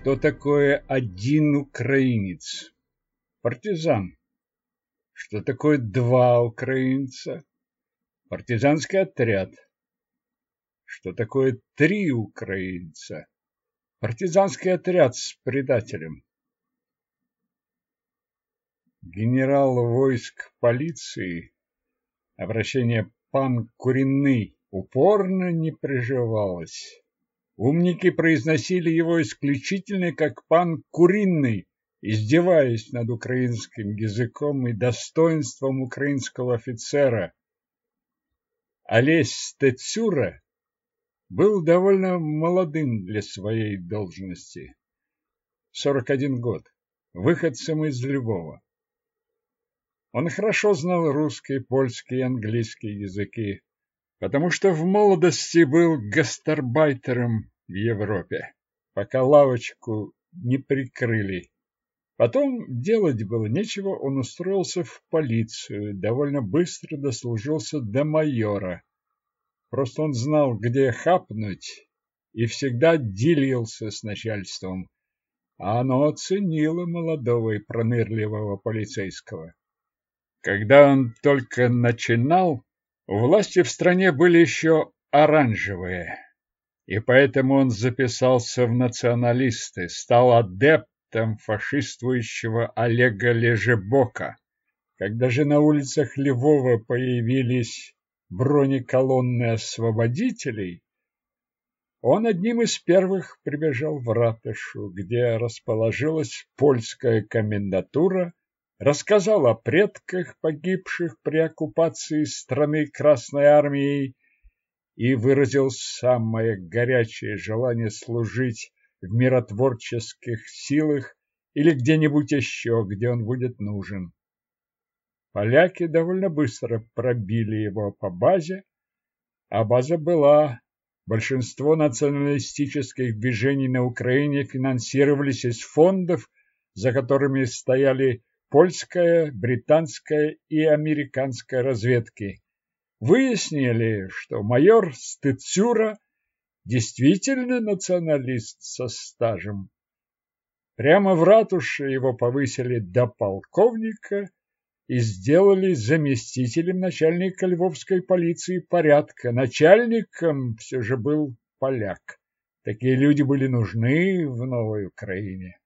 Что такое один украинец? Партизан. Что такое два украинца? Партизанский отряд. Что такое три украинца? Партизанский отряд с предателем. Генерал войск полиции, обращение пан Куриный, упорно не приживалось. Умники произносили его исключительно как пан Куриный, издеваясь над украинским языком и достоинством украинского офицера. Олесь Стецюра был довольно молодым для своей должности. 41 год, выходцем из Львова. Он хорошо знал русский, польский и английский языки, потому что в молодости был гастарбайтером в Европе, пока лавочку не прикрыли. Потом делать было нечего, он устроился в полицию, довольно быстро дослужился до майора. Просто он знал, где хапнуть, и всегда делился с начальством, а оно оценило молодого и пронырливого полицейского. Когда он только начинал, власти в стране были еще оранжевые, и поэтому он записался в националисты, стал адептом фашистующего Олега Лежебока. Когда же на улицах Львова появились бронеколонны освободителей, он одним из первых прибежал в ратушу, где расположилась польская комендатура, рассказал о предках, погибших при оккупации страны Красной Армией, и выразил самое горячее желание служить в миротворческих силах или где-нибудь еще, где он будет нужен. Поляки довольно быстро пробили его по базе, а база была. Большинство националистических движений на Украине финансировались из фондов, за которыми стояли польская, британская и американская разведки. Выяснили, что майор Стыцюра действительно националист со стажем. Прямо в ратуше его повысили до полковника и сделали заместителем начальника львовской полиции порядка. Начальником все же был поляк. Такие люди были нужны в Новой Украине.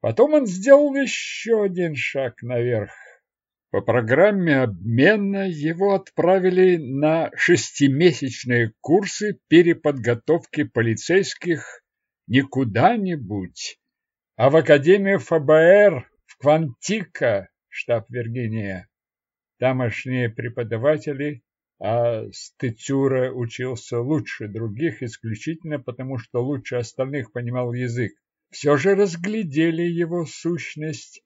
Потом он сделал еще один шаг наверх. По программе обмена его отправили на шестимесячные курсы переподготовки полицейских не куда-нибудь, а в Академию ФБР в Квантика, штаб Виргиния. Тамошние преподаватели, а Стыцюра учился лучше других исключительно потому, что лучше остальных понимал язык, все же разглядели его сущность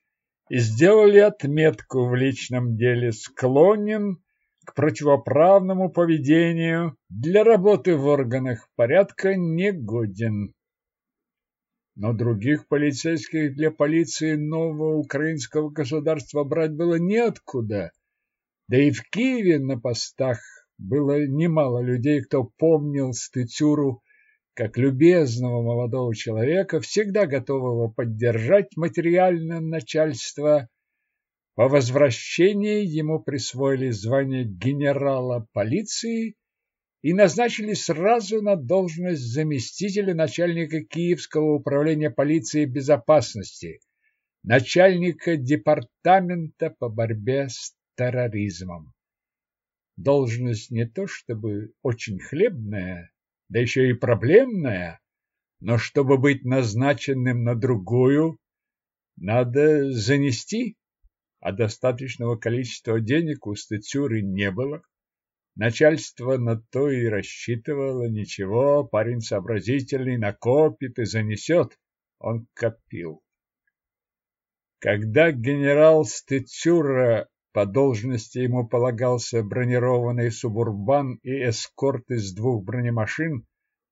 и сделали отметку в личном деле склонен к противоправному поведению, для работы в органах порядка негоден но других полицейских для полиции нового украинского государства брать было неоткуда. Да и в Киеве на постах было немало людей, кто помнил Стыцюру как любезного молодого человека, всегда готового поддержать материальное начальство. По возвращении ему присвоили звание генерала полиции и назначили сразу на должность заместителя начальника Киевского управления полиции безопасности, начальника департамента по борьбе с терроризмом. Должность не то чтобы очень хлебная, да еще и проблемная, но чтобы быть назначенным на другую, надо занести, а достаточного количества денег у Стыцюры не было. Начальство на то и рассчитывало. Ничего, парень сообразительный, накопит и занесет. Он копил. Когда генерал Стыцюра по должности ему полагался бронированный субурбан и эскорт из двух бронемашин,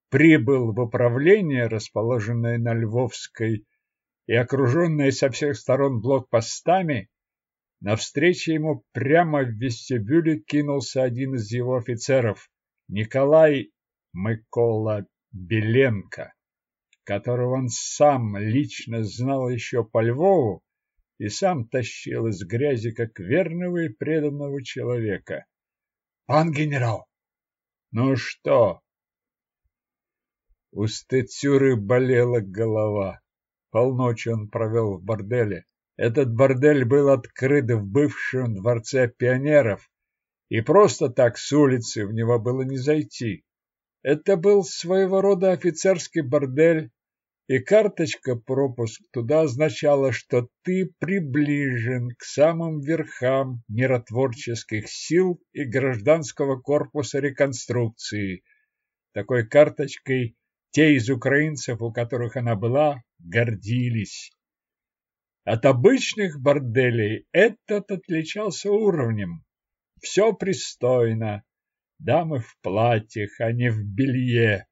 прибыл в управление, расположенное на Львовской и окруженное со всех сторон блокпостами, Навстречу ему прямо в вестибюле кинулся один из его офицеров, Николай Микола Беленко, которого он сам лично знал еще по Львову и сам тащил из грязи как верного и преданного человека. «Пан генерал!» «Ну что?» У Стецюры болела голова. Полночь он провел в борделе. Этот бордель был открыт в бывшем дворце пионеров, и просто так с улицы в него было не зайти. Это был своего рода офицерский бордель, и карточка-пропуск туда означала, что ты приближен к самым верхам миротворческих сил и гражданского корпуса реконструкции. Такой карточкой те из украинцев, у которых она была, гордились. От обычных борделей этот отличался уровнем. Все пристойно, дамы в платьях, а не в белье.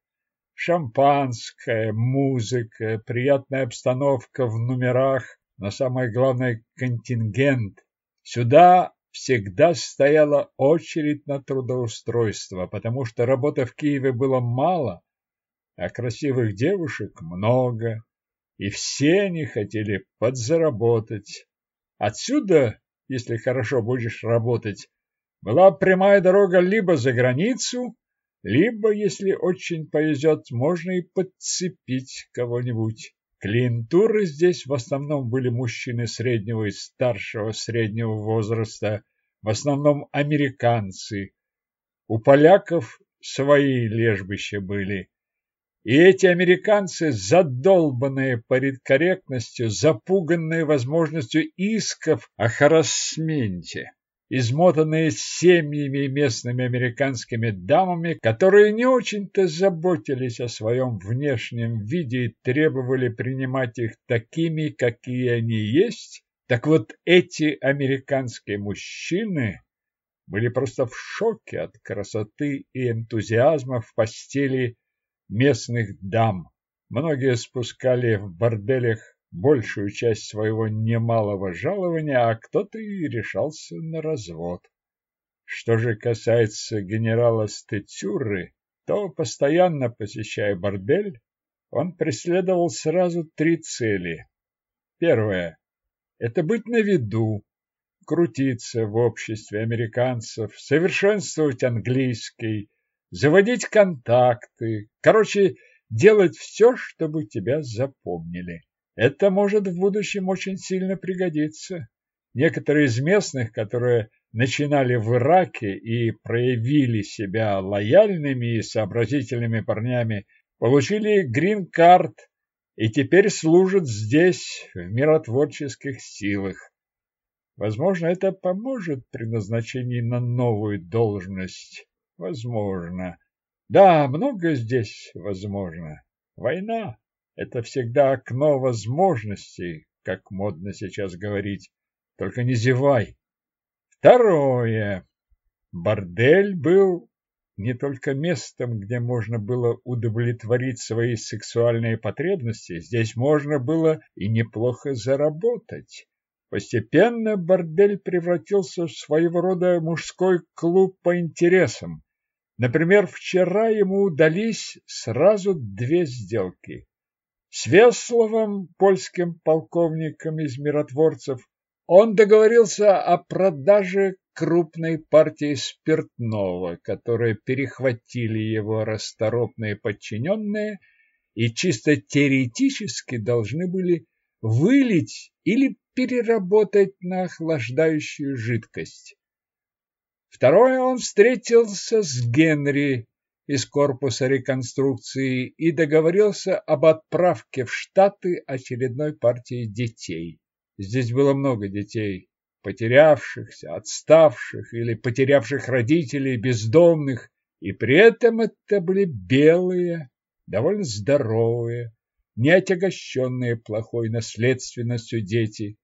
Шампанское, музыка, приятная обстановка в номерах, но самое главное – контингент. Сюда всегда стояла очередь на трудоустройство, потому что работы в Киеве было мало, а красивых девушек много, и все они хотели подзаработать. Отсюда, если хорошо будешь работать, была прямая дорога либо за границу, либо, если очень повезет, можно и подцепить кого-нибудь. Клиентуры здесь в основном были мужчины среднего и старшего среднего возраста, в основном американцы. У поляков свои лежбища были. И эти американцы, задолбанные политкорректностью, запуганные возможностью исков о харасменте, измотанные семьями и местными американскими дамами, которые не очень-то заботились о своем внешнем виде и требовали принимать их такими, какие они есть, так вот эти американские мужчины были просто в шоке от красоты и энтузиазма в постели местных дам. Многие спускали в борделях большую часть своего немалого жалования, а кто-то и решался на развод. Что же касается генерала Стецюры, то, постоянно посещая бордель, он преследовал сразу три цели. Первое – это быть на виду, крутиться в обществе американцев, совершенствовать английский, заводить контакты, короче, делать все, чтобы тебя запомнили. Это может в будущем очень сильно пригодиться. Некоторые из местных, которые начинали в Ираке и проявили себя лояльными и сообразительными парнями, получили грин-карт и теперь служат здесь, в миротворческих силах. Возможно, это поможет при назначении на новую должность. Возможно. Да, много здесь возможно. Война – это всегда окно возможностей, как модно сейчас говорить. Только не зевай. Второе. Бордель был не только местом, где можно было удовлетворить свои сексуальные потребности, здесь можно было и неплохо заработать. Постепенно бордель превратился в своего рода мужской клуб по интересам. Например, вчера ему удались сразу две сделки. С Весловым, польским полковником из миротворцев, он договорился о продаже крупной партии спиртного, которые перехватили его расторопные подчиненные и чисто теоретически должны были вылить или переработать на охлаждающую жидкость. Второе, он встретился с Генри из корпуса реконструкции и договорился об отправке в Штаты очередной партии детей. Здесь было много детей, потерявшихся, отставших или потерявших родителей, бездомных, и при этом это были белые, довольно здоровые, не отягощенные плохой наследственностью дети,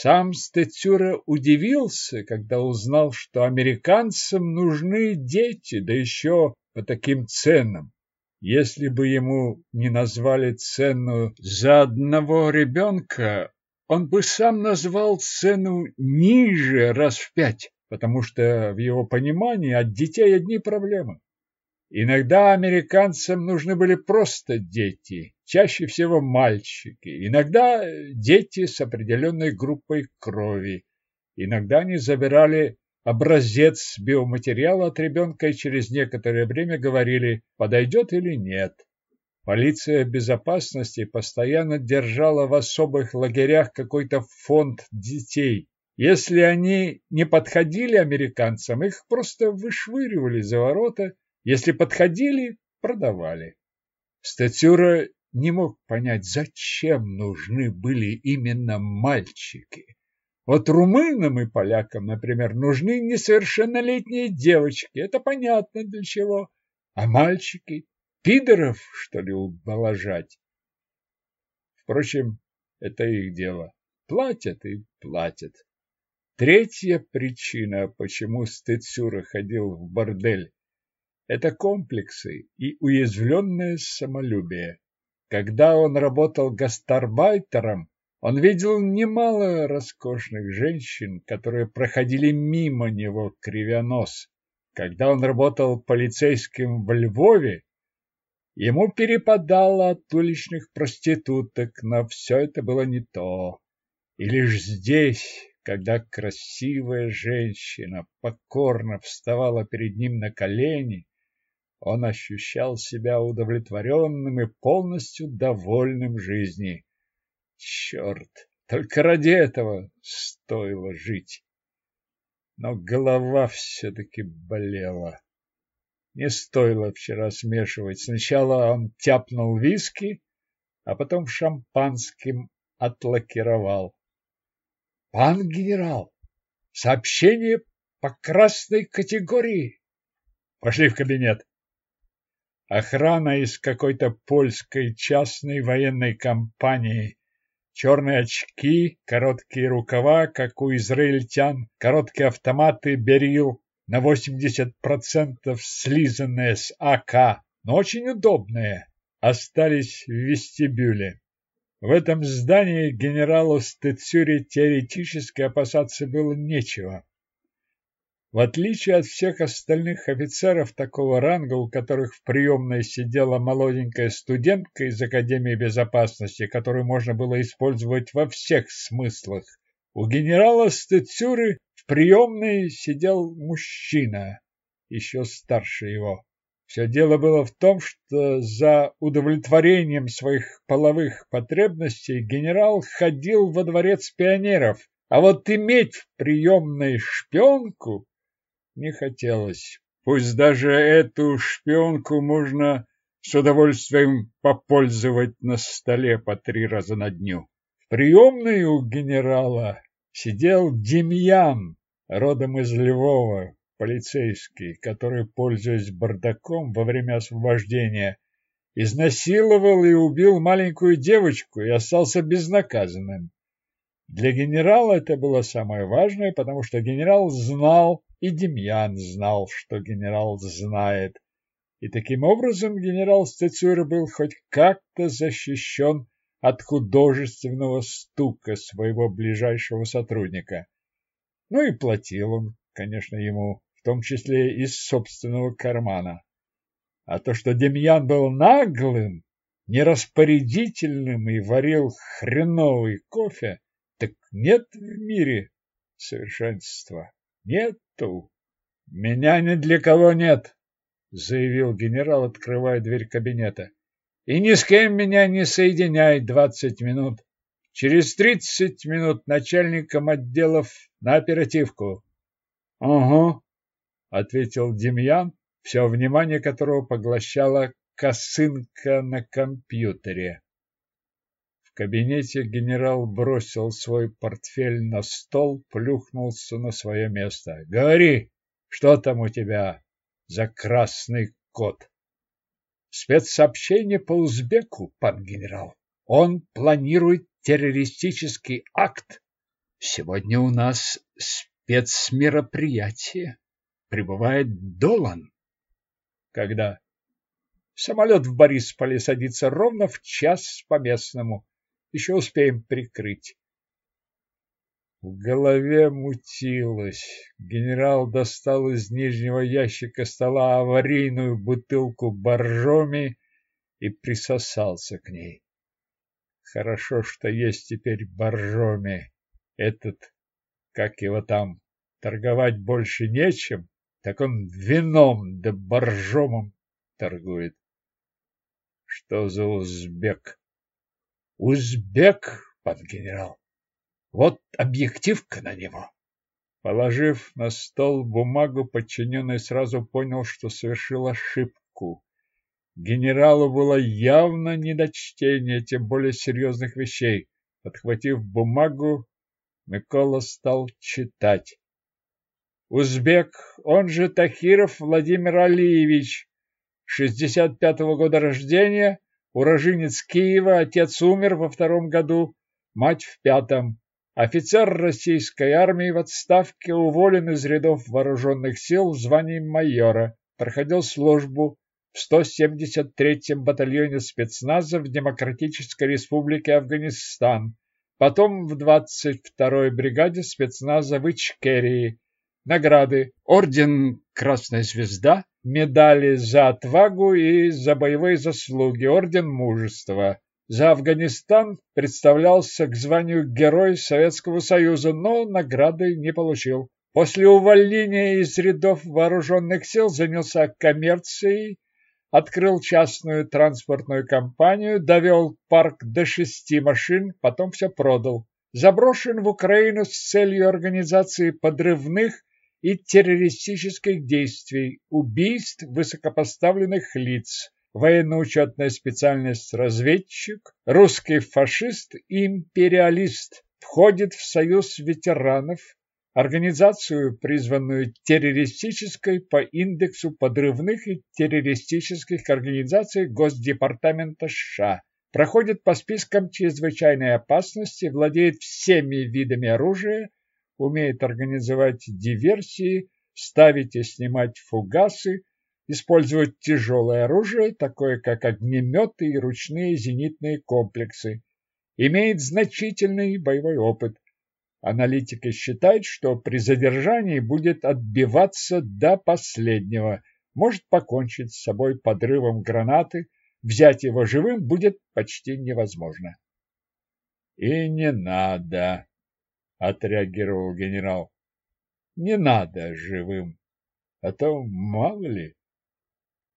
сам Стецюра удивился, когда узнал, что американцам нужны дети, да еще по таким ценам. Если бы ему не назвали цену за одного ребенка, он бы сам назвал цену ниже раз в пять, потому что в его понимании от детей одни проблемы. Иногда американцам нужны были просто дети, чаще всего мальчики, иногда дети с определенной группой крови. Иногда они забирали образец биоматериала от ребенка и через некоторое время говорили, подойдет или нет. Полиция безопасности постоянно держала в особых лагерях какой-то фонд детей. Если они не подходили американцам, их просто вышвыривали за ворота. Если подходили, продавали. Статюра не мог понять, зачем нужны были именно мальчики. Вот румынам и полякам, например, нужны несовершеннолетние девочки. Это понятно для чего. А мальчики? Пидоров, что ли, ублажать? Впрочем, это их дело. Платят и платят. Третья причина, почему Стецюра ходил в бордель, это комплексы и уязвленное самолюбие. Когда он работал гастарбайтером, он видел немало роскошных женщин, которые проходили мимо него кривя нос. Когда он работал полицейским в Львове, ему перепадало от уличных проституток, но все это было не то. И лишь здесь, когда красивая женщина покорно вставала перед ним на колени, он ощущал себя удовлетворенным и полностью довольным жизнью. Черт, только ради этого стоило жить. Но голова все-таки болела. Не стоило вчера смешивать. Сначала он тяпнул виски, а потом шампанским отлакировал. Пан генерал, сообщение по красной категории. Пошли в кабинет. Охрана из какой-то польской частной военной компании. Черные очки, короткие рукава, как у израильтян, короткие автоматы Берил на 80% слизанные с АК, но очень удобные, остались в вестибюле. В этом здании генералу Стецюре теоретически опасаться было нечего. В отличие от всех остальных офицеров такого ранга, у которых в приемной сидела молоденькая студентка из Академии безопасности, которую можно было использовать во всех смыслах, у генерала Стецюры в приемной сидел мужчина, еще старше его. Все дело было в том, что за удовлетворением своих половых потребностей генерал ходил во дворец пионеров, а вот иметь в приемной шпионку не хотелось. Пусть даже эту шпионку можно с удовольствием попользовать на столе по три раза на дню. В приемной у генерала сидел Демьян, родом из Львова, полицейский, который, пользуясь бардаком во время освобождения, изнасиловал и убил маленькую девочку и остался безнаказанным. Для генерала это было самое важное, потому что генерал знал, и Демьян знал, что генерал знает. И таким образом генерал Стецюр был хоть как-то защищен от художественного стука своего ближайшего сотрудника. Ну и платил он, конечно, ему, в том числе из собственного кармана. А то, что Демьян был наглым, нераспорядительным и варил хреновый кофе, так нет в мире совершенства. Нету. Меня ни для кого нет, заявил генерал, открывая дверь кабинета. И ни с кем меня не соединяй двадцать минут. Через тридцать минут начальником отделов на оперативку. Угу, ответил Демьян, все внимание которого поглощала косынка на компьютере кабинете генерал бросил свой портфель на стол, плюхнулся на свое место. «Говори, что там у тебя за красный кот?» «Спецсообщение по узбеку, пан генерал. Он планирует террористический акт. Сегодня у нас спецмероприятие. Прибывает Долан». «Когда?» Самолет в Борисполе садится ровно в час по местному. Еще успеем прикрыть. В голове мутилось. Генерал достал из нижнего ящика стола аварийную бутылку боржоми и присосался к ней. Хорошо, что есть теперь Боржоми, этот, как его там, торговать больше нечем, так он вином да боржомом торгует. Что за узбек? Узбек, пан генерал. Вот объективка на него. Положив на стол бумагу, подчиненный сразу понял, что совершил ошибку. Генералу было явно не до чтения, тем более серьезных вещей. Подхватив бумагу, Микола стал читать. Узбек, он же Тахиров Владимир Алиевич, 65-го года рождения, уроженец Киева, отец умер во втором году, мать в пятом. Офицер российской армии в отставке, уволен из рядов вооруженных сил в звании майора, проходил службу в 173-м батальоне спецназа в Демократической Республике Афганистан, потом в 22-й бригаде спецназа в Ичкерии. Награды Орден Красная Звезда, медали за отвагу и за боевые заслуги, Орден Мужества. За Афганистан представлялся к званию Герой Советского Союза, но награды не получил. После увольнения из рядов вооруженных сил занялся коммерцией, открыл частную транспортную компанию, довел парк до шести машин, потом все продал. Заброшен в Украину с целью организации подрывных и террористических действий, убийств высокопоставленных лиц. Военно-учетная специальность разведчик, русский фашист и империалист, входит в союз ветеранов, организацию, призванную террористической по индексу подрывных и террористических организаций Госдепартамента США, проходит по спискам чрезвычайной опасности, владеет всеми видами оружия, умеет организовать диверсии, ставить и снимать фугасы, использовать тяжелое оружие, такое как огнеметы и ручные зенитные комплексы. Имеет значительный боевой опыт. Аналитики считают, что при задержании будет отбиваться до последнего, может покончить с собой подрывом гранаты, взять его живым будет почти невозможно. И не надо, отреагировал генерал. Не надо живым, а то мало ли.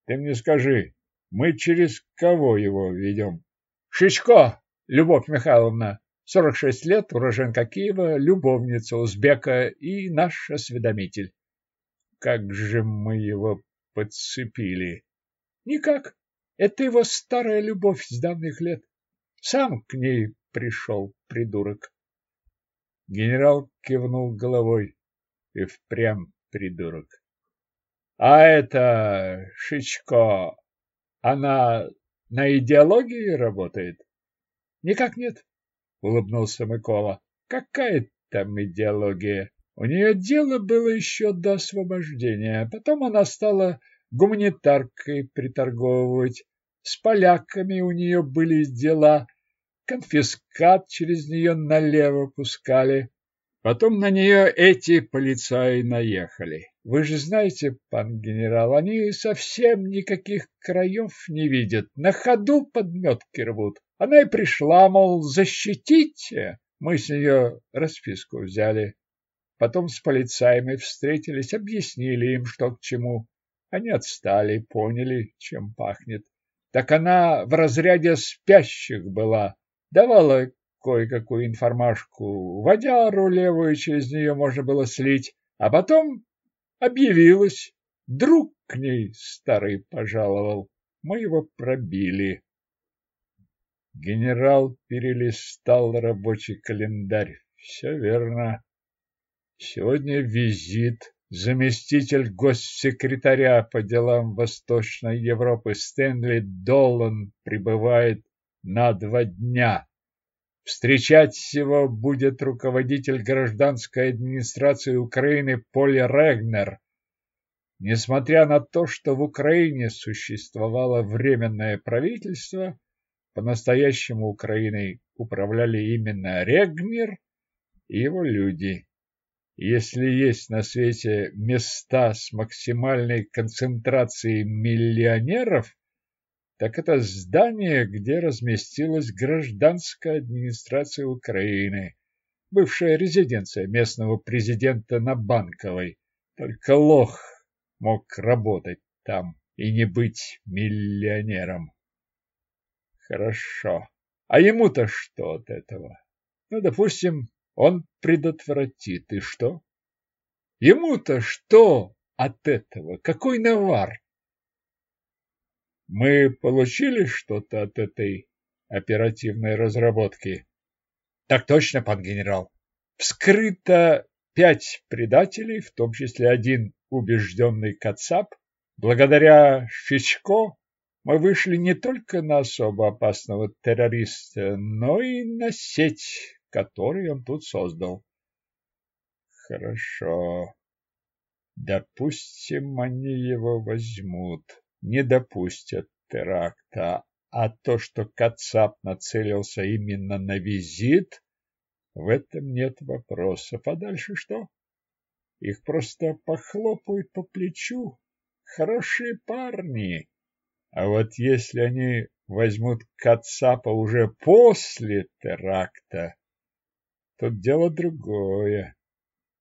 Ты мне скажи, мы через кого его ведем? Шичко, Любовь Михайловна, 46 лет, уроженка Киева, любовница узбека и наш осведомитель. Как же мы его подцепили? Никак. Это его старая любовь с давних лет. Сам к ней пришел, придурок. Генерал кивнул головой. И впрямь придурок. А это Шичко, она на идеологии работает? Никак нет, улыбнулся Микола. Какая там идеология? У нее дело было еще до освобождения. Потом она стала гуманитаркой приторговывать. С поляками у нее были дела. Конфискат через нее налево пускали. Потом на нее эти полицаи наехали. Вы же знаете, пан генерал, они совсем никаких краев не видят. На ходу подметки рвут. Она и пришла, мол, защитите. Мы с нее расписку взяли. Потом с полицаями встретились, объяснили им, что к чему. Они отстали, поняли, чем пахнет. Так она в разряде спящих была. Давала кое-какую информашку. Водяру левую через нее можно было слить. А потом объявилась. Друг к ней старый пожаловал. Мы его пробили. Генерал перелистал рабочий календарь. Все верно. Сегодня визит. Заместитель госсекретаря по делам Восточной Европы Стэнли Доллан прибывает на два дня. Встречать его будет руководитель гражданской администрации Украины Поль Регнер. Несмотря на то, что в Украине существовало временное правительство, по-настоящему Украиной управляли именно Регнер и его люди. Если есть на свете места с максимальной концентрацией миллионеров, так это здание, где разместилась гражданская администрация Украины, бывшая резиденция местного президента на Банковой. Только лох мог работать там и не быть миллионером. Хорошо. А ему-то что от этого? Ну, допустим, он предотвратит. И что? Ему-то что от этого? Какой навар? Мы получили что-то от этой оперативной разработки? Так точно, пан генерал. Вскрыто пять предателей, в том числе один убежденный Кацап. Благодаря Шичко мы вышли не только на особо опасного террориста, но и на сеть, которую он тут создал. Хорошо. Допустим, они его возьмут не допустят теракта, а то, что Кацап нацелился именно на визит, в этом нет вопросов. А дальше что? Их просто похлопают по плечу. Хорошие парни. А вот если они возьмут Кацапа уже после теракта, тут дело другое.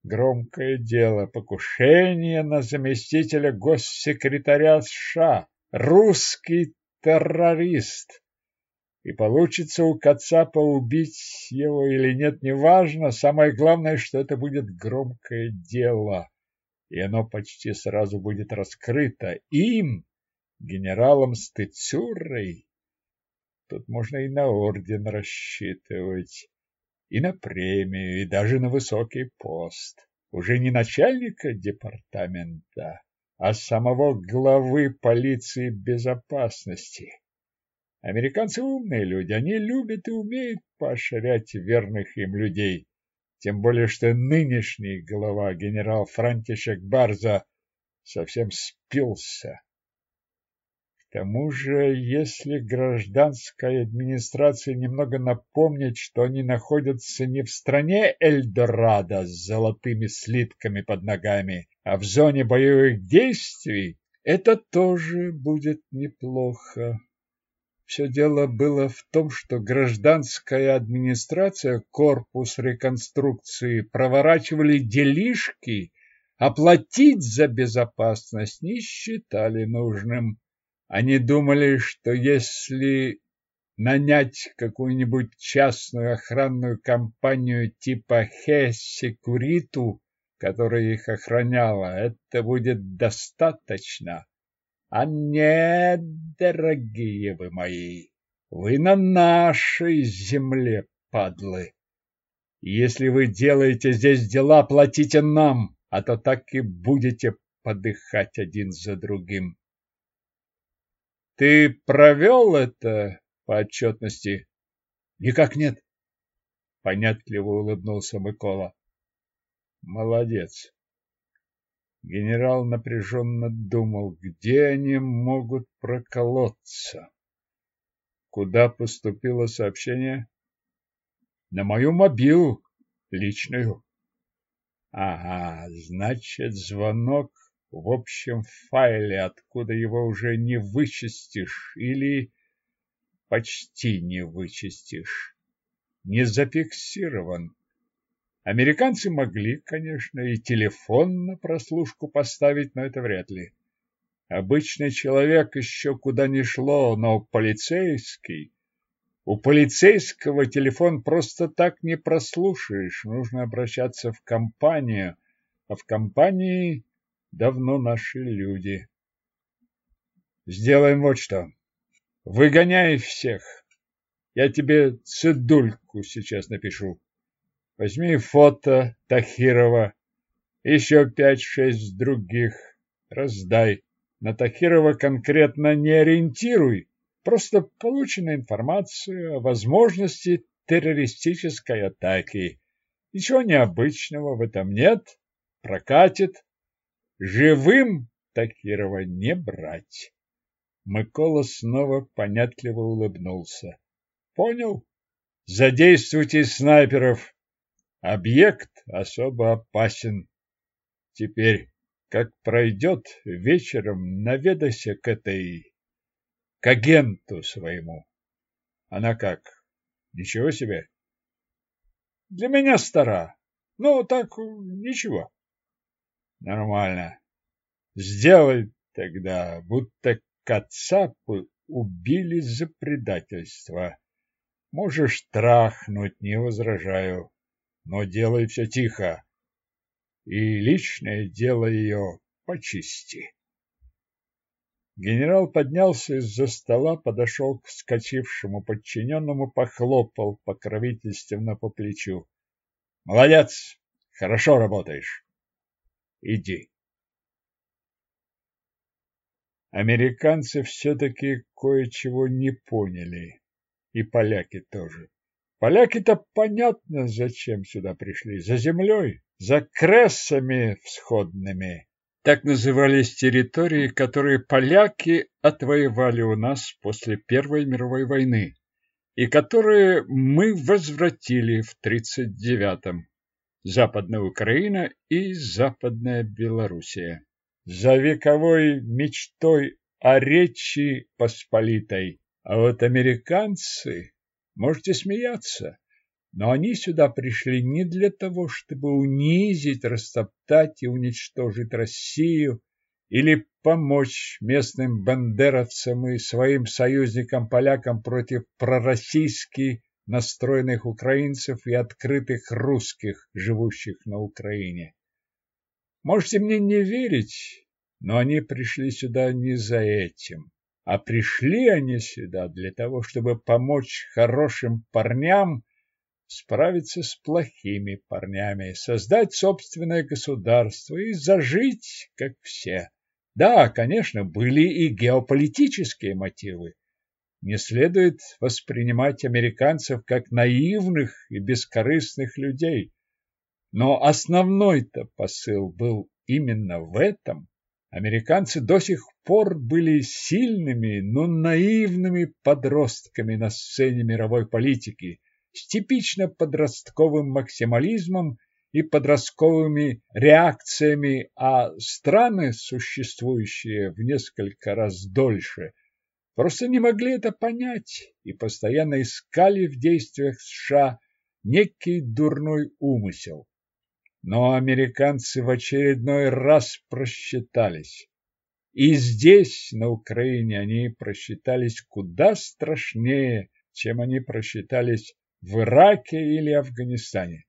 Громкое дело покушение на заместителя госсекретаря США, русский террорист. И получится у Кацапа убить его или нет, неважно. Самое главное, что это будет громкое дело. И оно почти сразу будет раскрыто им, генералом Стыцюрой. Тут можно и на орден рассчитывать и на премию, и даже на высокий пост. Уже не начальника департамента, а самого главы полиции безопасности. Американцы умные люди, они любят и умеют поощрять верных им людей. Тем более, что нынешний глава, генерал Франтишек Барза, совсем спился. К тому же, если гражданская администрация немного напомнит, что они находятся не в стране Эльдорадо с золотыми слитками под ногами, а в зоне боевых действий, это тоже будет неплохо. Все дело было в том, что гражданская администрация, корпус реконструкции проворачивали делишки, оплатить за безопасность не считали нужным. Они думали, что если нанять какую-нибудь частную охранную компанию типа Хе-Секуриту, которая их охраняла, это будет достаточно. А нет, дорогие вы мои, вы на нашей земле, падлы. Если вы делаете здесь дела, платите нам, а то так и будете подыхать один за другим. Ты провел это по отчетности? Никак нет. Понятливо улыбнулся Микола. Молодец. Генерал напряженно думал, где они могут проколоться. Куда поступило сообщение? На мою мобилу личную. Ага, значит, звонок в общем файле, откуда его уже не вычистишь или почти не вычистишь. Не зафиксирован. Американцы могли, конечно, и телефон на прослушку поставить, но это вряд ли. Обычный человек еще куда ни шло, но полицейский... У полицейского телефон просто так не прослушаешь. Нужно обращаться в компанию, а в компании давно наши люди. Сделаем вот что. Выгоняй всех. Я тебе цедульку сейчас напишу. Возьми фото Тахирова, еще пять-шесть других, раздай. На Тахирова конкретно не ориентируй, просто получена информация о возможности террористической атаки. Ничего необычного в этом нет, прокатит. Живым Такирова не брать. Микола снова понятливо улыбнулся. Понял? Задействуйте снайперов. Объект особо опасен. Теперь, как пройдет, вечером наведайся к этой... к агенту своему. Она как? Ничего себе? Для меня стара. Ну, так, ничего. Нормально. Сделай тогда, будто Кацапы убили за предательство. Можешь трахнуть, не возражаю, но делай все тихо. И личное дело ее почисти. Генерал поднялся из-за стола, подошел к вскочившему подчиненному, похлопал покровительственно по плечу. Молодец, хорошо работаешь. Иди. Американцы все-таки кое-чего не поняли. И поляки тоже. Поляки-то понятно, зачем сюда пришли. За землей, за крессами всходными. Так назывались территории, которые поляки отвоевали у нас после Первой мировой войны и которые мы возвратили в 1939-м. Западная Украина и Западная Белоруссия. За вековой мечтой о Речи Посполитой. А вот американцы, можете смеяться, но они сюда пришли не для того, чтобы унизить, растоптать и уничтожить Россию или помочь местным бандеровцам и своим союзникам-полякам против пророссийски настроенных украинцев и открытых русских, живущих на Украине. Можете мне не верить, но они пришли сюда не за этим, а пришли они сюда для того, чтобы помочь хорошим парням справиться с плохими парнями, создать собственное государство и зажить, как все. Да, конечно, были и геополитические мотивы. Не следует воспринимать американцев как наивных и бескорыстных людей. Но основной-то посыл был именно в этом. Американцы до сих пор были сильными, но наивными подростками на сцене мировой политики – с типично подростковым максимализмом и подростковыми реакциями, а страны, существующие в несколько раз дольше, просто не могли это понять и постоянно искали в действиях США некий дурной умысел. Но американцы в очередной раз просчитались. И здесь, на Украине, они просчитались куда страшнее, чем они просчитались в Ираке или Афганистане.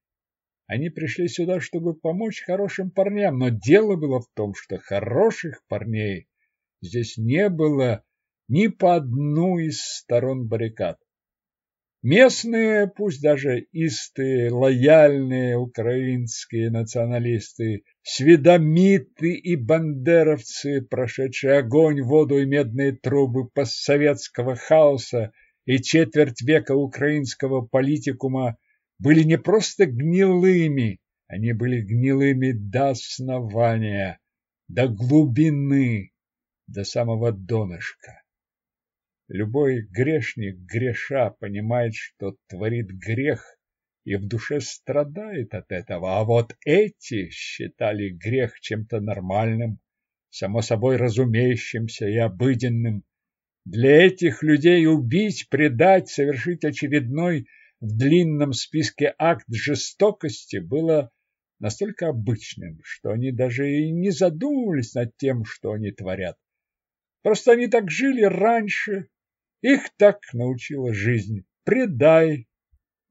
Они пришли сюда, чтобы помочь хорошим парням, но дело было в том, что хороших парней здесь не было ни по одну из сторон баррикад. Местные, пусть даже истые, лояльные украинские националисты, сведомиты и бандеровцы, прошедшие огонь, воду и медные трубы постсоветского хаоса, и четверть века украинского политикума были не просто гнилыми, они были гнилыми до основания, до глубины, до самого донышка. Любой грешник, греша, понимает, что творит грех и в душе страдает от этого, а вот эти считали грех чем-то нормальным, само собой разумеющимся и обыденным, для этих людей убить, предать, совершить очередной в длинном списке акт жестокости было настолько обычным, что они даже и не задумывались над тем, что они творят. Просто они так жили раньше, их так научила жизнь. Предай,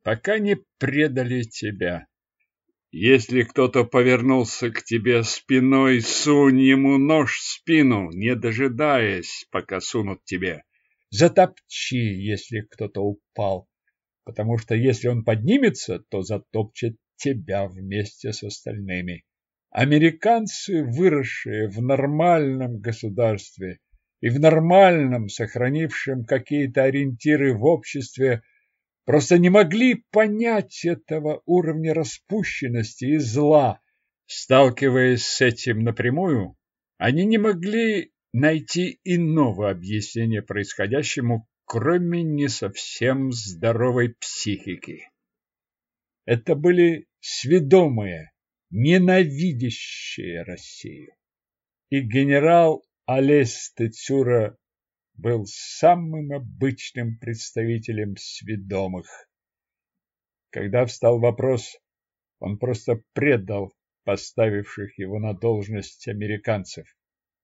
пока не предали тебя. Если кто-то повернулся к тебе спиной, сунь ему нож в спину, не дожидаясь, пока сунут тебе. Затопчи, если кто-то упал, потому что если он поднимется, то затопчет тебя вместе с остальными. Американцы, выросшие в нормальном государстве и в нормальном, сохранившем какие-то ориентиры в обществе, просто не могли понять этого уровня распущенности и зла. Сталкиваясь с этим напрямую, они не могли найти иного объяснения происходящему, кроме не совсем здоровой психики. Это были сведомые, ненавидящие Россию. И генерал Алес Тецюра был самым обычным представителем сведомых. Когда встал вопрос, он просто предал поставивших его на должность американцев,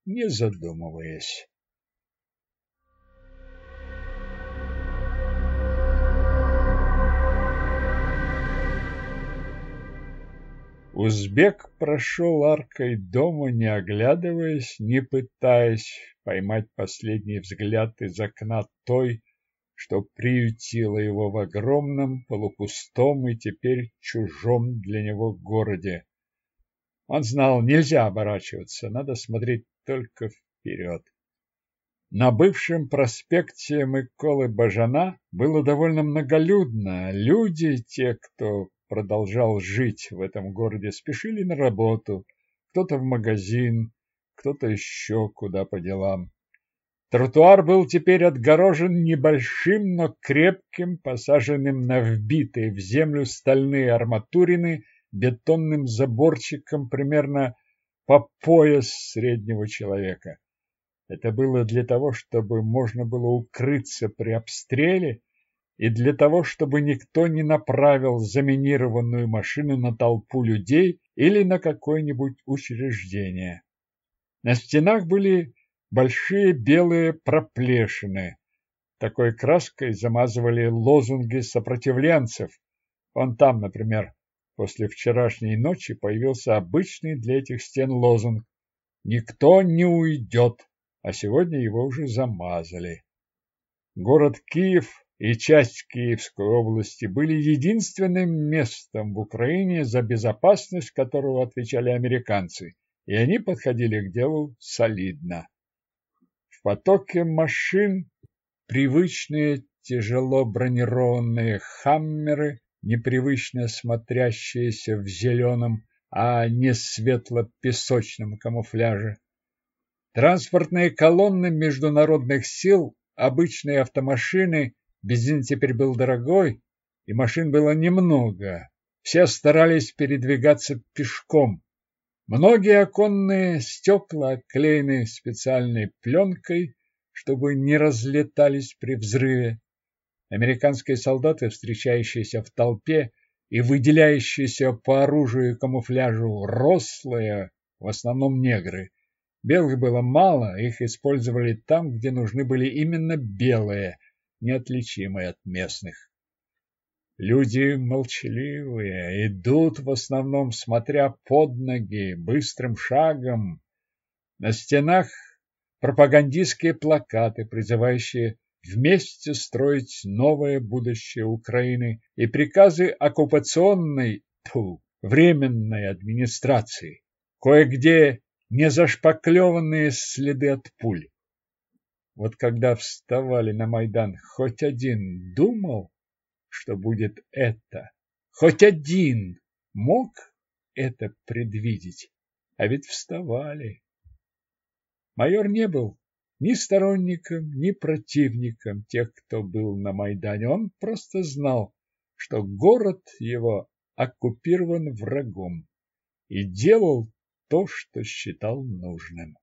не задумываясь. Узбек прошел аркой дома, не оглядываясь, не пытаясь поймать последний взгляд из окна той, что приютила его в огромном, полупустом и теперь чужом для него городе. Он знал, нельзя оборачиваться, надо смотреть только вперед. На бывшем проспекте Миколы Бажана было довольно многолюдно. Люди, те, кто продолжал жить в этом городе, спешили на работу, кто-то в магазин, кто-то еще куда по делам. Тротуар был теперь отгорожен небольшим, но крепким, посаженным на вбитые в землю стальные арматурины бетонным заборчиком примерно по пояс среднего человека. Это было для того, чтобы можно было укрыться при обстреле и для того, чтобы никто не направил заминированную машину на толпу людей или на какое-нибудь учреждение. На стенах были большие белые проплешины. Такой краской замазывали лозунги сопротивленцев. Вон там, например, после вчерашней ночи появился обычный для этих стен лозунг «Никто не уйдет», а сегодня его уже замазали. Город Киев и часть Киевской области были единственным местом в Украине, за безопасность которого отвечали американцы, и они подходили к делу солидно. В потоке машин привычные тяжело бронированные хаммеры, непривычно смотрящиеся в зеленом, а не светло-песочном камуфляже. Транспортные колонны международных сил, обычные автомашины Бензин теперь был дорогой, и машин было немного. Все старались передвигаться пешком. Многие оконные стекла оклеены специальной пленкой, чтобы не разлетались при взрыве. Американские солдаты, встречающиеся в толпе и выделяющиеся по оружию и камуфляжу, рослые, в основном негры. Белых было мало, их использовали там, где нужны были именно белые – неотличимый от местных. Люди молчаливые, идут в основном, смотря под ноги, быстрым шагом. На стенах пропагандистские плакаты, призывающие вместе строить новое будущее Украины и приказы оккупационной, тьфу, временной администрации. Кое-где незашпаклеванные следы от пуль. Вот когда вставали на Майдан, хоть один думал, что будет это? Хоть один мог это предвидеть? А ведь вставали. Майор не был ни сторонником, ни противником тех, кто был на Майдане. Он просто знал, что город его оккупирован врагом и делал то, что считал нужным.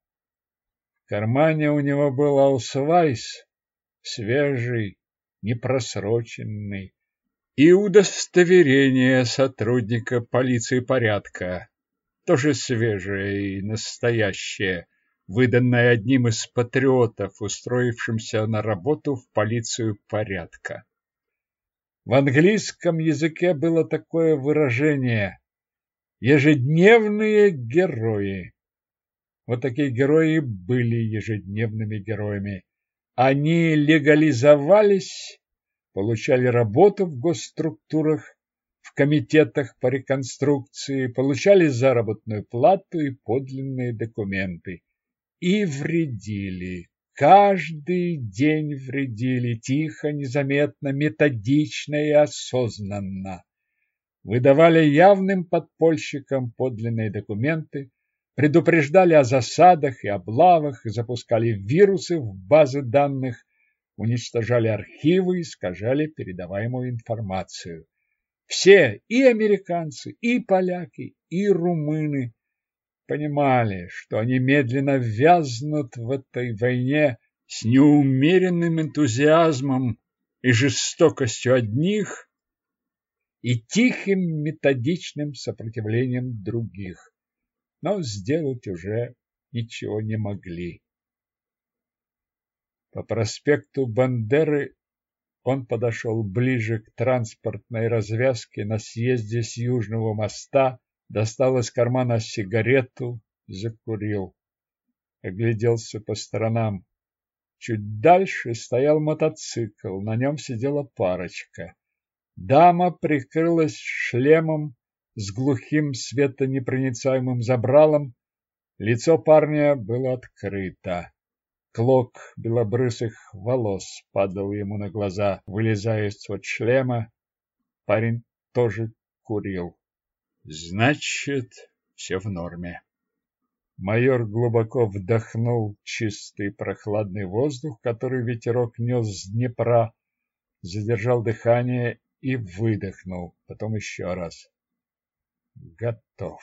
В кармане у него был аусвайс, свежий, непросроченный, и удостоверение сотрудника полиции порядка, тоже свежее и настоящее, выданное одним из патриотов, устроившимся на работу в полицию порядка. В английском языке было такое выражение «ежедневные герои». Вот такие герои были ежедневными героями. Они легализовались, получали работу в госструктурах, в комитетах по реконструкции, получали заработную плату и подлинные документы. И вредили. Каждый день вредили, тихо, незаметно, методично и осознанно. Выдавали явным подпольщикам подлинные документы, предупреждали о засадах и облавах, запускали вирусы в базы данных, уничтожали архивы, искажали передаваемую информацию. Все, и американцы, и поляки, и румыны, понимали, что они медленно вязнут в этой войне с неумеренным энтузиазмом и жестокостью одних и тихим методичным сопротивлением других, но сделать уже ничего не могли. По проспекту Бандеры он подошел ближе к транспортной развязке на съезде с Южного моста, достал из кармана сигарету, закурил. Огляделся по сторонам. Чуть дальше стоял мотоцикл, на нем сидела парочка. Дама прикрылась шлемом с глухим светонепроницаемым забралом. Лицо парня было открыто. Клок белобрысых волос падал ему на глаза, вылезая из-под шлема. Парень тоже курил. Значит, все в норме. Майор глубоко вдохнул чистый прохладный воздух, который ветерок нес с Днепра, задержал дыхание и выдохнул, потом еще раз. Готов.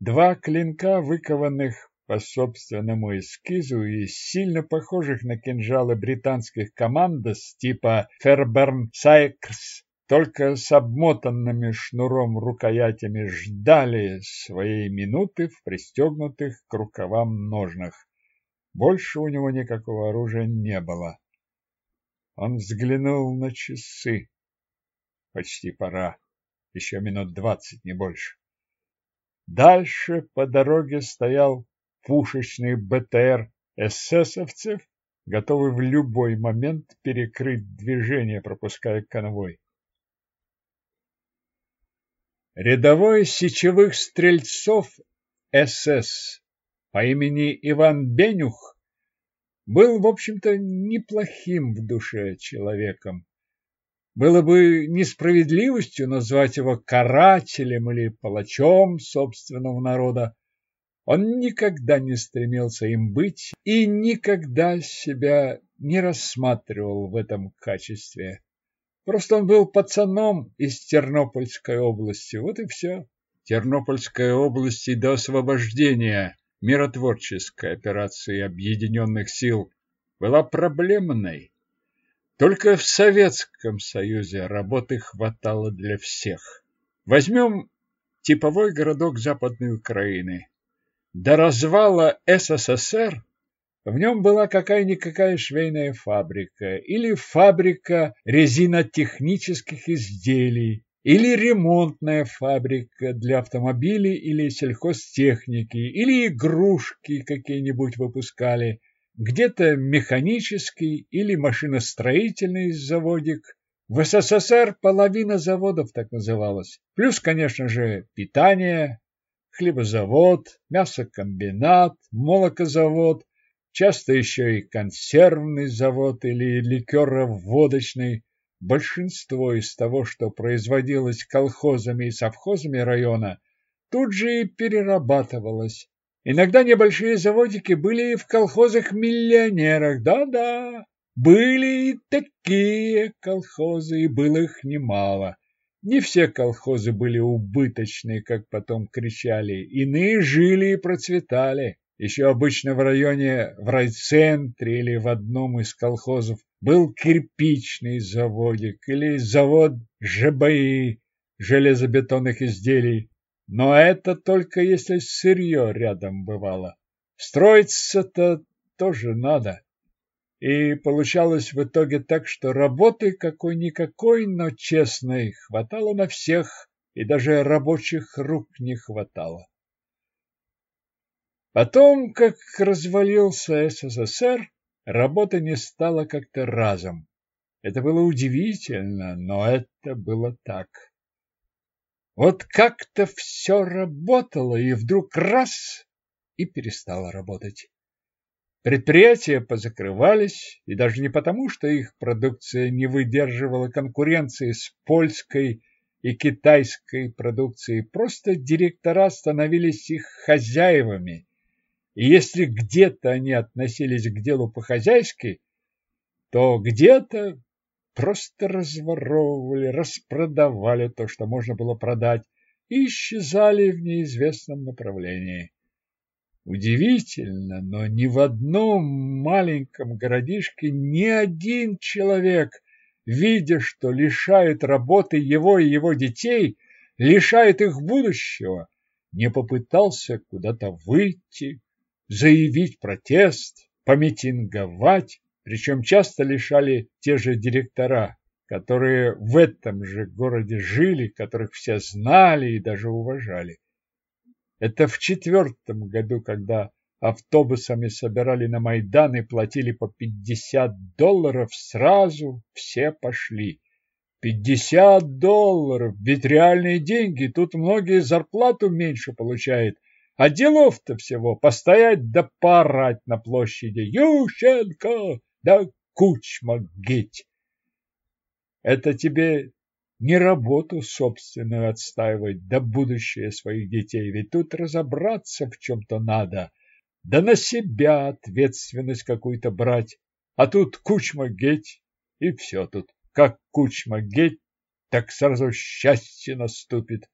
Два клинка, выкованных по собственному эскизу и сильно похожих на кинжалы британских командос типа Fairburn Sykes, только с обмотанными шнуром рукоятями ждали своей минуты в пристегнутых к рукавам ножнах. Больше у него никакого оружия не было. Он взглянул на часы. Почти пора. Еще минут двадцать, не больше. Дальше по дороге стоял пушечный БТР эсэсовцев, готовый в любой момент перекрыть движение, пропуская конвой. Рядовой сечевых стрельцов СС по имени Иван Бенюх был, в общем-то, неплохим в душе человеком. Было бы несправедливостью назвать его карателем или палачом собственного народа, он никогда не стремился им быть и никогда себя не рассматривал в этом качестве. Просто он был пацаном из Тернопольской области, вот и все. Тернопольская область и до освобождения миротворческой операции Объединенных сил была проблемной. Только в Советском Союзе работы хватало для всех. Возьмем типовой городок Западной Украины. До развала СССР в нем была какая-никакая швейная фабрика или фабрика резинотехнических изделий или ремонтная фабрика для автомобилей или сельхозтехники или игрушки какие-нибудь выпускали, где-то механический или машиностроительный заводик. В СССР половина заводов так называлась. Плюс, конечно же, питание, хлебозавод, мясокомбинат, молокозавод, часто еще и консервный завод или ликероводочный. Большинство из того, что производилось колхозами и совхозами района, тут же и перерабатывалось. Иногда небольшие заводики были и в колхозах-миллионерах, да-да, были и такие колхозы, и было их немало. Не все колхозы были убыточны, как потом кричали, иные жили и процветали. Еще обычно в районе, в райцентре или в одном из колхозов был кирпичный заводик или завод ЖБИ, железобетонных изделий. Но это только если сырье рядом бывало. Строиться-то тоже надо. И получалось в итоге так, что работы какой-никакой, но честной хватало на всех, и даже рабочих рук не хватало. Потом, как развалился СССР, работы не стало как-то разом. Это было удивительно, но это было так. Вот как-то все работало, и вдруг раз — и перестало работать. Предприятия позакрывались, и даже не потому, что их продукция не выдерживала конкуренции с польской и китайской продукцией, просто директора становились их хозяевами. И если где-то они относились к делу по-хозяйски, то где-то просто разворовывали, распродавали то, что можно было продать, и исчезали в неизвестном направлении. Удивительно, но ни в одном маленьком городишке ни один человек, видя, что лишает работы его и его детей, лишает их будущего, не попытался куда-то выйти, заявить протест, помитинговать, причем часто лишали те же директора, которые в этом же городе жили, которых все знали и даже уважали. Это в четвертом году, когда автобусами собирали на Майдан и платили по 50 долларов, сразу все пошли. 50 долларов, ведь реальные деньги, тут многие зарплату меньше получают, а делов-то всего постоять да порать на площади. Ющенко, да кучма геть. Это тебе не работу собственную отстаивать, да будущее своих детей, ведь тут разобраться в чем-то надо, да на себя ответственность какую-то брать, а тут кучма геть, и все тут, как кучма геть, так сразу счастье наступит.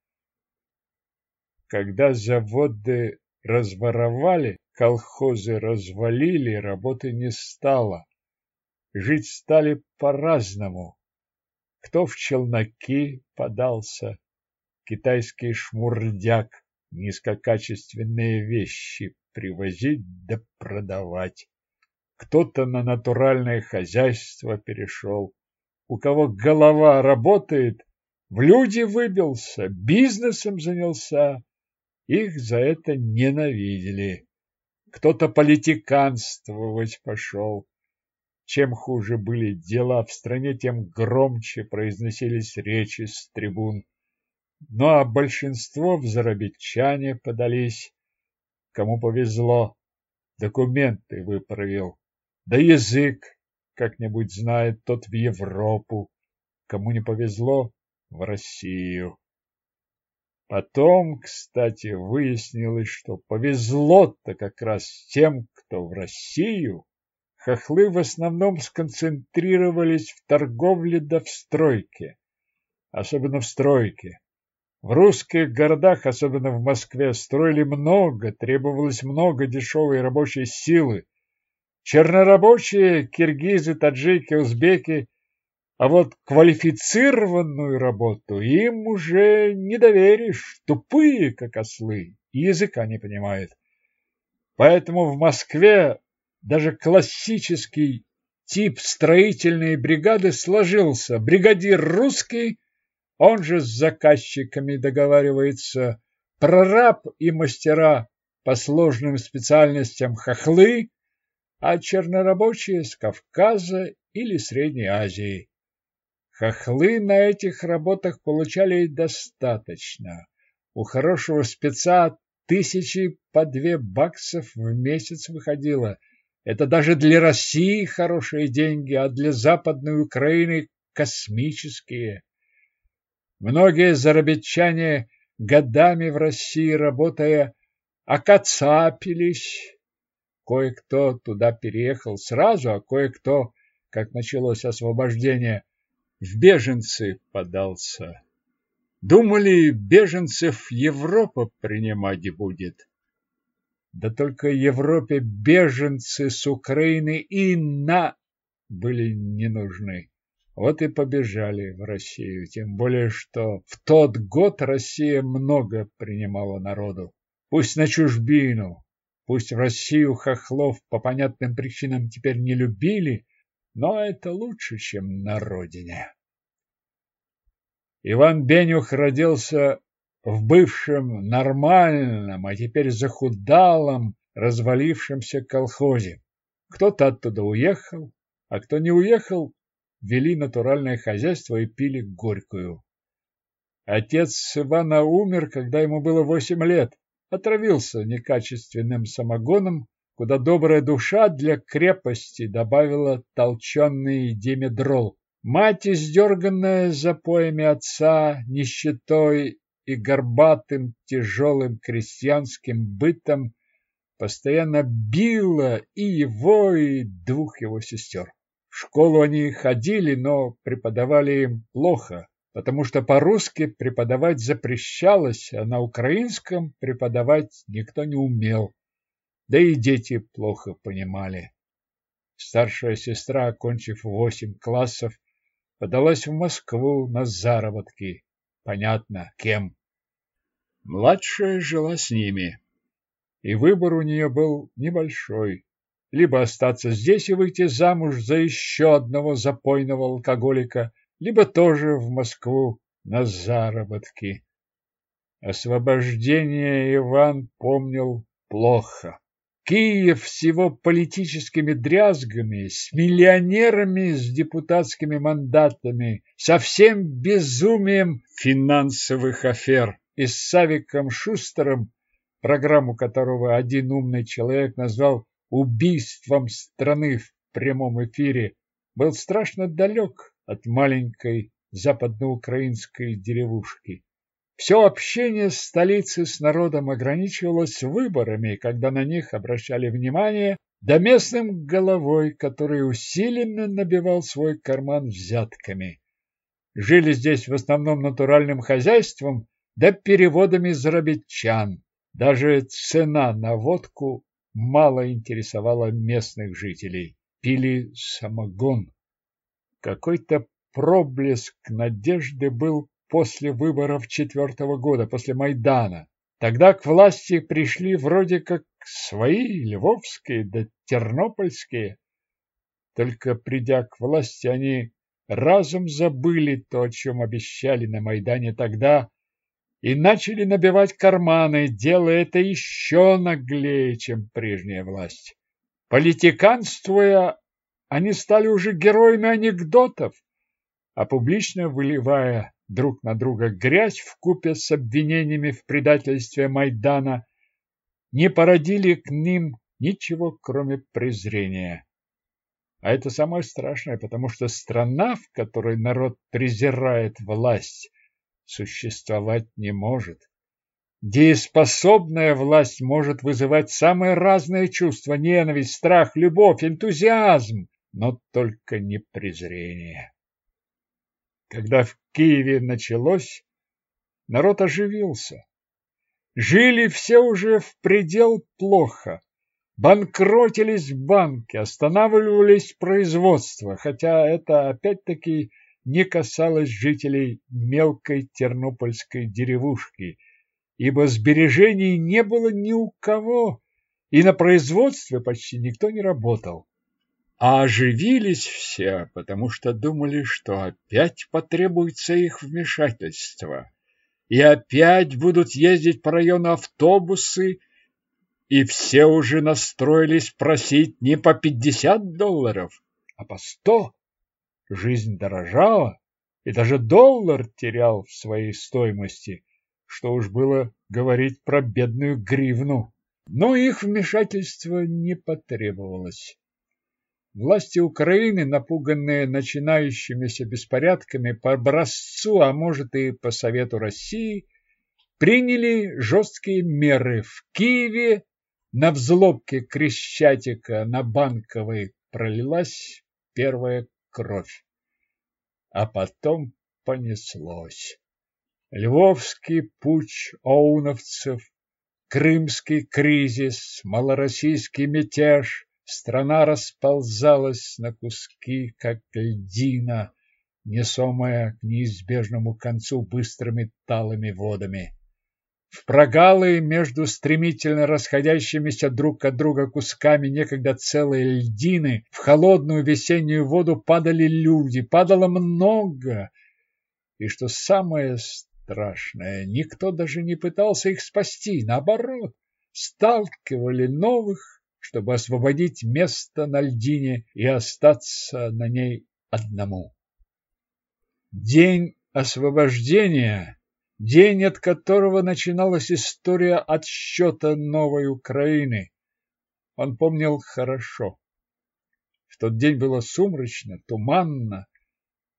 Когда заводы разворовали, колхозы развалили, работы не стало. Жить стали по-разному. Кто в челноки подался, китайский шмурдяк, низкокачественные вещи привозить да продавать. Кто-то на натуральное хозяйство перешел, у кого голова работает, в люди выбился, бизнесом занялся, их за это ненавидели. Кто-то политиканствовать пошел, чем хуже были дела в стране, тем громче произносились речи с трибун. Ну а большинство в зарабичане подались. Кому повезло, документы выправил. Да язык как-нибудь знает, тот в Европу. Кому не повезло, в Россию. Потом, кстати, выяснилось, что повезло-то как раз тем, кто в Россию хохлы в основном сконцентрировались в торговле да в стройке, особенно в стройке. В русских городах, особенно в Москве, строили много, требовалось много дешевой рабочей силы. Чернорабочие, киргизы, таджики, узбеки, а вот квалифицированную работу им уже не доверишь, тупые, как ослы, языка не понимают. Поэтому в Москве даже классический тип строительной бригады сложился. Бригадир русский, он же с заказчиками договаривается, прораб и мастера по сложным специальностям хохлы, а чернорабочие с Кавказа или Средней Азии. Хохлы на этих работах получали достаточно. У хорошего спеца тысячи по две баксов в месяц выходило – это даже для России хорошие деньги, а для Западной Украины космические. Многие зарабичане годами в России работая окацапились. Кое-кто туда переехал сразу, а кое-кто, как началось освобождение, в беженцы подался. Думали, беженцев Европа принимать будет. Да только Европе беженцы с Украины и на были не нужны. Вот и побежали в Россию, тем более, что в тот год Россия много принимала народу. Пусть на чужбину, пусть в Россию хохлов по понятным причинам теперь не любили, но это лучше, чем на родине. Иван Бенюх родился в бывшем нормальном, а теперь захудалом, развалившемся колхозе. Кто-то оттуда уехал, а кто не уехал, вели натуральное хозяйство и пили горькую. Отец Ивана умер, когда ему было восемь лет, отравился некачественным самогоном, куда добрая душа для крепости добавила толченый димедрол. Мать, издерганная запоями отца, нищетой и горбатым тяжелым крестьянским бытом постоянно била и его, и двух его сестер. В школу они ходили, но преподавали им плохо, потому что по-русски преподавать запрещалось, а на украинском преподавать никто не умел. да и дети плохо понимали. Старшая сестра, окончив восемь классов, подалась в Москву на заработки. Понятно, кем. Младшая жила с ними, и выбор у нее был небольшой. Либо остаться здесь и выйти замуж за еще одного запойного алкоголика, либо тоже в Москву на заработки. Освобождение Иван помнил плохо. Киев с его политическими дрязгами, с миллионерами с депутатскими мандатами, со всем безумием финансовых афер и с Савиком Шустером, программу которого один умный человек назвал убийством страны в прямом эфире, был страшно далек от маленькой западноукраинской деревушки. Все общение столицы с народом ограничивалось выборами, когда на них обращали внимание, да местным головой, который усиленно набивал свой карман взятками. Жили здесь в основном натуральным хозяйством да переводами зарабичан. Даже цена на водку мало интересовала местных жителей. Пили самогон. Какой-то проблеск надежды был после выборов четвертого года, после Майдана. Тогда к власти пришли вроде как свои, львовские да тернопольские. Только придя к власти, они разом забыли то, о чем обещали на Майдане тогда, и начали набивать карманы, делая это еще наглее, чем прежняя власть. Политиканствуя, они стали уже героями анекдотов, а публично выливая друг на друга грязь в купе с обвинениями в предательстве Майдана, не породили к ним ничего, кроме презрения. А это самое страшное, потому что страна, в которой народ презирает власть, существовать не может. Дееспособная власть может вызывать самые разные чувства – ненависть, страх, любовь, энтузиазм, но только не презрение. Когда в Киеве началось, народ оживился. Жили все уже в предел плохо. Банкротились банки, останавливались производства, хотя это опять-таки не касалось жителей мелкой тернопольской деревушки, ибо сбережений не было ни у кого, и на производстве почти никто не работал. А оживились все, потому что думали, что опять потребуется их вмешательство. И опять будут ездить по району автобусы, и все уже настроились просить не по пятьдесят долларов, а по сто. Жизнь дорожала, и даже доллар терял в своей стоимости, что уж было говорить про бедную гривну. Но их вмешательство не потребовалось. Власти Украины, напуганные начинающимися беспорядками по образцу, а может и по совету России, приняли жесткие меры. В Киеве на взлобке Крещатика на Банковой пролилась первая кровь. А потом понеслось. Львовский путь оуновцев, крымский кризис, малороссийский мятеж, Страна расползалась на куски, как льдина, несомая к неизбежному концу быстрыми талыми водами. В прогалы между стремительно расходящимися друг от друга кусками некогда целой льдины в холодную весеннюю воду падали люди, падало много. И что самое страшное, никто даже не пытался их спасти, наоборот, сталкивали новых чтобы освободить место на льдине и остаться на ней одному. День освобождения, день, от которого начиналась история отсчета новой Украины, он помнил хорошо. В тот день было сумрачно, туманно,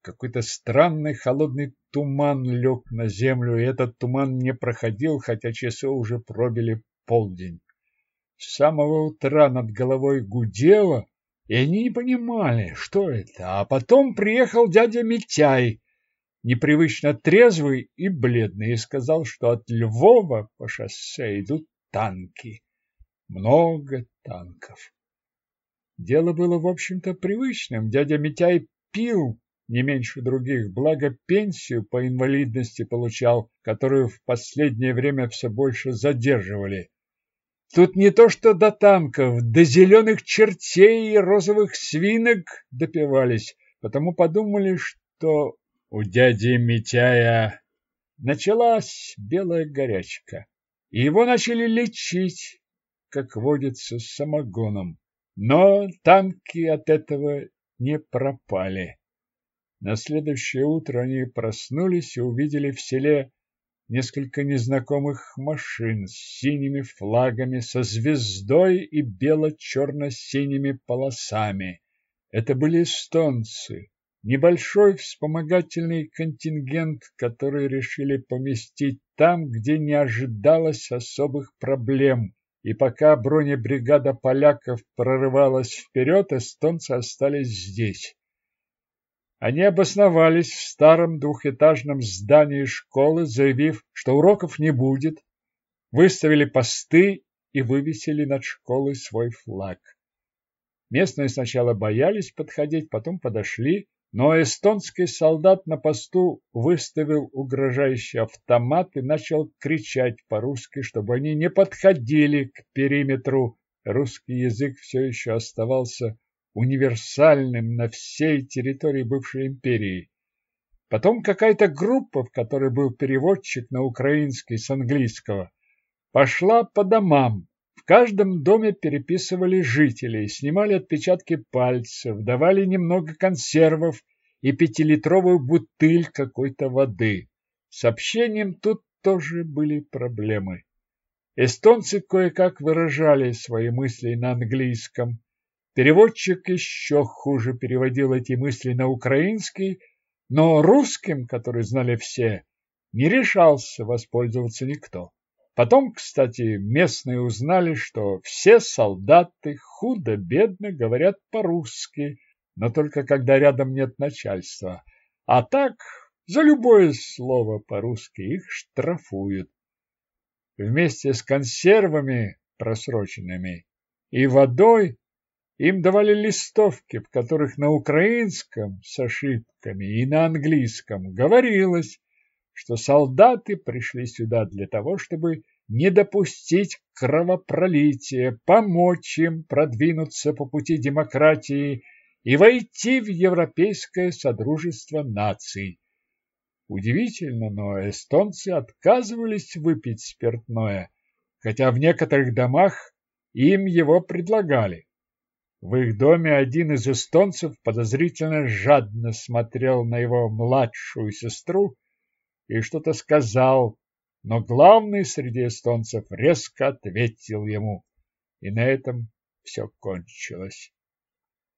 какой-то странный холодный туман лег на землю, и этот туман не проходил, хотя часы уже пробили полдень. С самого утра над головой гудело, и они не понимали, что это. А потом приехал дядя Митяй, непривычно трезвый и бледный, и сказал, что от Львова по шоссе идут танки. много танков. Дело было, в общем-то, привычным. Дядя Митяй пил не меньше других, благо пенсию по инвалидности получал, которую в последнее время все больше задерживали. Тут не то что до танков, до зеленых чертей и розовых свинок допивались, потому подумали, что у дяди Митяя началась белая горячка, и его начали лечить, как водится, самогоном. Но танки от этого не пропали. На следующее утро они проснулись и увидели в селе несколько незнакомых машин с синими флагами, со звездой и бело-черно-синими полосами. Это были эстонцы, небольшой вспомогательный контингент, который решили поместить там, где не ожидалось особых проблем. И пока бронебригада поляков прорывалась вперед, эстонцы остались здесь. Они обосновались в старом двухэтажном здании школы, заявив, что уроков не будет, выставили посты и вывесили над школой свой флаг. Местные сначала боялись подходить, потом подошли, но эстонский солдат на посту выставил угрожающий автомат и начал кричать по-русски, чтобы они не подходили к периметру. Русский язык все еще оставался универсальным на всей территории бывшей империи. Потом какая-то группа, в которой был переводчик на украинский с английского, пошла по домам. В каждом доме переписывали жителей, снимали отпечатки пальцев, давали немного консервов и пятилитровую бутыль какой-то воды. С общением тут тоже были проблемы. Эстонцы кое-как выражали свои мысли на английском, Переводчик еще хуже переводил эти мысли на украинский, но русским, который знали все, не решался воспользоваться никто. Потом, кстати, местные узнали, что все солдаты худо-бедно говорят по-русски, но только когда рядом нет начальства. А так, за любое слово по-русски их штрафуют. Вместе с консервами просроченными и водой им давали листовки, в которых на украинском с ошибками и на английском говорилось, что солдаты пришли сюда для того, чтобы не допустить кровопролития, помочь им продвинуться по пути демократии и войти в европейское содружество наций. Удивительно, но эстонцы отказывались выпить спиртное, хотя в некоторых домах им его предлагали. В их доме один из эстонцев подозрительно жадно смотрел на его младшую сестру и что-то сказал, но главный среди эстонцев резко ответил ему, и на этом все кончилось.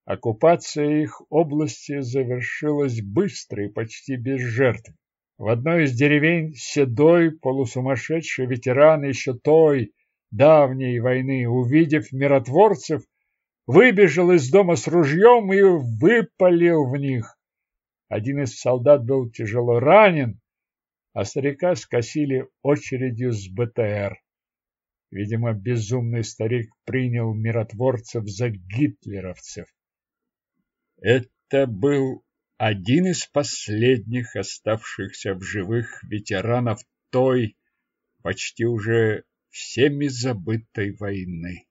Оккупация их области завершилась быстро и почти без жертв. В одной из деревень седой, полусумасшедший ветеран еще той давней войны, увидев миротворцев, выбежал из дома с ружьем и выпалил в них. Один из солдат был тяжело ранен, а старика скосили очередью с БТР. Видимо, безумный старик принял миротворцев за гитлеровцев. Это был один из последних оставшихся в живых ветеранов той, почти уже всеми забытой войны.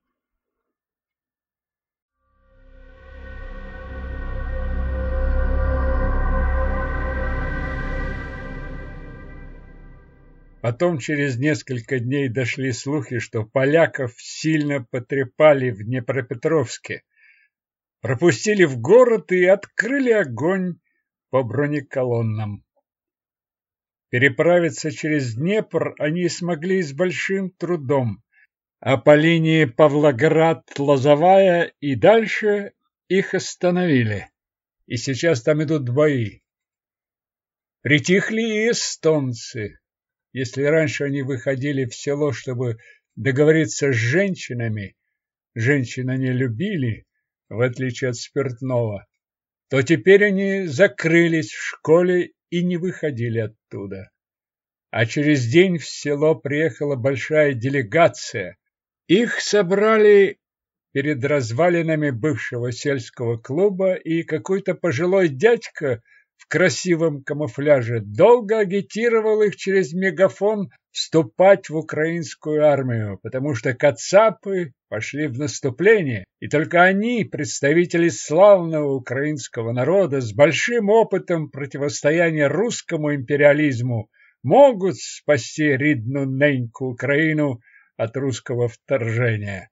Потом через несколько дней дошли слухи, что поляков сильно потрепали в Днепропетровске, пропустили в город и открыли огонь по бронеколоннам. Переправиться через Днепр они смогли с большим трудом, а по линии Павлоград-Лозовая и дальше их остановили. И сейчас там идут бои. Притихли и эстонцы. Если раньше они выходили в село, чтобы договориться с женщинами, женщин они любили, в отличие от спиртного, то теперь они закрылись в школе и не выходили оттуда. А через день в село приехала большая делегация. Их собрали перед развалинами бывшего сельского клуба, и какой-то пожилой дядька красивом камуфляже долго агитировал их через мегафон вступать в украинскую армию, потому что кацапы пошли в наступление, и только они, представители славного украинского народа с большим опытом противостояния русскому империализму, могут спасти ридну неньку Украину от русского вторжения.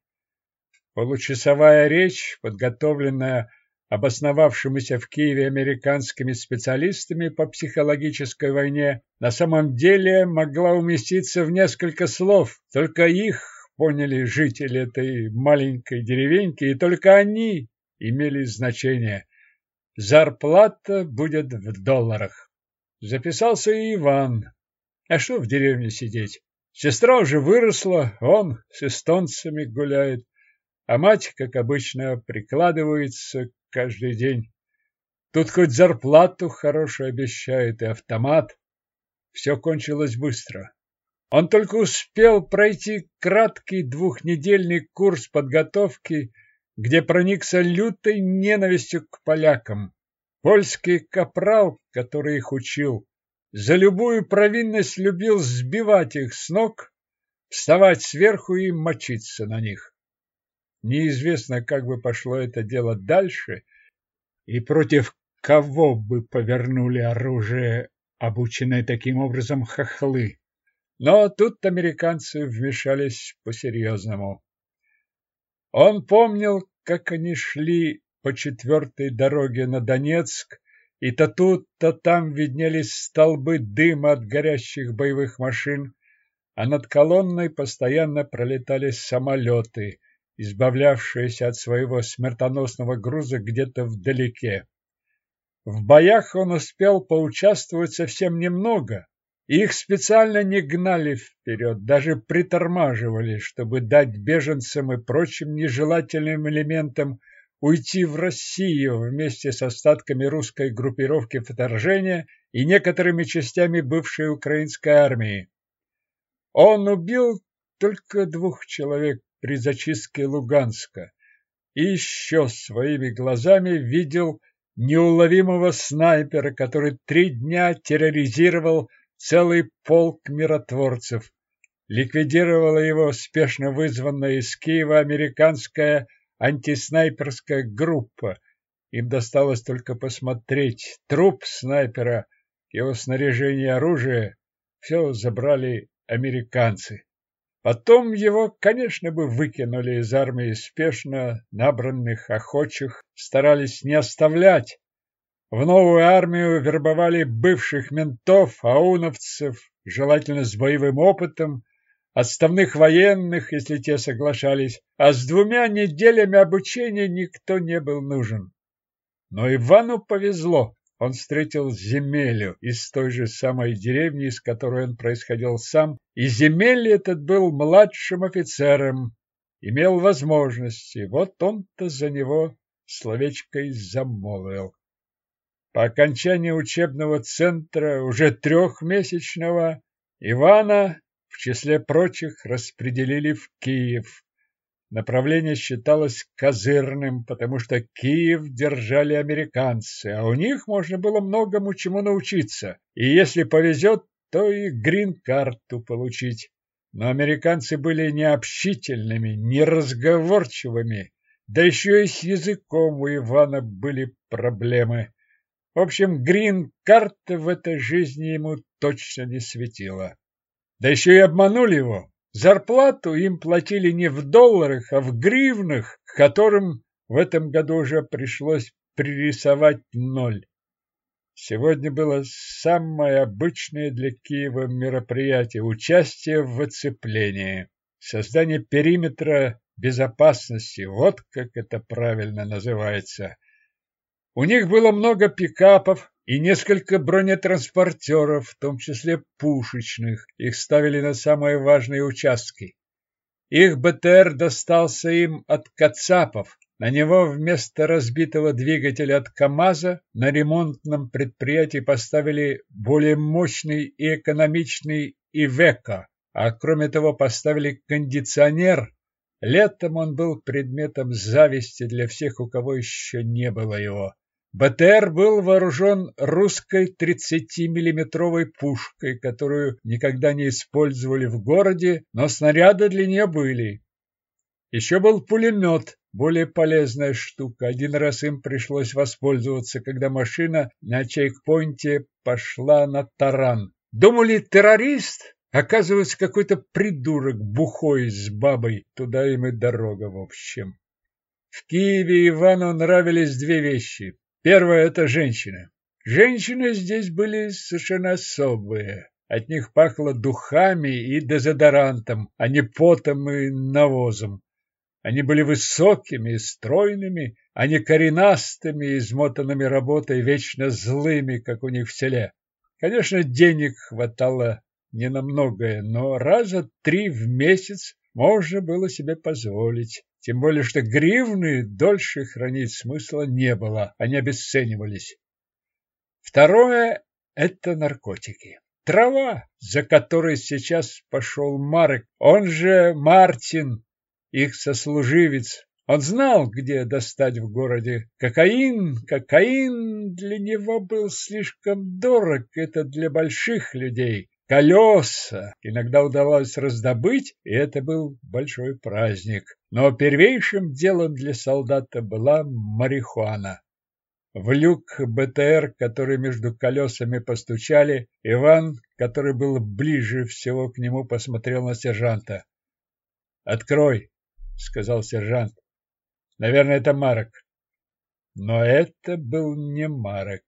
Получасовая речь, подготовленная обосновавшимися в Киеве американскими специалистами по психологической войне, на самом деле могла уместиться в несколько слов, только их поняли жители этой маленькой деревеньки, и только они имели значение. Зарплата будет в долларах. Записался и Иван. А что в деревне сидеть? Сестра уже выросла, он с эстонцами гуляет, а мать, как обычно, прикладывается каждый день. Тут хоть зарплату хорошую обещают и автомат. Все кончилось быстро. Он только успел пройти краткий двухнедельный курс подготовки, где проникся лютой ненавистью к полякам. Польский капрал, который их учил, за любую провинность любил сбивать их с ног, вставать сверху и мочиться на них. Неизвестно, как бы пошло это дело дальше и против кого бы повернули оружие, обученные таким образом хохлы. Но тут американцы вмешались по-серьезному. Он помнил, как они шли по четвертой дороге на Донецк, и то тут, то там виднелись столбы дыма от горящих боевых машин, а над колонной постоянно пролетали самолеты, избавлявшиеся от своего смертоносного груза где-то вдалеке. В боях он успел поучаствовать совсем немного, их специально не гнали вперед, даже притормаживали, чтобы дать беженцам и прочим нежелательным элементам уйти в Россию вместе с остатками русской группировки вторжения и некоторыми частями бывшей украинской армии. Он убил только двух человек при зачистке Луганска и еще своими глазами видел неуловимого снайпера, который три дня терроризировал целый полк миротворцев. Ликвидировала его спешно вызванная из Киева американская антиснайперская группа. Им досталось только посмотреть. Труп снайпера, его снаряжение и оружие – все забрали американцы. Потом его, конечно, бы выкинули из армии спешно набранных охочих, старались не оставлять. В новую армию вербовали бывших ментов, ауновцев, желательно с боевым опытом, отставных военных, если те соглашались, а с двумя неделями обучения никто не был нужен. Но Ивану повезло. Он встретил Земелю из той же самой деревни, из которой он происходил сам, и Земель этот был младшим офицером, имел возможности, вот он-то за него словечко замолвил. По окончании учебного центра, уже трехмесячного, Ивана, в числе прочих, распределили в Киев. Направление считалось козырным, потому что Киев держали американцы, а у них можно было многому чему научиться. И если повезет, то и грин-карту получить. Но американцы были необщительными, неразговорчивыми, да еще и с языком у Ивана были проблемы. В общем, грин-карта в этой жизни ему точно не светила. Да еще и обманули его. Зарплату им платили не в долларах, а в гривнах, которым в этом году уже пришлось пририсовать ноль. Сегодня было самое обычное для Киева мероприятие – участие в оцеплении, создание периметра безопасности, вот как это правильно называется. У них было много пикапов, и несколько бронетранспортеров, в том числе пушечных. Их ставили на самые важные участки. Их БТР достался им от Кацапов. На него вместо разбитого двигателя от КАМАЗа на ремонтном предприятии поставили более мощный и экономичный Ивека, а кроме того поставили кондиционер, Летом он был предметом зависти для всех, у кого еще не было его. БТР был вооружен русской 30-миллиметровой пушкой, которую никогда не использовали в городе, но снаряды для нее были. Еще был пулемет, более полезная штука. Один раз им пришлось воспользоваться, когда машина на чейкпоинте пошла на таран. Думали, террорист? Оказывается, какой-то придурок бухой с бабой. Туда им и дорога, в общем. В Киеве Ивану нравились две вещи. Первое – это женщины. Женщины здесь были совершенно особые. От них пахло духами и дезодорантом, а не потом и навозом. Они были высокими и стройными, а не коренастыми, измотанными работой, вечно злыми, как у них в селе. Конечно, денег хватало не на многое, но раза три в месяц можно было себе позволить. Тем более, что гривны дольше хранить смысла не было, они обесценивались. Второе – это наркотики. Трава, за которой сейчас пошел Марек, он же Мартин, их сослуживец. Он знал, где достать в городе кокаин. Кокаин для него был слишком дорог, это для больших людей колеса иногда удавалось раздобыть, и это был большой праздник. Но первейшим делом для солдата была марихуана. В люк БТР, который между колесами постучали, Иван, который был ближе всего к нему, посмотрел на сержанта. «Открой», — сказал сержант. «Наверное, это Марок». Но это был не Марок.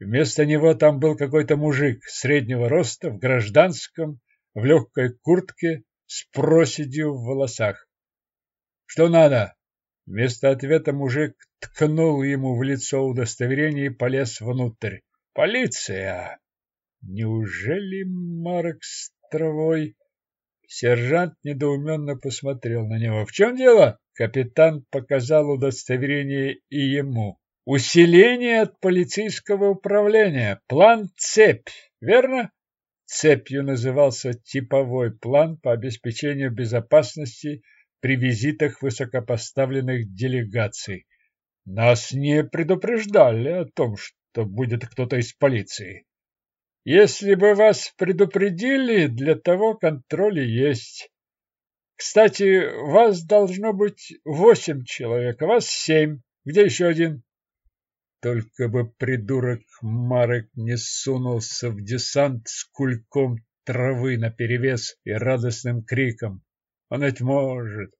Вместо него там был какой-то мужик среднего роста, в гражданском, в легкой куртке, с проседью в волосах. «Что надо?» Вместо ответа мужик ткнул ему в лицо удостоверение и полез внутрь. «Полиция!» «Неужели Марк с травой?» Сержант недоуменно посмотрел на него. «В чем дело?» Капитан показал удостоверение и ему. Усиление от полицейского управления. План «Цепь». Верно? Цепью назывался типовой план по обеспечению безопасности при визитах высокопоставленных делегаций. Нас не предупреждали о том, что будет кто-то из полиции. Если бы вас предупредили, для того контроль есть. Кстати, вас должно быть восемь человек, а вас семь. Где еще один? Только бы придурок Марек не сунулся в десант с кульком травы наперевес и радостным криком. Он ведь может.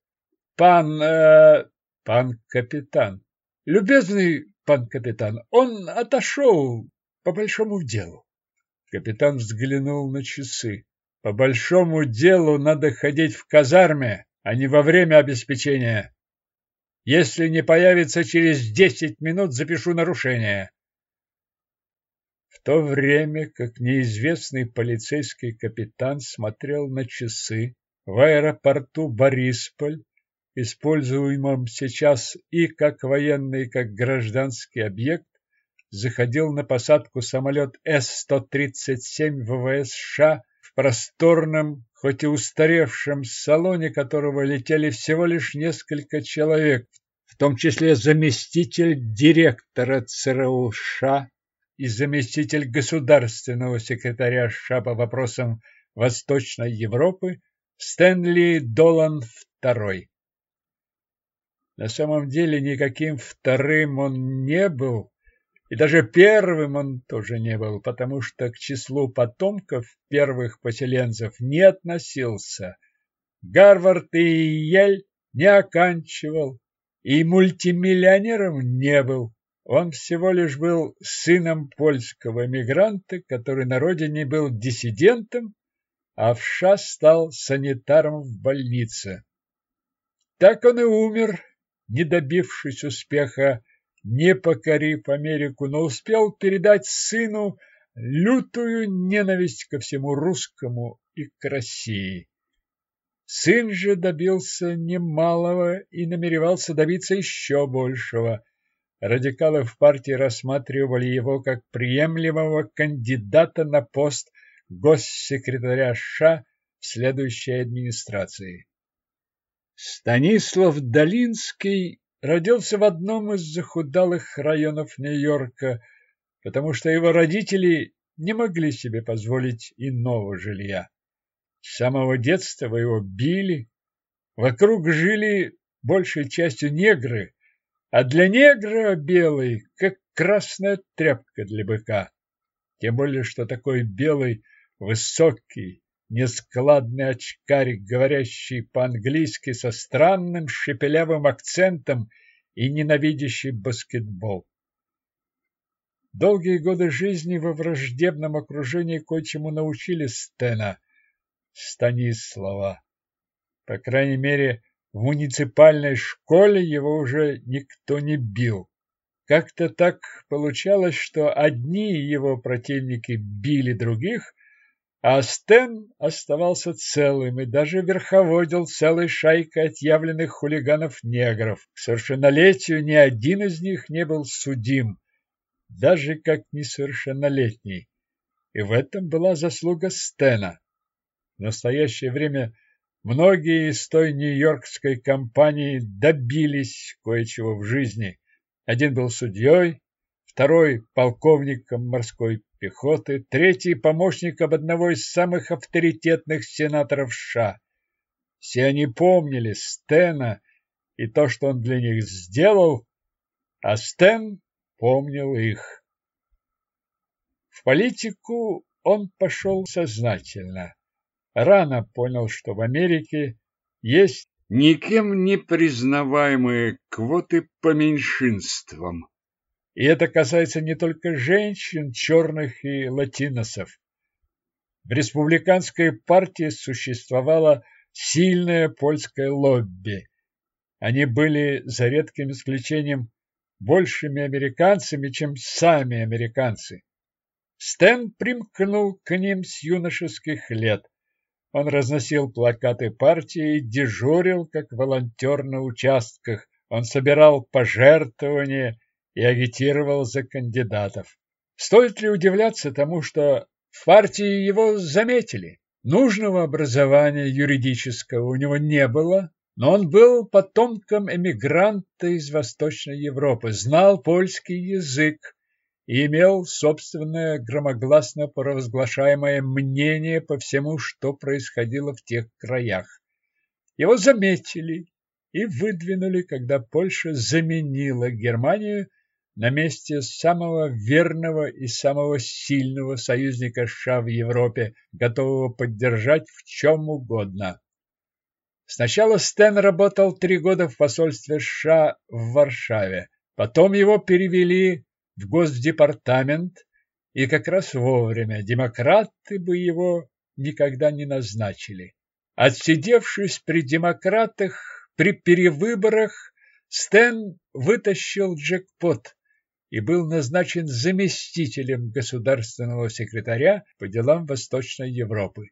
Пан... Э, пан капитан. Любезный пан капитан, он отошел по большому делу. Капитан взглянул на часы. По большому делу надо ходить в казарме, а не во время обеспечения. Если не появится через десять минут, запишу нарушение. В то время как неизвестный полицейский капитан смотрел на часы в аэропорту Борисполь, используемом сейчас и как военный, и как гражданский объект, заходил на посадку самолет С-137 ВВС США в просторном, хоть и устаревшем салоне которого летели всего лишь несколько человек, в том числе заместитель директора ЦРУ США и заместитель государственного секретаря США по вопросам Восточной Европы Стэнли Долан II. На самом деле никаким вторым он не был, и даже первым он тоже не был, потому что к числу потомков первых поселенцев не относился. Гарвард и Ель не оканчивал, и мультимиллионером не был. Он всего лишь был сыном польского эмигранта, который на родине был диссидентом, а в США стал санитаром в больнице. Так он и умер, не добившись успеха не покорив Америку, но успел передать сыну лютую ненависть ко всему русскому и к России. Сын же добился немалого и намеревался добиться еще большего. Радикалы в партии рассматривали его как приемлемого кандидата на пост госсекретаря США в следующей администрации. Станислав Долинский родился в одном из захудалых районов Нью-Йорка, потому что его родители не могли себе позволить иного жилья. С самого детства его били, вокруг жили большей частью негры, а для негра белый, как красная тряпка для быка. Тем более, что такой белый, высокий, нескладный очкарик, говорящий по-английски со странным шепелявым акцентом и ненавидящий баскетбол. Долгие годы жизни во враждебном окружении кое-чему научили Стена Станислава. По крайней мере, в муниципальной школе его уже никто не бил. Как-то так получалось, что одни его противники били других, а Стэн оставался целым и даже верховодил целой шайкой отъявленных хулиганов-негров. К совершеннолетию ни один из них не был судим, даже как несовершеннолетний. И в этом была заслуга Стена. В настоящее время многие из той нью-йоркской компании добились кое-чего в жизни. Один был судьей, второй – полковником морской пехоты, третий – помощником одного из самых авторитетных сенаторов США. Все они помнили Стена и то, что он для них сделал, а Стэн помнил их. В политику он пошел сознательно. Рано понял, что в Америке есть никем не признаваемые квоты по меньшинствам. И это касается не только женщин, черных и латиносов. В республиканской партии существовало сильное польское лобби. Они были, за редким исключением, большими американцами, чем сами американцы. Стэн примкнул к ним с юношеских лет. Он разносил плакаты партии и дежурил как волонтер на участках. Он собирал пожертвования и агитировал за кандидатов. Стоит ли удивляться тому, что в партии его заметили? Нужного образования юридического у него не было, но он был потомком эмигранта из Восточной Европы, знал польский язык и имел собственное громогласно провозглашаемое мнение по всему, что происходило в тех краях. Его заметили и выдвинули, когда Польша заменила Германию на месте самого верного и самого сильного союзника США в Европе, готового поддержать в чем угодно. Сначала Стэн работал три года в посольстве США в Варшаве, потом его перевели в Госдепартамент, и как раз вовремя демократы бы его никогда не назначили. Отсидевшись при демократах при перевыборах, Стэн вытащил джекпот и был назначен заместителем государственного секретаря по делам Восточной Европы.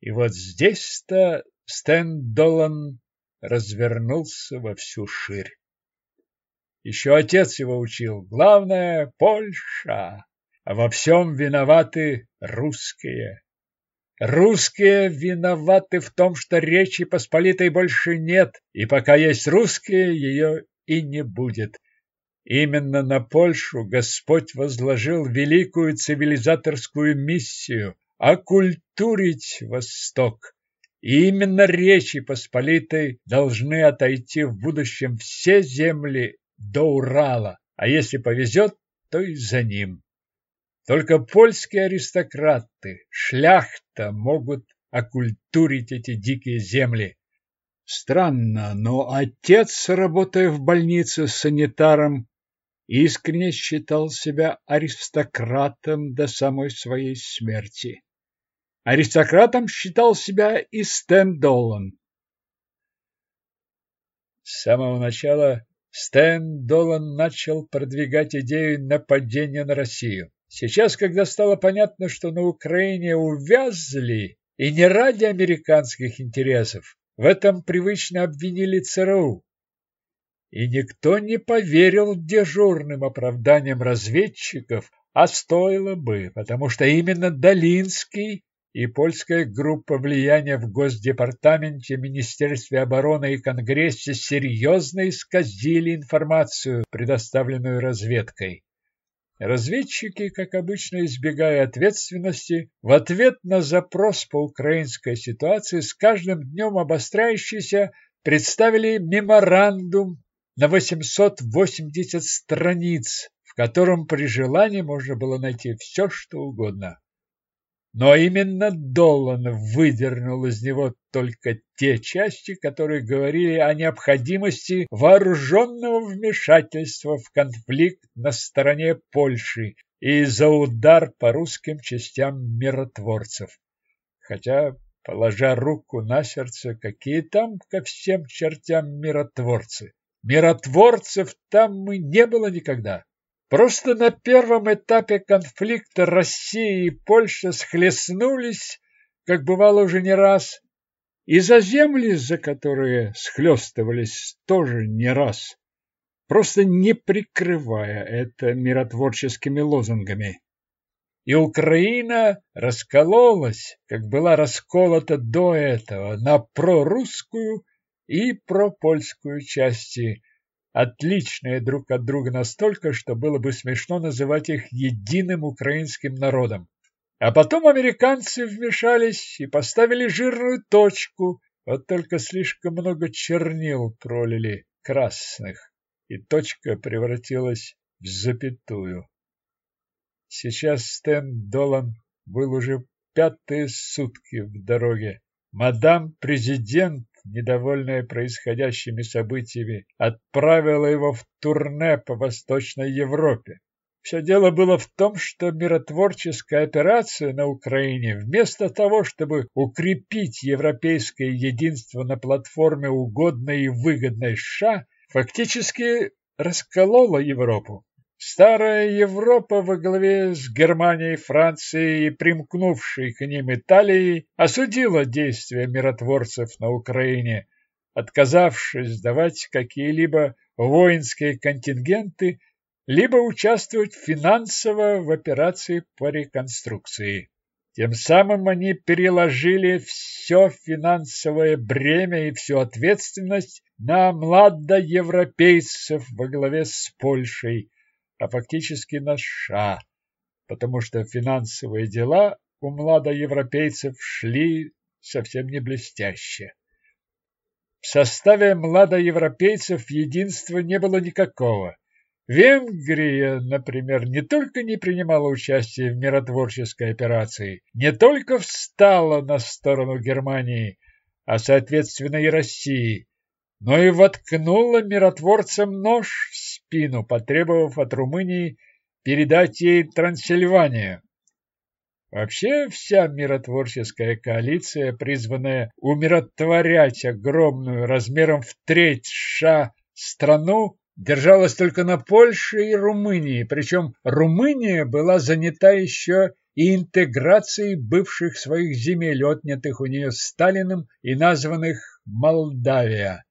И вот здесь-то Стэн Долан развернулся во всю ширь. Еще отец его учил. Главное — Польша, а во всем виноваты русские. Русские виноваты в том, что Речи Посполитой больше нет, и пока есть русские, ее и не будет. Именно на Польшу Господь возложил великую цивилизаторскую миссию – окультурить Восток. И именно Речи Посполитой должны отойти в будущем все земли до Урала, а если повезет, то и за ним. Только польские аристократы, шляхта могут окультурить эти дикие земли. Странно, но отец, работая в больнице санитаром, искренне считал себя аристократом до самой своей смерти. Аристократом считал себя и Стэн Долан. С самого начала Стэн Долан начал продвигать идею нападения на Россию. Сейчас, когда стало понятно, что на Украине увязли, и не ради американских интересов, в этом привычно обвинили ЦРУ и никто не поверил дежурным оправданиям разведчиков, а стоило бы, потому что именно Долинский и польская группа влияния в Госдепартаменте, Министерстве обороны и Конгрессе серьезно исказили информацию, предоставленную разведкой. Разведчики, как обычно избегая ответственности, в ответ на запрос по украинской ситуации с каждым днем обостряющийся представили меморандум на 880 страниц, в котором при желании можно было найти все, что угодно. Но именно Долан выдернул из него только те части, которые говорили о необходимости вооруженного вмешательства в конфликт на стороне Польши и за удар по русским частям миротворцев. Хотя, положа руку на сердце, какие там ко всем чертям миротворцы? Миротворцев там и не было никогда. Просто на первом этапе конфликта Россия и Польша схлестнулись, как бывало уже не раз, и за земли, за которые схлестывались тоже не раз, просто не прикрывая это миротворческими лозунгами. И Украина раскололась, как была расколота до этого, на прорусскую и пропольскую части, отличные друг от друга настолько, что было бы смешно называть их единым украинским народом. А потом американцы вмешались и поставили жирную точку, вот только слишком много чернил пролили красных, и точка превратилась в запятую. Сейчас Стэн Долан был уже пятые сутки в дороге. Мадам президент недовольная происходящими событиями, отправила его в турне по Восточной Европе. Все дело было в том, что миротворческая операция на Украине, вместо того, чтобы укрепить европейское единство на платформе угодной и выгодной США, фактически расколола Европу. Старая Европа во главе с Германией, Францией и примкнувшей к ним Италией осудила действия миротворцев на Украине, отказавшись давать какие-либо воинские контингенты либо участвовать финансово в операции по реконструкции. Тем самым они переложили все финансовое бремя и всю ответственность на младоевропейцев во главе с Польшей, а фактически на США, потому что финансовые дела у младоевропейцев шли совсем не блестяще. В составе младоевропейцев единства не было никакого. Венгрия, например, не только не принимала участие в миротворческой операции, не только встала на сторону Германии, а, соответственно, и России, но и воткнула миротворцам нож в спину, потребовав от Румынии передать ей Трансильванию. Вообще вся миротворческая коалиция, призванная умиротворять огромную размером в треть США страну, держалась только на Польше и Румынии, причем Румыния была занята еще и интеграцией бывших своих земель, отнятых у нее Сталиным и названных Молдавия.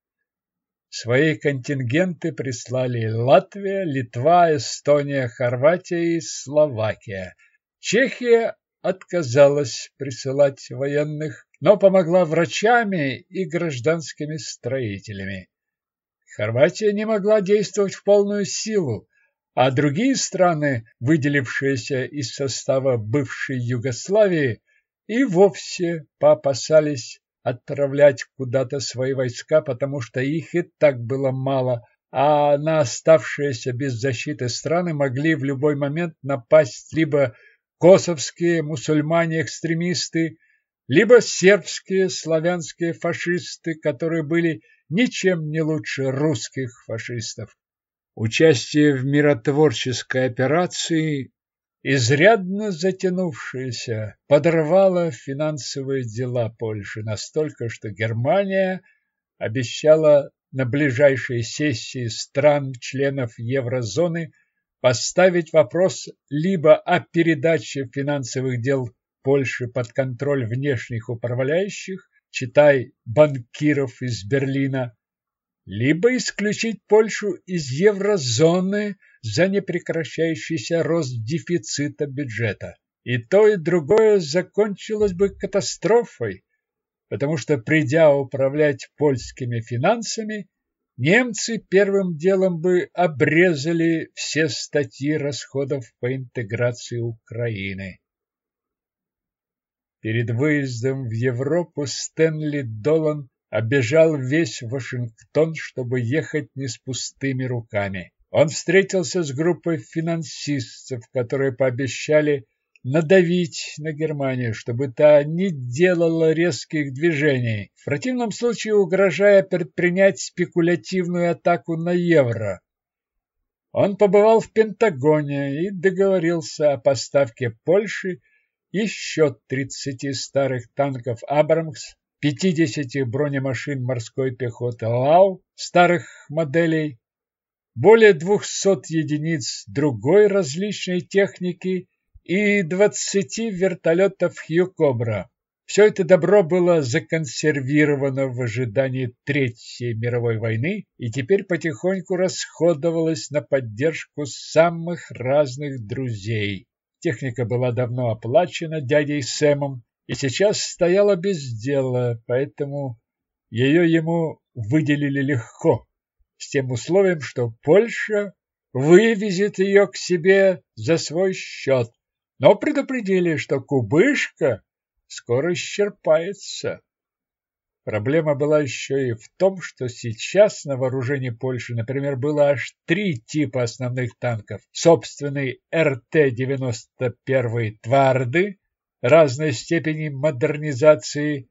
Свои контингенты прислали Латвия, Литва, Эстония, Хорватия и Словакия. Чехия отказалась присылать военных, но помогла врачами и гражданскими строителями. Хорватия не могла действовать в полную силу, а другие страны, выделившиеся из состава бывшей Югославии, и вовсе поопасались отправлять куда-то свои войска, потому что их и так было мало, а на оставшиеся без защиты страны могли в любой момент напасть либо косовские мусульмане-экстремисты, либо сербские славянские фашисты, которые были ничем не лучше русских фашистов. Участие в миротворческой операции изрядно затянувшаяся, подорвала финансовые дела Польши настолько, что Германия обещала на ближайшей сессии стран-членов еврозоны поставить вопрос либо о передаче финансовых дел Польши под контроль внешних управляющих, читай банкиров из Берлина, либо исключить Польшу из еврозоны за непрекращающийся рост дефицита бюджета. и то, и другое закончилось бы катастрофой, потому что, придя управлять польскими финансами, немцы первым делом бы обрезали все статьи расходов по интеграции Украины. Перед выездом в Европу Стэнли Долан обежал весь Вашингтон, чтобы ехать не с пустыми руками. Он встретился с группой финансистов, которые пообещали надавить на Германию, чтобы та не делала резких движений, в противном случае угрожая предпринять спекулятивную атаку на евро. Он побывал в Пентагоне и договорился о поставке Польши еще 30 старых танков «Абрамс», 50 бронемашин морской пехоты «Лау» старых моделей, более 200 единиц другой различной техники и 20 вертолетов «Хью-Кобра». Все это добро было законсервировано в ожидании Третьей мировой войны и теперь потихоньку расходовалось на поддержку самых разных друзей. Техника была давно оплачена дядей Сэмом и сейчас стояла без дела, поэтому ее ему выделили легко, с тем условием, что Польша вывезет ее к себе за свой счет, но предупредили, что кубышка скоро исчерпается. Проблема была еще и в том, что сейчас на вооружении Польши, например, было аж три типа основных танков. Собственный РТ-91 «Тварды» разной степени модернизации,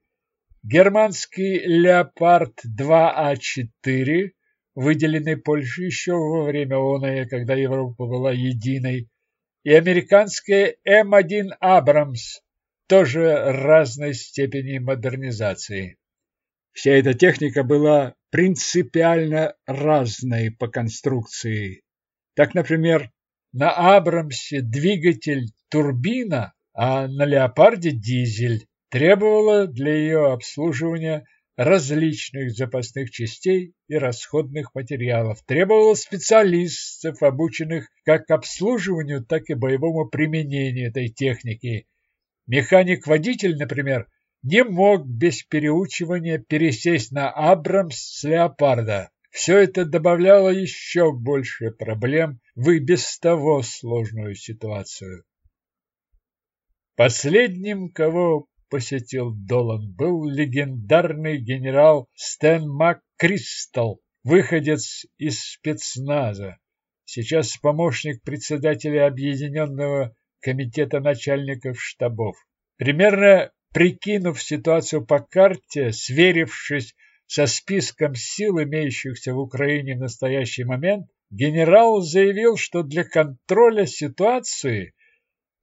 германский «Леопард-2А4», выделенный Польше еще во время ОНЭ, когда Европа была единой, и американская М1 «Абрамс», тоже разной степени модернизации. Вся эта техника была принципиально разной по конструкции. Так, например, на Абрамсе двигатель турбина, а на Леопарде дизель требовало для ее обслуживания различных запасных частей и расходных материалов. Требовало специалистов, обученных как обслуживанию, так и боевому применению этой техники. Механик-водитель, например, не мог без переучивания пересесть на Абрамс с Леопарда. Все это добавляло еще больше проблем в и без того сложную ситуацию. Последним, кого посетил Долан, был легендарный генерал Стэн МакКристал, выходец из спецназа, сейчас помощник председателя Объединенного комитета начальников штабов. Примерно Прикинув ситуацию по карте, сверившись со списком сил, имеющихся в Украине в настоящий момент, генерал заявил, что для контроля ситуации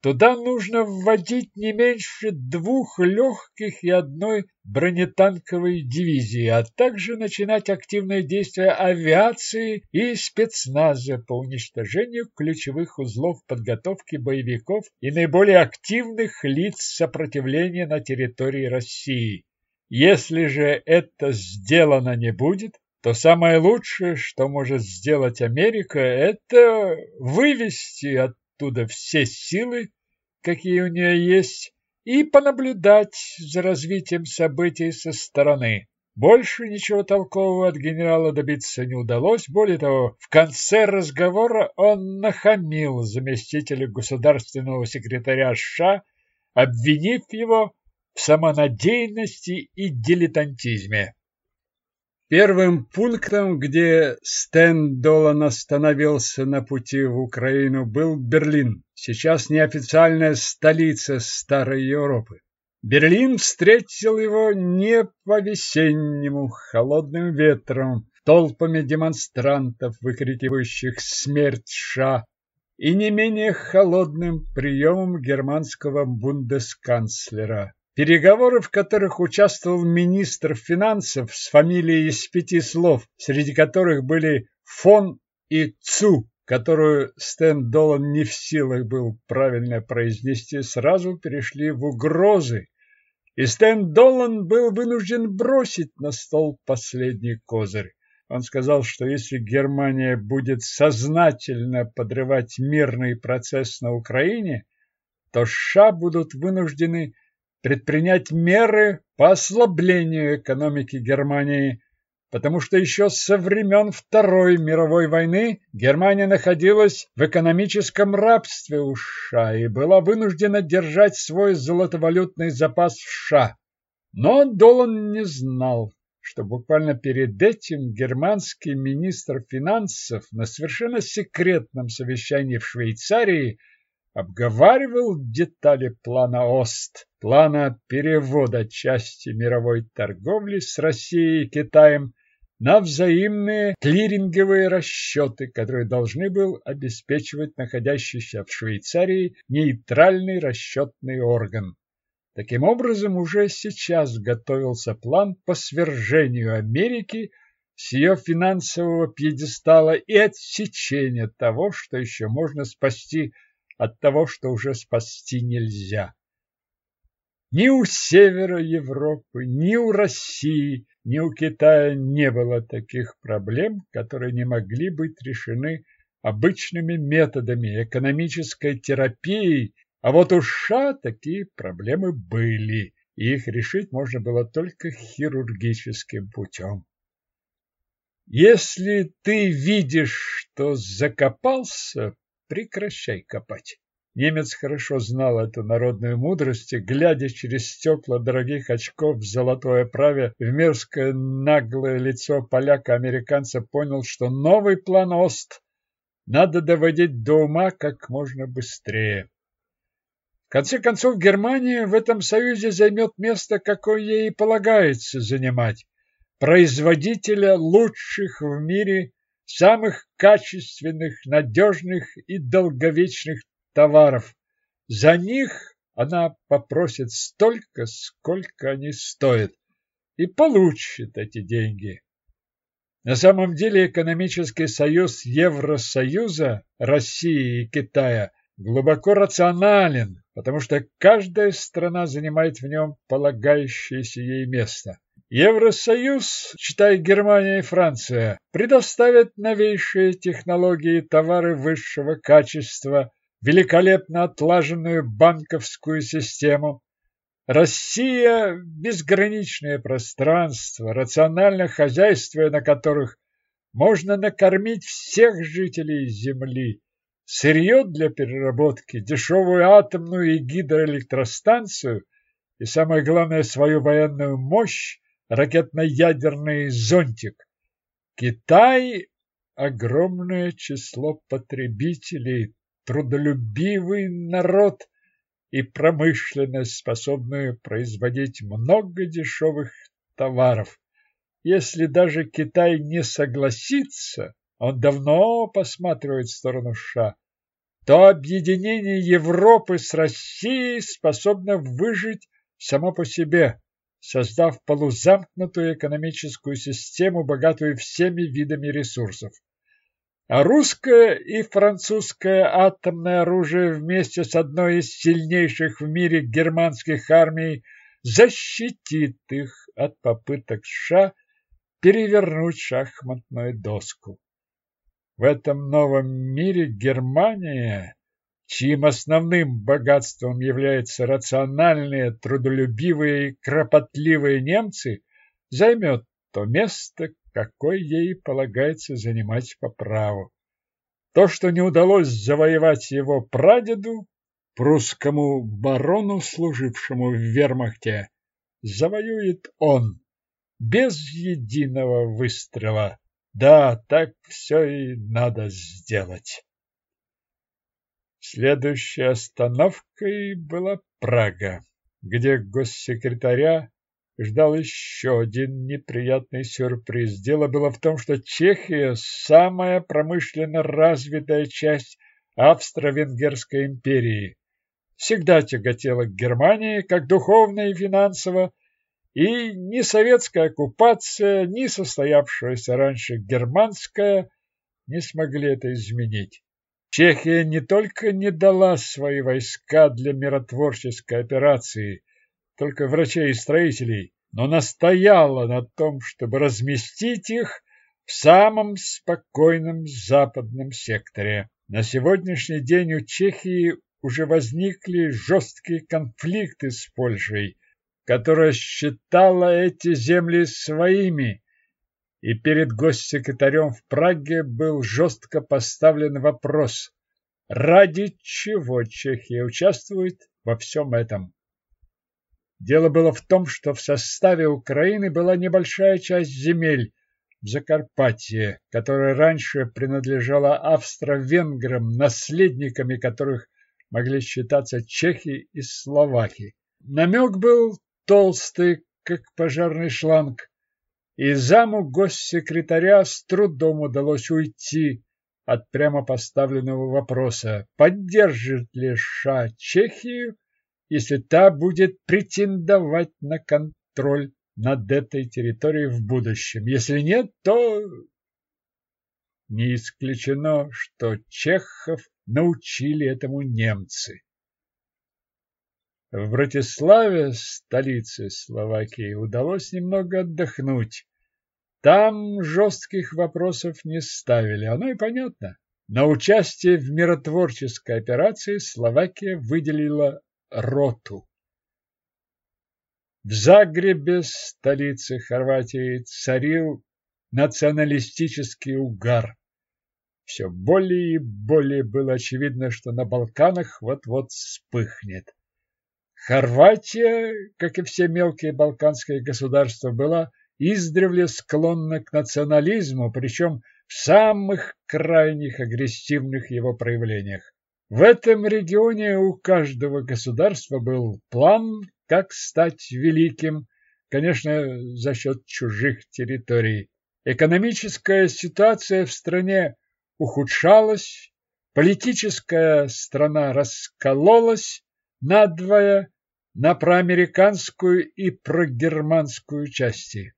Туда нужно вводить не меньше двух легких и одной бронетанковой дивизии, а также начинать активные действия авиации и спецназа по уничтожению ключевых узлов подготовки боевиков и наиболее активных лиц сопротивления на территории России. Если же это сделано не будет, то самое лучшее, что может сделать Америка, это вывести от оттуда все силы, какие у нее есть, и понаблюдать за развитием событий со стороны. Больше ничего толкового от генерала добиться не удалось. Более того, в конце разговора он нахамил заместителя государственного секретаря США, обвинив его в самонадеянности и дилетантизме. Первым пунктом, где Стэн Долан остановился на пути в Украину, был Берлин, сейчас неофициальная столица Старой Европы. Берлин встретил его не по-весеннему холодным ветром, толпами демонстрантов, выкрикивающих «Смерть США!» и не менее холодным приемом германского бундесканцлера Переговоры, в которых участвовал министр финансов с фамилией из пяти слов, среди которых были фон и цу, которую Стэн Долан не в силах был правильно произнести, сразу перешли в угрозы, и Стэн Долан был вынужден бросить на стол последний козырь. Он сказал, что если Германия будет сознательно подрывать мирный процесс на Украине, то США будут вынуждены предпринять меры по ослаблению экономики Германии, потому что еще со времен Второй мировой войны Германия находилась в экономическом рабстве у США и была вынуждена держать свой золотовалютный запас в США. Но Долан не знал, что буквально перед этим германский министр финансов на совершенно секретном совещании в Швейцарии обговаривал детали плана ОСТ, плана перевода части мировой торговли с Россией и Китаем на взаимные клиринговые расчеты, которые должны был обеспечивать находящийся в Швейцарии нейтральный расчетный орган. Таким образом, уже сейчас готовился план по свержению Америки с ее финансового пьедестала и отсечения того, что еще можно спасти от того, что уже спасти нельзя. Ни у севера Европы, ни у России, ни у Китая не было таких проблем, которые не могли быть решены обычными методами экономической терапии, а вот у США такие проблемы были, и их решить можно было только хирургическим путем. Если ты видишь, что закопался, прекращай копать. Немец хорошо знал эту народную мудрость, и, глядя через стекла дорогих очков в золотой оправе в мерзкое наглое лицо поляка-американца, понял, что новый план ОСТ надо доводить до ума как можно быстрее. В конце концов, Германия в этом союзе займет место, какое ей и полагается занимать, производителя лучших в мире самых качественных, надежных и долговечных товаров. За них она попросит столько, сколько они стоят, и получит эти деньги. На самом деле экономический союз Евросоюза, России и Китая глубоко рационален, потому что каждая страна занимает в нем полагающееся ей место. Евросоюз, считай Германия и Франция, предоставят новейшие технологии товары высшего качества великолепно отлаженную банковскую систему. Россия – безграничное пространство, рационально хозяйствуя на которых можно накормить всех жителей Земли. Сырье для переработки, дешевую атомную и гидроэлектростанцию и, самое главное, свою военную мощь, ракетно-ядерный зонтик. Китай – огромное число потребителей, трудолюбивый народ и промышленность, способную производить много дешевых товаров. Если даже Китай не согласится, он давно посматривает в сторону США, то объединение Европы с Россией способно выжить само по себе, создав полузамкнутую экономическую систему, богатую всеми видами ресурсов. А русское и французское атомное оружие вместе с одной из сильнейших в мире германских армий защитит их от попыток США перевернуть шахматную доску. В этом новом мире Германия, чьим основным богатством являются рациональные, трудолюбивые и кропотливые немцы, займет то место, какой ей полагается занимать по праву. То, что не удалось завоевать его прадеду, прусскому барону, служившему в вермахте, завоюет он без единого выстрела. Да, так все и надо сделать. Следующей остановкой была Прага, где госсекретаря ждал еще один неприятный сюрприз. Дело было в том, что Чехия – самая промышленно развитая часть Австро-Венгерской империи. Всегда тяготела к Германии как духовно и финансово, и ни советская оккупация, ни состоявшаяся раньше германская не смогли это изменить. Чехия не только не дала свои войска для миротворческой операции, только врачей и строителей, но настояла на том, чтобы разместить их в самом спокойном западном секторе. На сегодняшний день у Чехии уже возникли жесткие конфликты с Польшей, которая считала эти земли своими, и перед госсекретарем в Праге был жестко поставлен вопрос, ради чего Чехия участвует во всем этом. Дело было в том, что в составе Украины была небольшая часть земель в Закарпатье, которая раньше принадлежала австро-венграм, наследниками которых могли считаться чехи и словаки. Намек был толстый, как пожарный шланг, и заму госсекретаря с трудом удалось уйти от прямо поставленного вопроса, поддержит ли США Чехию если та будет претендовать на контроль над этой территорией в будущем. Если нет, то не исключено, что чехов научили этому немцы. В Братиславе, столице Словакии, удалось немного отдохнуть. Там жестких вопросов не ставили, оно и понятно. На участие в миротворческой операции Словакия выделила роту. В Загребе, столице Хорватии, царил националистический угар. Все более и более было очевидно, что на Балканах вот-вот вспыхнет. Хорватия, как и все мелкие балканские государства, была издревле склонна к национализму, причем в самых крайних агрессивных его проявлениях. В этом регионе у каждого государства был план, как стать великим, конечно, за счет чужих территорий. Экономическая ситуация в стране ухудшалась, политическая страна раскололась надвое на проамериканскую и прогерманскую части.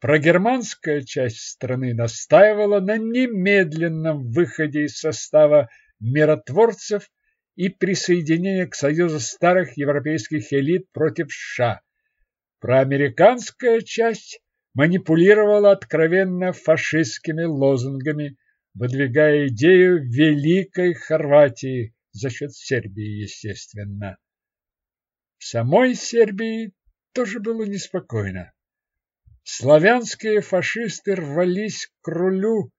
Прогерманская часть страны настаивала на немедленном выходе из состава миротворцев и присоединение к союзу старых европейских элит против США. Проамериканская часть манипулировала откровенно фашистскими лозунгами, выдвигая идею Великой Хорватии за счет Сербии, естественно. В самой Сербии тоже было неспокойно. Славянские фашисты рвались к рулю,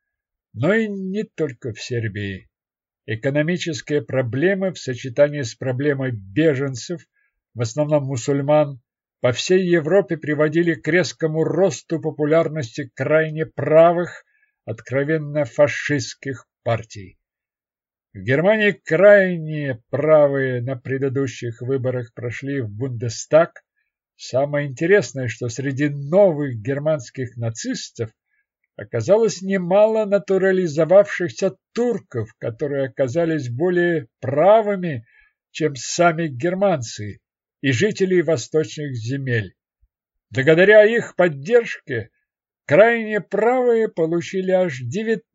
но и не только в Сербии. Экономические проблемы в сочетании с проблемой беженцев, в основном мусульман, по всей Европе приводили к резкому росту популярности крайне правых, откровенно фашистских партий. В Германии крайне правые на предыдущих выборах прошли в Бундестаг. Самое интересное, что среди новых германских нацистов оказалось немало натурализовавшихся турков, которые оказались более правыми, чем сами германцы и жители восточных земель. Благодаря их поддержке крайне правые получили аж 19%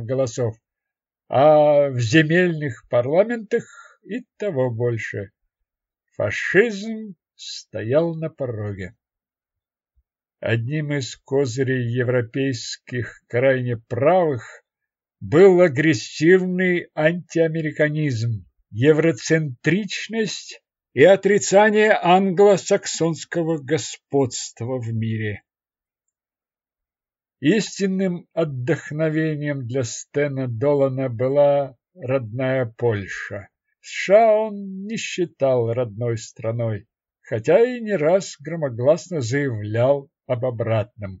голосов, а в земельных парламентах и того больше. Фашизм стоял на пороге. Одним из козырей европейских крайне правых был агрессивный антиамериканизм, евроцентричность и отрицание англосаксонского господства в мире. Истинным отдохновением для Стена Долана была родная Польша. США он не считал родной страной, хотя и не раз громогласно заявлял об обратном,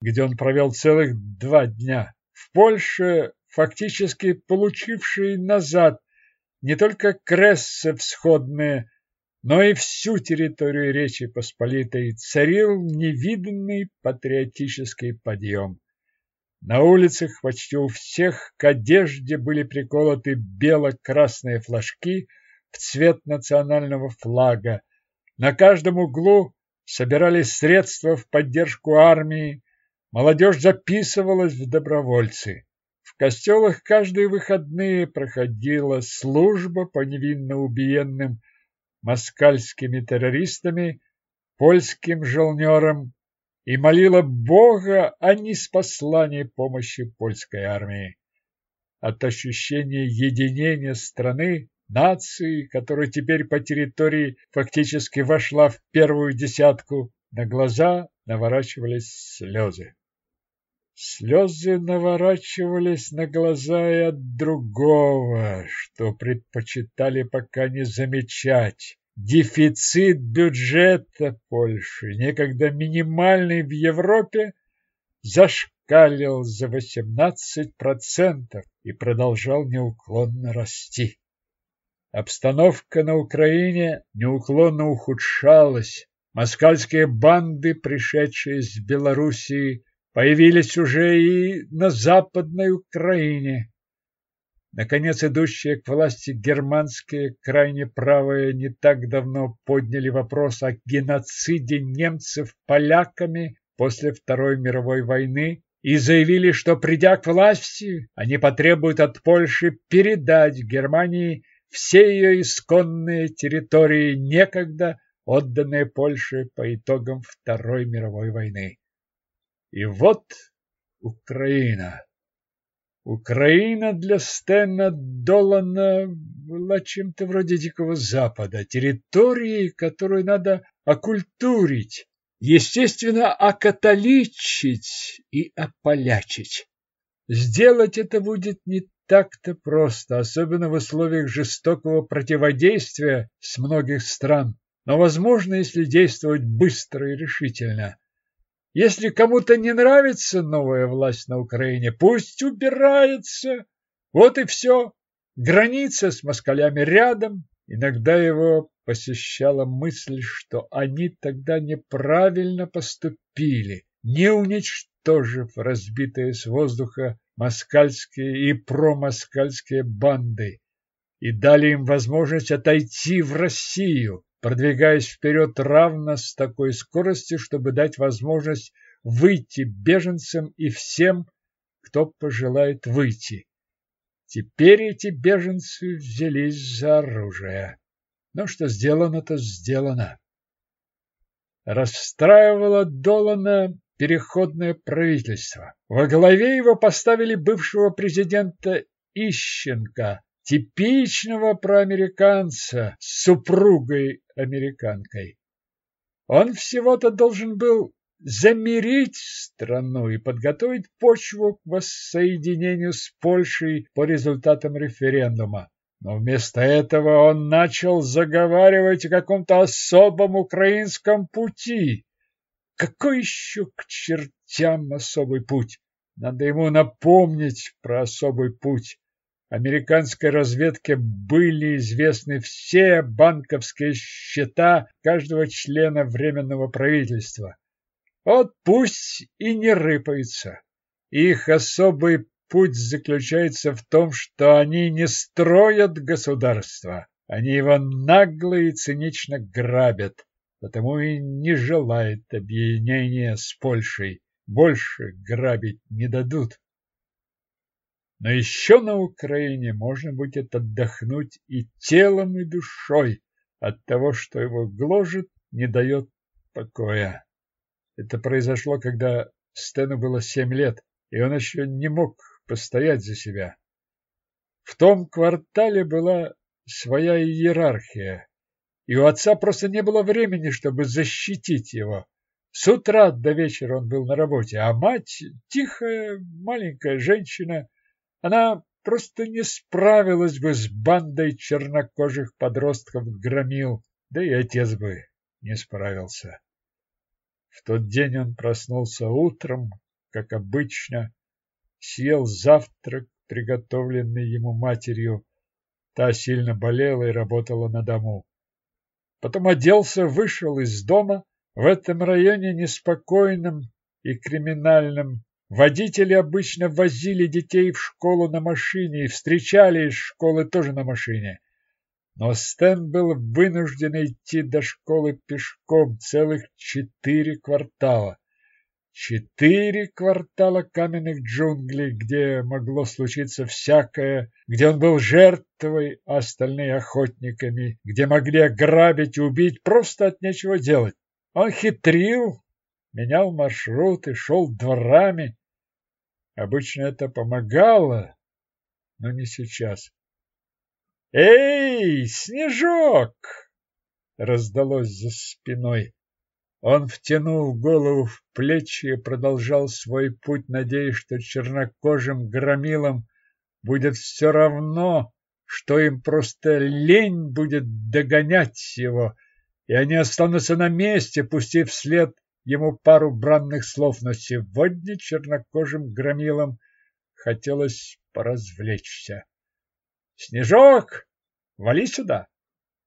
где он провел целых два дня. В Польше, фактически получивший назад не только Крессы всходные, но и всю территорию Речи Посполитой, царил невиданный патриотический подъем. На улицах почти у всех к одежде были приколоты бело-красные флажки в цвет национального флага. На каждом углу собирались средства в поддержку армии, молодежь записывалась в добровольцы. В костелах каждые выходные проходила служба по невинно убиенным москальскими террористами, польским желнерам и молила Бога о неспослании помощи польской армии. от ощущения единения страны, нации, которая теперь по территории фактически вошла в первую десятку, на глаза наворачивались слезы. Слезы наворачивались на глаза и от другого, что предпочитали пока не замечать. Дефицит бюджета Польши, некогда минимальный в Европе, зашкалил за 18% и продолжал неуклонно расти. Обстановка на Украине неуклонно ухудшалась. Москальские банды, пришедшие из Белоруссии, появились уже и на Западной Украине. Наконец, идущие к власти германские крайне правые не так давно подняли вопрос о геноциде немцев поляками после Второй мировой войны и заявили, что, придя к власти, они потребуют от Польши передать Германии все ее исконные территории, некогда отданные Польше по итогам Второй мировой войны. И вот Украина. Украина для Стэна Долана была чем-то вроде Дикого Запада, территорией, которую надо окультурить, естественно, окатоличить и ополячить. Сделать это будет не так-то просто, особенно в условиях жестокого противодействия с многих стран, но возможно, если действовать быстро и решительно. Если кому-то не нравится новая власть на Украине, пусть убирается. Вот и все. Граница с москалями рядом. Иногда его посещала мысль, что они тогда неправильно поступили, не уничтожив разбитые с воздуха москальские и промоскальские банды и дали им возможность отойти в Россию продвигаясь вперед равно с такой скоростью, чтобы дать возможность выйти беженцам и всем, кто пожелает выйти. Теперь эти беженцы взялись за оружие. Но что сделано, то сделано. Расстраивало Долана переходное правительство. Во главе его поставили бывшего президента Ищенко, типичного проамериканца с супругой-американкой. Он всего-то должен был замирить страну и подготовить почву к воссоединению с Польшей по результатам референдума. Но вместо этого он начал заговаривать о каком-то особом украинском пути. Какой еще к чертям особый путь? Надо ему напомнить про особый путь. Американской разведке были известны все банковские счета каждого члена Временного правительства. Вот пусть и не рыпаются. Их особый путь заключается в том, что они не строят государство. Они его нагло и цинично грабят, потому и не желают объединения с Польшей. Больше грабить не дадут. Но еще на Украине можно будет отдохнуть и телом, и душой от того, что его гложет, не дает покоя. Это произошло, когда Стэну было семь лет, и он еще не мог постоять за себя. В том квартале была своя иерархия, и у отца просто не было времени, чтобы защитить его. С утра до вечера он был на работе, а мать, тихая маленькая женщина, она просто не справилась бы с бандой чернокожих подростков-громил, да и отец бы не справился. В тот день он проснулся утром, как обычно, съел завтрак, приготовленный ему матерью. Та сильно болела и работала на дому. Потом оделся, вышел из дома. В этом районе неспокойном и криминальном Водители обычно возили детей в школу на машине и встречали из школы тоже на машине. Но Стэн был вынужден идти до школы пешком целых четыре квартала. Четыре квартала каменных джунглей, где могло случиться всякое, где он был жертвой, а остальные охотниками, где могли ограбить и убить просто от нечего делать. Он хитрил, менял маршруты, шел дворами. Обычно это помогало, но не сейчас. «Эй, Снежок!» — раздалось за спиной. Он втянул голову в плечи и продолжал свой путь, надеясь, что чернокожим громилам будет все равно, что им просто лень будет догонять его, и они останутся на месте, пустив вслед ему пару бранных слов, но сегодня чернокожим громилам хотелось поразвлечься. «Снежок, вали сюда!»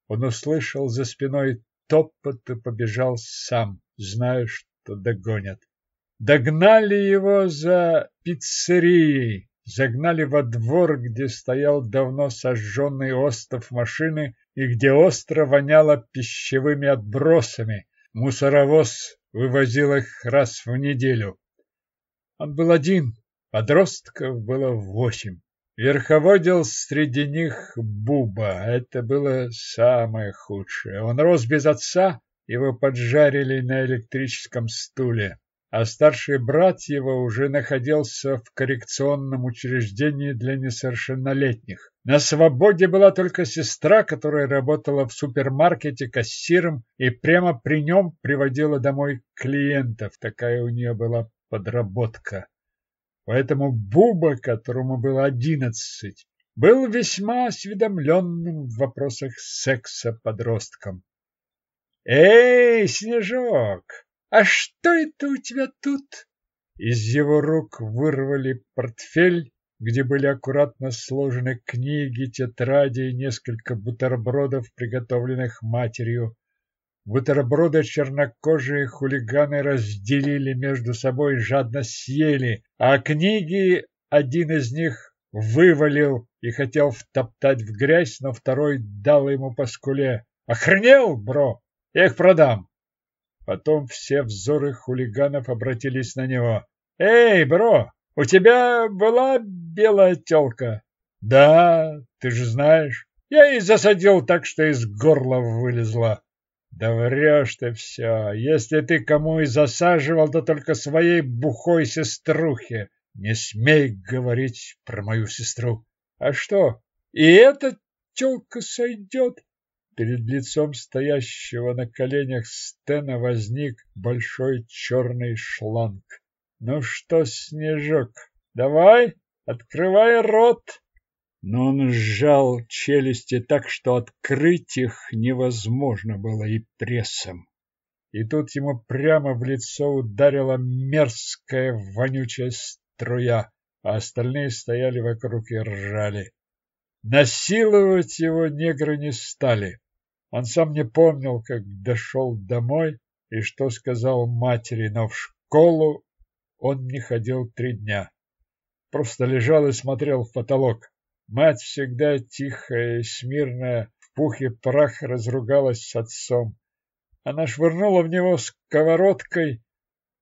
Он услышал за спиной топот и побежал сам, зная, что догонят. Догнали его за пиццерией, загнали во двор, где стоял давно сожженный остов машины и где остро воняло пищевыми отбросами. Мусоровоз вывозил их раз в неделю. Он был один, подростков было восемь. Верховодил среди них Буба. Это было самое худшее. Он рос без отца, его поджарили на электрическом стуле, а старший брат его уже находился в коррекционном учреждении для несовершеннолетних. На свободе была только сестра, которая работала в супермаркете кассиром и прямо при нем приводила домой клиентов. Такая у нее была подработка. Поэтому Буба, которому было одиннадцать, был весьма осведомленным в вопросах секса подростком. «Эй, Снежок, а что это у тебя тут?» Из его рук вырвали портфель, где были аккуратно сложены книги, тетради и несколько бутербродов, приготовленных матерью. Бутерброды чернокожие хулиганы разделили между собой, жадно съели, а книги один из них вывалил и хотел втоптать в грязь, но второй дал ему по скуле. «Охренел, бро? Я их продам!» Потом все взоры хулиганов обратились на него. «Эй, бро, у тебя была белая телка?» «Да, ты же знаешь. Я и засадил так, что из горла вылезла». Да врешь ты все. Если ты кому и засаживал, то только своей бухой сеструхе. Не смей говорить про мою сестру. А что, и эта тёлка сойдет? Перед лицом стоящего на коленях Стена возник большой черный шланг. Ну что, Снежок, давай, открывай рот но он сжал челюсти так, что открыть их невозможно было и прессом. И тут ему прямо в лицо ударила мерзкая вонючая струя, а остальные стояли вокруг и ржали. Насиловать его негры не стали. Он сам не помнил, как дошел домой и что сказал матери, но в школу он не ходил три дня. Просто лежал и смотрел в потолок. Мать всегда тихая и смирная, в пух и прах разругалась с отцом. Она швырнула в него сковородкой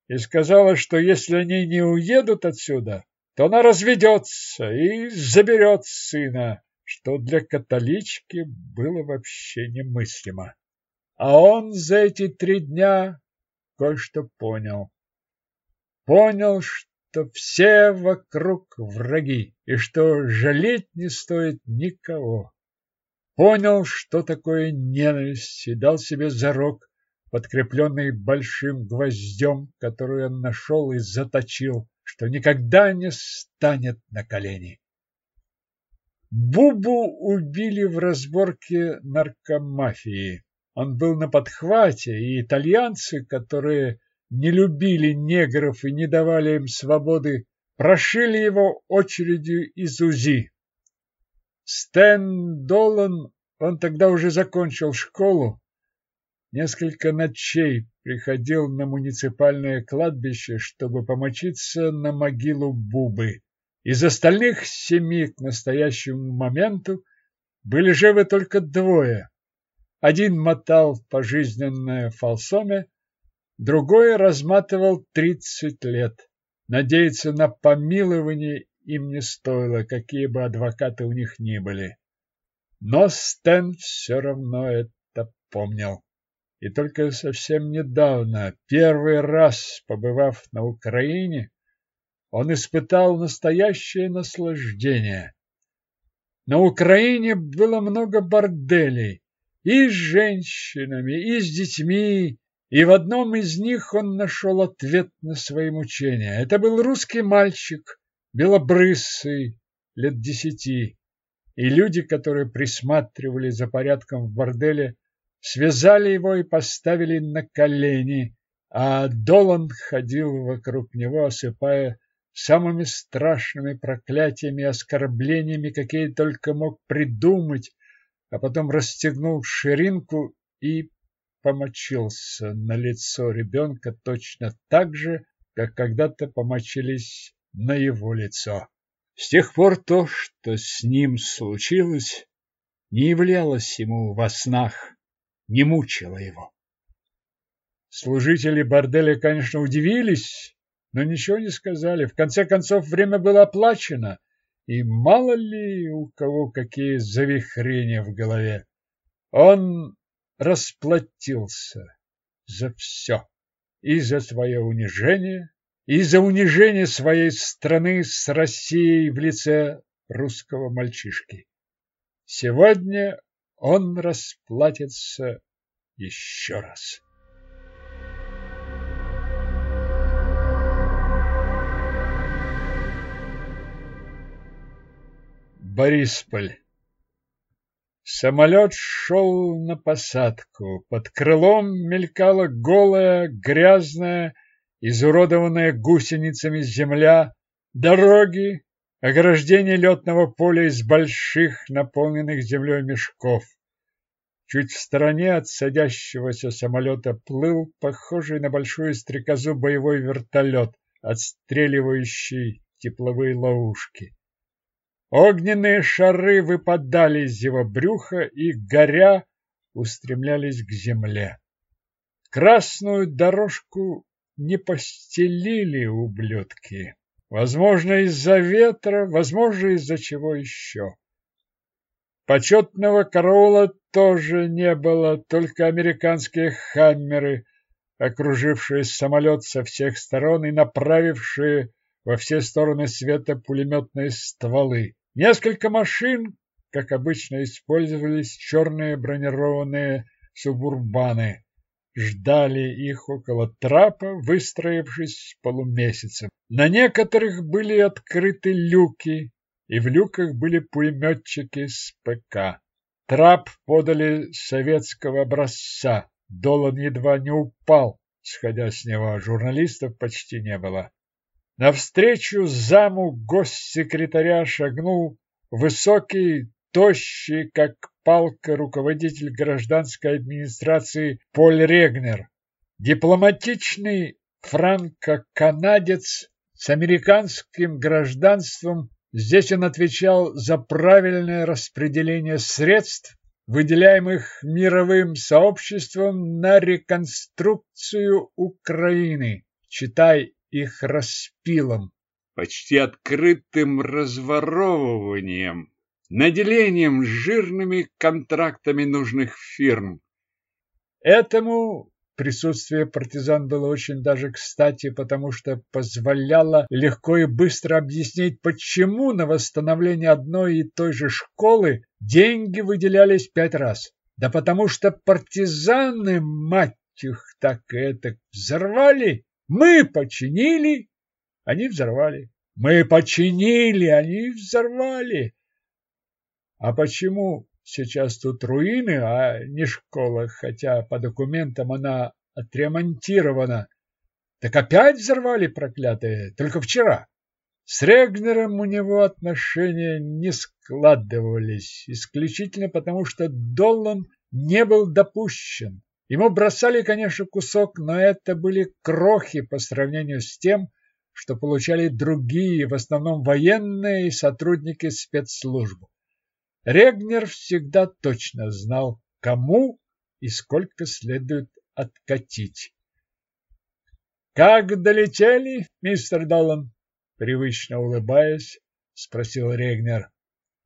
и сказала, что если они не уедут отсюда, то она разведется и заберет сына, что для католички было вообще немыслимо. А он за эти три дня кое-что понял. Понял, что все вокруг враги и что жалеть не стоит никого. Понял, что такое ненависть и дал себе зарок, подкрепленный большим гвоздем, который он нашел и заточил, что никогда не станет на колени. Бубу убили в разборке наркомафии. Он был на подхвате, и итальянцы, которые не любили негров и не давали им свободы, прошили его очередью из УЗИ. Стэн Долан, он тогда уже закончил школу, несколько ночей приходил на муниципальное кладбище, чтобы помочиться на могилу Бубы. Из остальных семи к настоящему моменту были живы только двое. Один мотал пожизненное фалсоме, Другой разматывал тридцать лет. Надеяться на помилование им не стоило, какие бы адвокаты у них ни были. Но Стэн все равно это помнил. И только совсем недавно, первый раз побывав на Украине, он испытал настоящее наслаждение. На Украине было много борделей и с женщинами, и с детьми, и в одном из них он нашел ответ на свои мучения. Это был русский мальчик, белобрысый, лет десяти, и люди, которые присматривали за порядком в борделе, связали его и поставили на колени, а Долан ходил вокруг него, осыпая самыми страшными проклятиями и оскорблениями, какие только мог придумать, а потом расстегнул ширинку и помочился на лицо ребенка точно так же, как когда-то помочились на его лицо. С тех пор то, что с ним случилось, не являлось ему во снах, не мучило его. Служители борделя, конечно, удивились, но ничего не сказали. В конце концов, время было оплачено, и мало ли у кого какие завихрения в голове. Он расплатился за все. И за свое унижение, и за унижение своей страны с Россией в лице русского мальчишки. Сегодня он расплатится еще раз. Борисполь. Самолет шел на посадку. Под крылом мелькала голая, грязная, изуродованная гусеницами земля, дороги, ограждение летного поля из больших, наполненных землей мешков. Чуть в стороне от садящегося самолета плыл похожий на большую стрекозу боевой вертолет, отстреливающий тепловые ловушки. Огненные шары выпадали из его брюха и, горя, устремлялись к земле. Красную дорожку не постелили ублюдки. Возможно, из-за ветра, возможно, из-за чего еще. Почетного караула тоже не было, только американские хаммеры, окружившие самолет со всех сторон и направившие во все стороны света пулеметные стволы. Несколько машин, как обычно, использовались черные бронированные субурбаны. Ждали их около трапа, выстроившись полумесяцем. На некоторых были открыты люки, и в люках были пулеметчики с ПК. Трап подали советского образца. Долан едва не упал, сходя с него, журналистов почти не было. Навстречу заму госсекретаря шагнул высокий, тощий, как палка, руководитель гражданской администрации Поль Регнер. Дипломатичный франко-канадец с американским гражданством, здесь он отвечал за правильное распределение средств, выделяемых мировым сообществом на реконструкцию Украины, читай их распилом, почти открытым разворовыванием, наделением жирными контрактами нужных фирм. Этому присутствие партизан было очень даже кстати, потому что позволяло легко и быстро объяснить, почему на восстановление одной и той же школы деньги выделялись пять раз. Да потому что партизаны, мать их, так и это взорвали мы починили, они взорвали. Мы починили, они взорвали. А почему сейчас тут руины, а не школа, хотя по документам она отремонтирована? Так опять взорвали, проклятые, только вчера. С Регнером у него отношения не складывались, исключительно потому, что Доллан не был допущен. Ему бросали, конечно, кусок, но это были крохи по сравнению с тем, что получали другие, в основном военные сотрудники спецслужб. Регнер всегда точно знал, кому и сколько следует откатить. «Как долетели, мистер Доллан?» Привычно улыбаясь, спросил Регнер.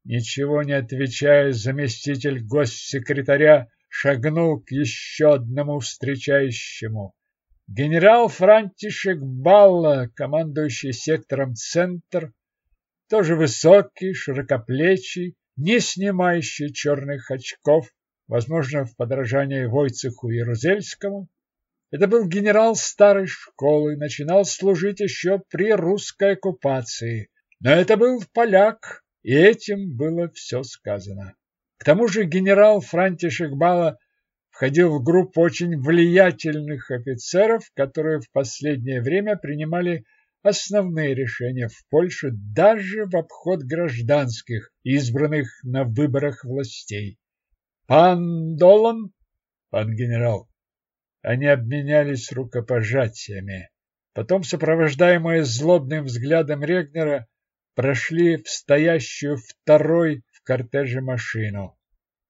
Ничего не отвечая, заместитель госсекретаря шагнул к еще одному встречающему. Генерал Франтишек Балла, командующий сектором «Центр», тоже высокий, широкоплечий, не снимающий черных очков, возможно, в подражание Войцеху Ярузельскому. Это был генерал старой школы, начинал служить еще при русской оккупации. Но это был поляк, и этим было все сказано. К тому же генерал Франтишек Бала входил в группу очень влиятельных офицеров, которые в последнее время принимали основные решения в Польше даже в обход гражданских, избранных на выборах властей. Пан Долан, пан генерал, они обменялись рукопожатиями. Потом, сопровождаемые злобным взглядом Регнера, прошли в стоящую второй в кортеже машину.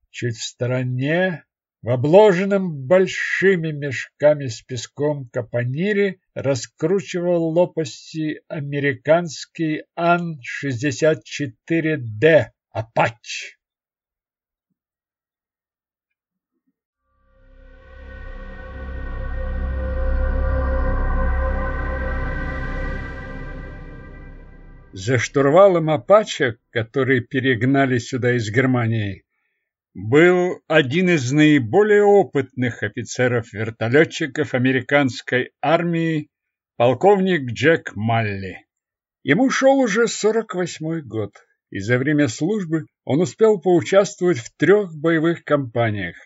Чуть в стороне в обложенном большими мешками с песком капонире раскручивал лопасти американский Ан-64Д «Апач». За штурвалом «Апача», который перегнали сюда из Германии, был один из наиболее опытных офицеров-вертолетчиков американской армии, полковник Джек Малли. Ему шел уже 48-й год, и за время службы он успел поучаствовать в трех боевых кампаниях,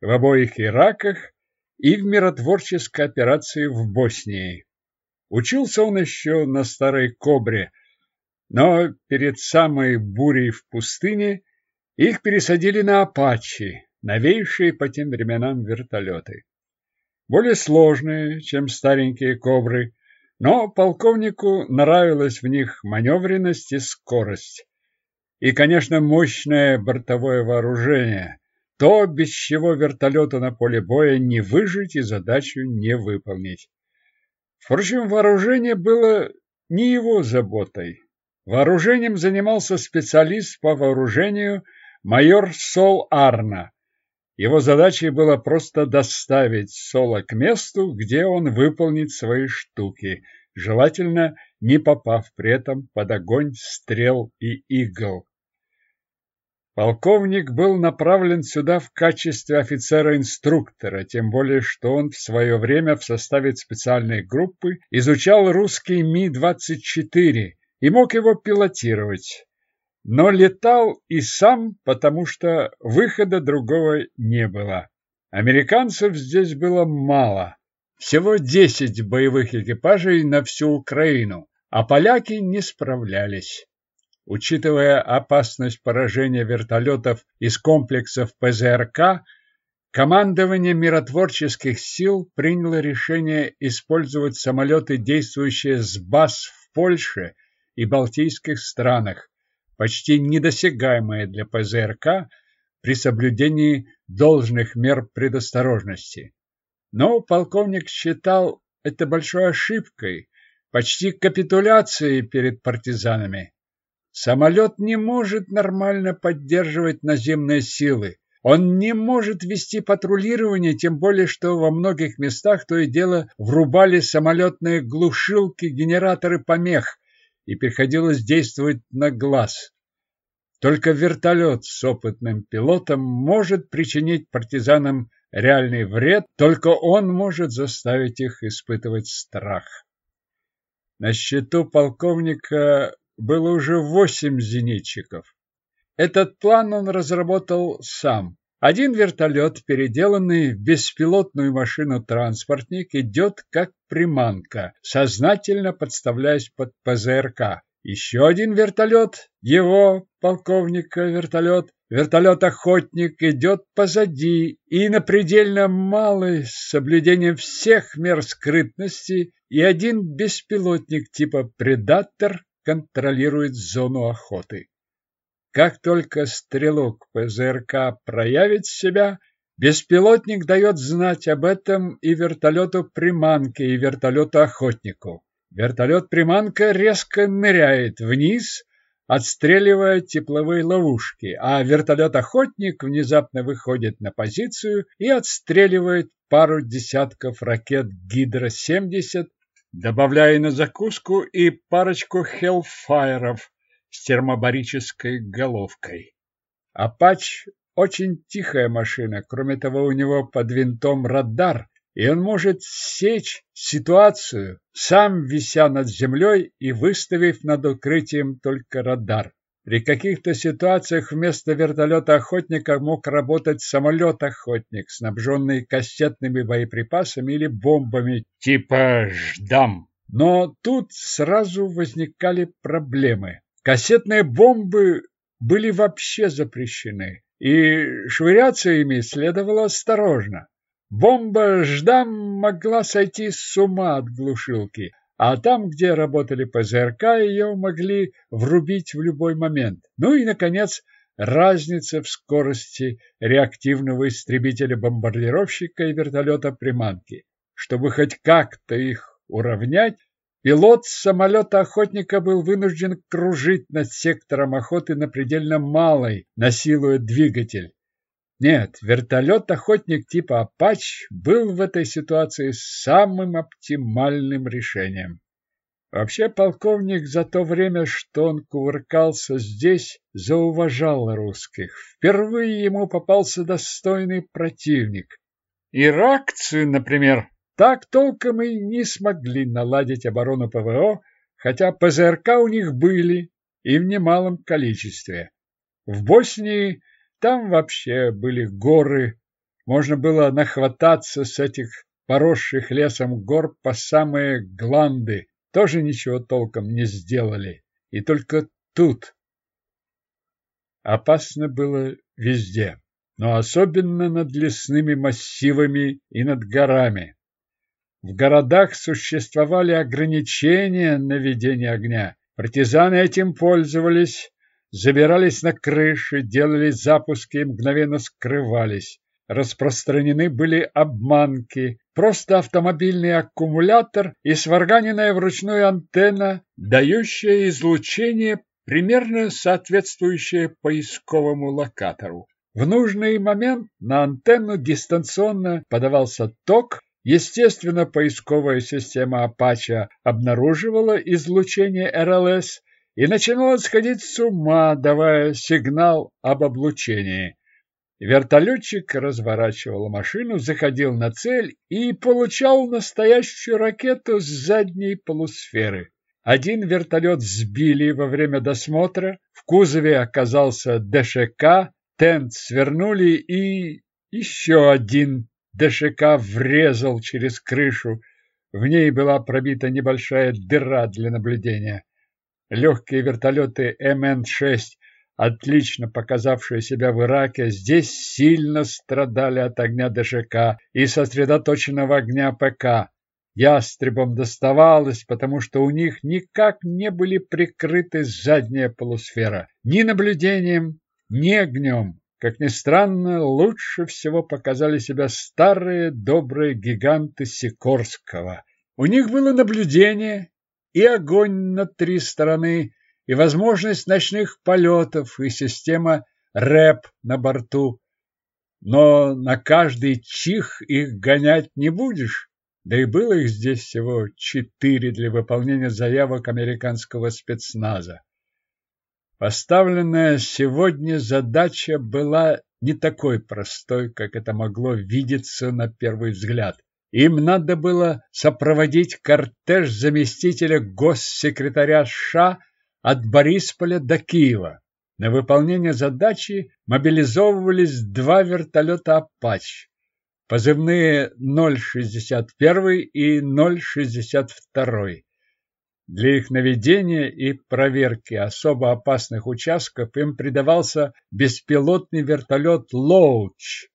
в обоих Ираках и в миротворческой операции в Боснии. Учился он еще на Старой Кобре, но перед самой бурей в пустыне – их пересадили на «Апачи», новейшие по тем временам вертолеты. Более сложные, чем старенькие «Кобры», но полковнику нравилась в них маневренность и скорость. И, конечно, мощное бортовое вооружение, то, без чего вертолету на поле боя не выжить и задачу не выполнить. Впрочем, вооружение было не его заботой. Вооружением занимался специалист по вооружению – майор Сол Арна. Его задачей было просто доставить Сола к месту, где он выполнит свои штуки, желательно не попав при этом под огонь стрел и игл. Полковник был направлен сюда в качестве офицера-инструктора, тем более, что он в свое время в составе специальной группы изучал русский Ми-24 и мог его пилотировать но летал и сам, потому что выхода другого не было. Американцев здесь было мало, всего 10 боевых экипажей на всю Украину, а поляки не справлялись. Учитывая опасность поражения вертолетов из комплексов ПЗРК, командование миротворческих сил приняло решение использовать самолеты, действующие с баз в Польше и Балтийских странах, почти недосягаемое для ПЗРК при соблюдении должных мер предосторожности. Но полковник считал это большой ошибкой, почти капитуляцией перед партизанами. Самолет не может нормально поддерживать наземные силы. Он не может вести патрулирование, тем более, что во многих местах то и дело врубали самолетные глушилки, генераторы помех, и приходилось действовать на глаз. Только вертолет с опытным пилотом может причинить партизанам реальный вред, только он может заставить их испытывать страх. На счету полковника было уже восемь зенитчиков. Этот план он разработал сам. Один вертолет, переделанный в беспилотную машину-транспортник, идет как приманка, сознательно подставляясь под ПЗРК. Еще один вертолет, его, полковника, вертолет, вертолет-охотник идет позади и на предельно малой с соблюдением всех мер скрытности и один беспилотник типа «Предатор» контролирует зону охоты. Как только стрелок ПЗРК проявит себя, беспилотник дает знать об этом и вертолету-приманке, и вертолету-охотнику. Вертолет-приманка резко ныряет вниз, отстреливая тепловые ловушки, а вертолет-охотник внезапно выходит на позицию и отстреливает пару десятков ракет Гидро-70, добавляя на закуску и парочку хеллфайеров с термобарической головкой. Апач очень тихая машина, кроме того, у него под винтом радар, и он может сечь ситуацию, сам вися над землей и выставив над укрытием только радар. При каких-то ситуациях вместо вертолета-охотника мог работать самолет-охотник, снабженный кассетными боеприпасами или бомбами типа «Ждам». Но тут сразу возникали проблемы. Кассетные бомбы были вообще запрещены, и швыряться ими следовало осторожно. Бомба «Ждам» могла сойти с ума от глушилки, а там, где работали ПЗРК, ее могли врубить в любой момент. Ну и, наконец, разница в скорости реактивного истребителя-бомбардировщика и вертолета-приманки. Чтобы хоть как-то их уравнять, пилот самолета-охотника был вынужден кружить над сектором охоты на предельно малой, насилуя двигатель. Нет, вертолет-охотник типа «Апач» был в этой ситуации самым оптимальным решением. Вообще полковник за то время, что он кувыркался здесь, зауважал русских. Впервые ему попался достойный противник. Иракцы, например, так толком и не смогли наладить оборону ПВО, хотя ПЗРК у них были и в немалом количестве. В Боснии там вообще были горы, можно было нахвататься с этих поросших лесом гор по самые гланды, тоже ничего толком не сделали. И только тут опасно было везде, но особенно над лесными массивами и над горами. В городах существовали ограничения на ведение огня. Партизаны этим пользовались, забирались на крыши, делали запуски и мгновенно скрывались. Распространены были обманки, просто автомобильный аккумулятор и сварганенная вручную антенна, дающая излучение, примерно соответствующее поисковому локатору. В нужный момент на антенну дистанционно подавался ток, естественно, поисковая система Apache обнаруживала излучение РЛС и начинала сходить с ума, давая сигнал об облучении. Вертолетчик разворачивал машину, заходил на цель и получал настоящую ракету с задней полусферы. Один вертолет сбили во время досмотра, в кузове оказался ДШК, тент свернули и еще один ДШК врезал через крышу. В ней была пробита небольшая дыра для наблюдения. Легкие вертолеты МН-6, отлично показавшие себя в Ираке, здесь сильно страдали от огня ДШК и сосредоточенного огня ПК. Ястребам доставалось, потому что у них никак не были прикрыты задняя полусфера. Ни наблюдением, ни огнем. Как ни странно, лучше всего показали себя старые добрые гиганты Сикорского. У них было наблюдение и огонь на три стороны, и возможность ночных полетов, и система РЭП на борту. Но на каждый чих их гонять не будешь. Да и было их здесь всего четыре для выполнения заявок американского спецназа. Поставленная сегодня задача была не такой простой, как это могло видеться на первый взгляд. Им надо было сопроводить кортеж заместителя госсекретаря США от Борисполя до Киева. На выполнение задачи мобилизовывались два вертолета «Апач», позывные 061 и 062. Для их наведения и проверки особо опасных участков им придавался беспилотный вертолет «Лоуч»,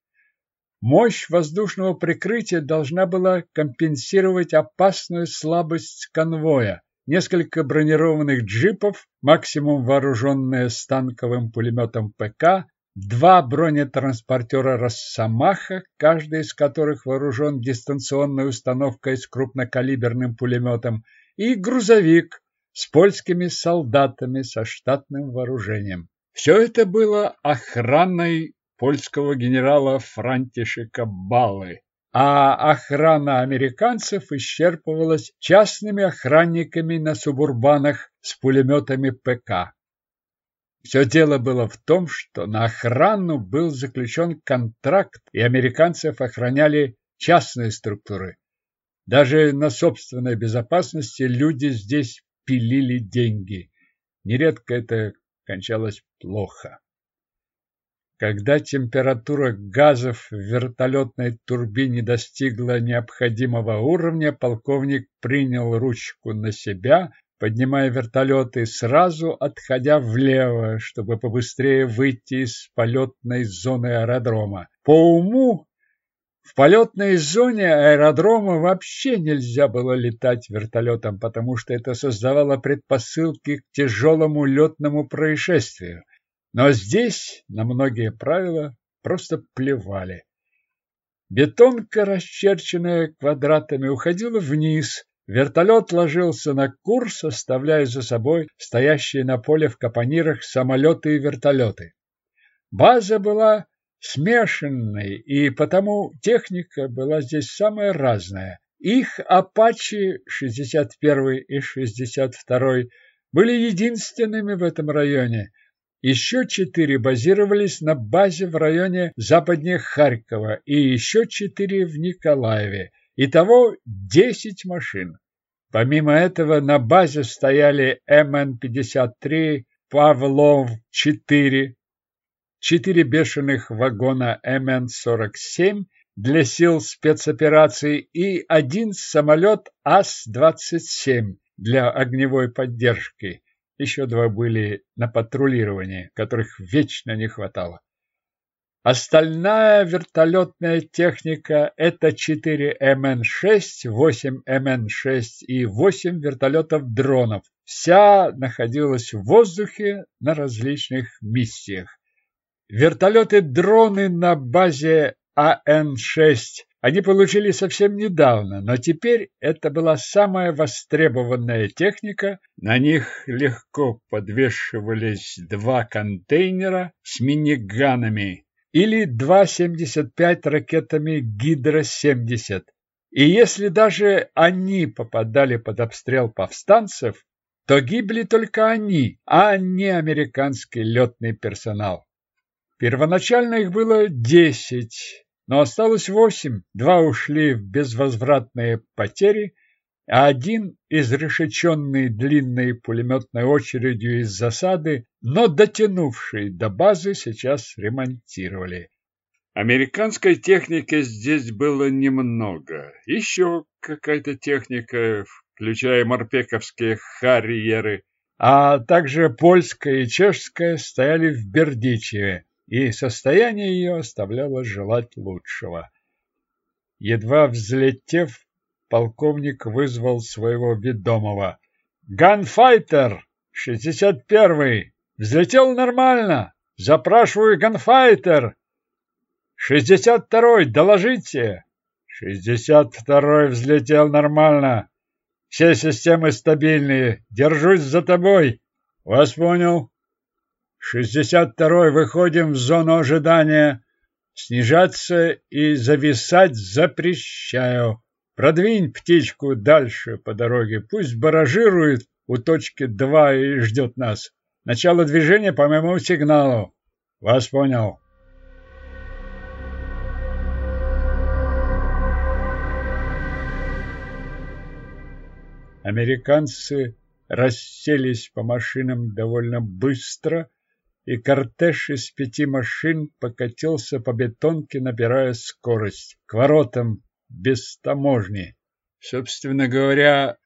Мощь воздушного прикрытия должна была компенсировать опасную слабость конвоя. Несколько бронированных джипов, максимум вооруженные станковым пулеметом ПК, два бронетранспортера «Росомаха», каждый из которых вооружен дистанционной установкой с крупнокалиберным пулеметом, и грузовик с польскими солдатами со штатным вооружением. Все это было охраной польского генерала Франтишека Баллы, а охрана американцев исчерпывалась частными охранниками на субурбанах с пулеметами ПК. Все дело было в том, что на охрану был заключен контракт, и американцев охраняли частные структуры. Даже на собственной безопасности люди здесь пилили деньги. Нередко это кончалось плохо. Когда температура газов в вертолетной турбине достигла необходимого уровня, полковник принял ручку на себя, поднимая вертолет и сразу отходя влево, чтобы побыстрее выйти из полетной зоны аэродрома. По уму в полетной зоне аэродрома вообще нельзя было летать вертолетом, потому что это создавало предпосылки к тяжелому летному происшествию. Но здесь на многие правила просто плевали. Бетонка, расчерченная квадратами, уходила вниз. Вертолет ложился на курс, оставляя за собой стоящие на поле в капонирах самолеты и вертолеты. База была смешанной, и потому техника была здесь самая разная. Их «Апачи» 61 и 62 были единственными в этом районе. Еще четыре базировались на базе в районе западнее Харькова и еще четыре в Николаеве. Итого десять машин. Помимо этого на базе стояли МН-53, Павлов-4, четыре бешеных вагона МН-47 для сил спецопераций и один самолет АС-27 для огневой поддержки. Еще два были на патрулировании, которых вечно не хватало. Остальная вертолетная техника – это 4 МН-6, 8 МН-6 и 8 вертолетов-дронов. Вся находилась в воздухе на различных миссиях. Вертолеты-дроны на базе АН-6 они получили совсем недавно, но теперь это была самая востребованная техника. На них легко подвешивались два контейнера с миниганами или 2,75 ракетами Гидро-70. И если даже они попадали под обстрел повстанцев, то гибли только они, а не американский летный персонал. Первоначально их было десять, но осталось восемь. Два ушли в безвозвратные потери, а один, изрешеченный длинной пулеметной очередью из засады, но дотянувший до базы, сейчас ремонтировали. Американской техники здесь было немного. Еще какая-то техника, включая морпековские харьеры, а также польская и чешская стояли в Бердичеве и состояние ее оставляло желать лучшего. Едва взлетев, полковник вызвал своего ведомого. «Ганфайтер! Шестьдесят первый! Взлетел нормально! Запрашиваю ганфайтер! Шестьдесят второй! Доложите!» «Шестьдесят второй взлетел нормально! Все системы стабильные! Держусь за тобой!» «Вас понял!» Шестьдесят второй выходим в зону ожидания. Снижаться и зависать запрещаю. Продвинь птичку дальше по дороге. Пусть баражирует у точки 2 и ждет нас. Начало движения по моему сигналу. Вас понял. Американцы расселись по машинам довольно быстро – и кортеж из пяти машин покатился по бетонке, набирая скорость, к воротам без таможни. Собственно говоря,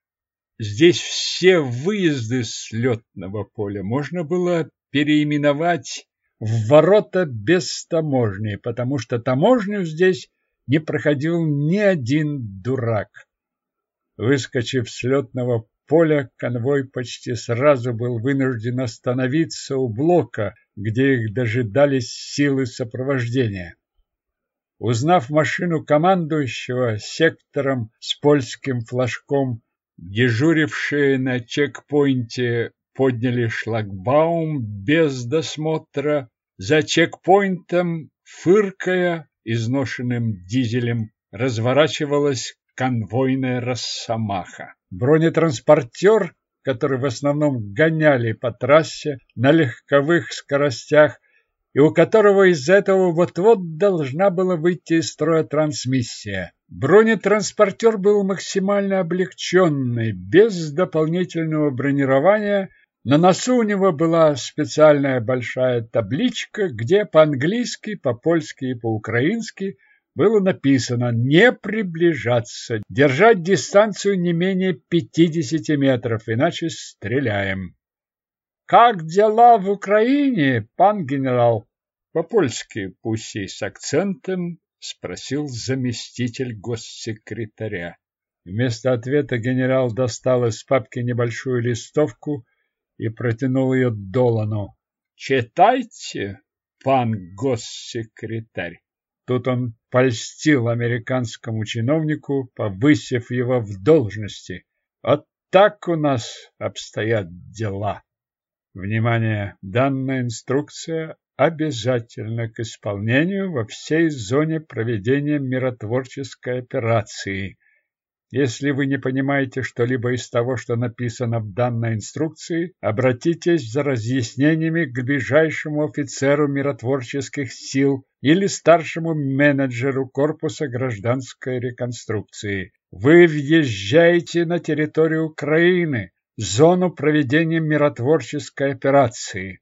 здесь все выезды с летного поля можно было переименовать в ворота без таможни, потому что таможню здесь не проходил ни один дурак. Выскочив с летного поля конвой почти сразу был вынужден остановиться у блока, где их дожидались силы сопровождения. Узнав машину командующего сектором с польским флажком, дежурившие на чекпоинте подняли шлагбаум без досмотра. За чекпоинтом, фыркая, изношенным дизелем, разворачивалась конвойная росомаха. Бронетранспортер, который в основном гоняли по трассе на легковых скоростях и у которого из-за этого вот-вот должна была выйти из строя трансмиссия. Бронетранспортер был максимально облегченный, без дополнительного бронирования. На носу у него была специальная большая табличка, где по-английски, по-польски и по-украински было написано «Не приближаться, держать дистанцию не менее 50 метров, иначе стреляем». «Как дела в Украине, пан генерал?» По-польски, пусть и с акцентом, спросил заместитель госсекретаря. Вместо ответа генерал достал из папки небольшую листовку и протянул ее Долану. «Читайте, пан госсекретарь!» Тут он польстил американскому чиновнику, повысив его в должности. Вот так у нас обстоят дела. Внимание! Данная инструкция обязательна к исполнению во всей зоне проведения миротворческой операции. Если вы не понимаете что-либо из того, что написано в данной инструкции, обратитесь за разъяснениями к ближайшему офицеру миротворческих сил или старшему менеджеру корпуса гражданской реконструкции. Вы въезжаете на территорию Украины, зону проведения миротворческой операции.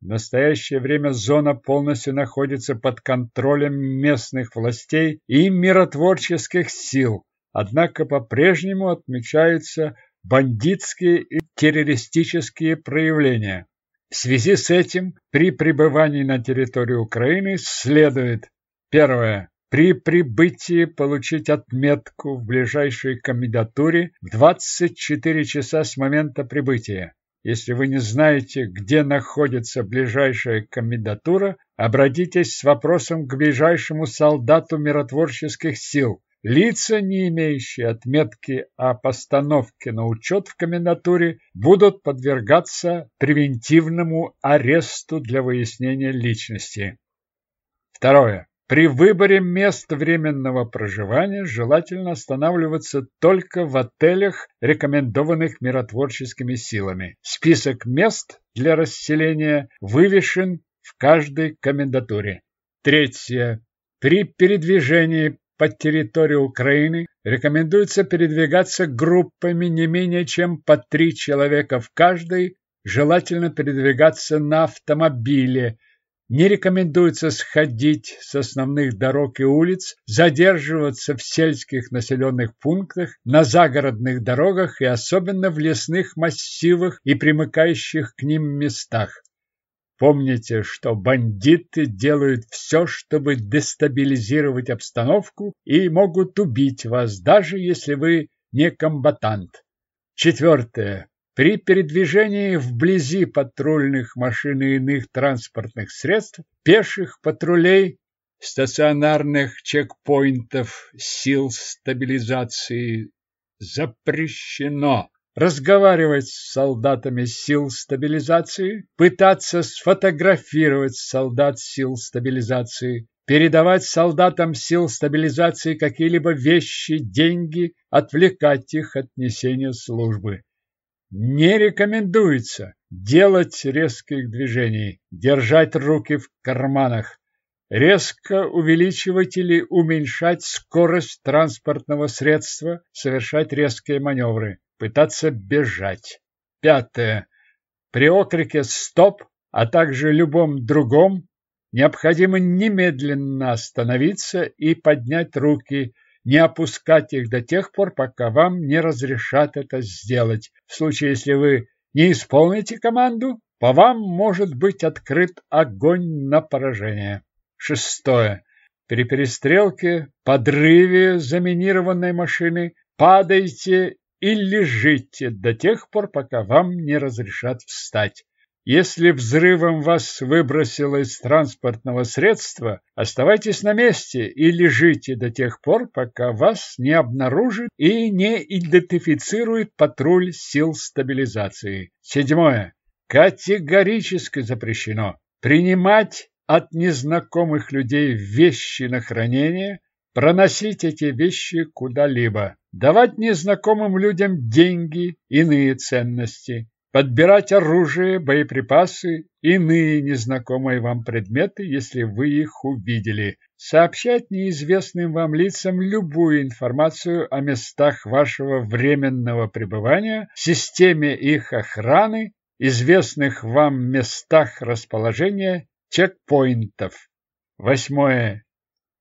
В настоящее время зона полностью находится под контролем местных властей и миротворческих сил, однако по-прежнему отмечаются бандитские и террористические проявления. В связи с этим при пребывании на территории Украины следует первое при прибытии получить отметку в ближайшей комендатуре в 24 часа с момента прибытия. Если вы не знаете, где находится ближайшая комендатура, обратитесь с вопросом к ближайшему солдату миротворческих сил. Лица, не имеющие отметки о постановке на учет в комендатуре, будут подвергаться превентивному аресту для выяснения личности. Второе. При выборе мест временного проживания желательно останавливаться только в отелях, рекомендованных миротворческими силами. Список мест для расселения вывешен в каждой комендатуре. Третье. При передвижении по территории Украины рекомендуется передвигаться группами не менее чем по три человека в каждой, желательно передвигаться на автомобиле, не рекомендуется сходить с основных дорог и улиц, задерживаться в сельских населенных пунктах, на загородных дорогах и особенно в лесных массивах и примыкающих к ним местах. Помните, что бандиты делают все, чтобы дестабилизировать обстановку и могут убить вас, даже если вы не комбатант. Четвертое. При передвижении вблизи патрульных машин и иных транспортных средств, пеших патрулей, стационарных чекпоинтов сил стабилизации запрещено разговаривать с солдатами сил стабилизации, пытаться сфотографировать солдат сил стабилизации, передавать солдатам сил стабилизации какие-либо вещи, деньги, отвлекать их от несения службы. Не рекомендуется делать резких движений, держать руки в карманах, резко увеличивать или уменьшать скорость транспортного средства, совершать резкие маневры, пытаться бежать. Пятое. При окрике «стоп», а также любом другом, необходимо немедленно остановиться и поднять руки, не опускать их до тех пор, пока вам не разрешат это сделать. В случае, если вы не исполните команду, по вам может быть открыт огонь на поражение. Шестое. При перестрелке, подрыве заминированной машины падайте и лежите до тех пор, пока вам не разрешат встать. Если взрывом вас выбросило из транспортного средства, оставайтесь на месте и лежите до тех пор, пока вас не обнаружит и не идентифицирует патруль сил стабилизации. Седьмое. Категорически запрещено принимать от незнакомых людей вещи на хранение, проносить эти вещи куда-либо, давать незнакомым людям деньги, иные ценности, подбирать оружие, боеприпасы, иные незнакомые вам предметы, если вы их увидели, сообщать неизвестным вам лицам любую информацию о местах вашего временного пребывания, системе их охраны, известных вам местах расположения чекпоинтов. Восьмое.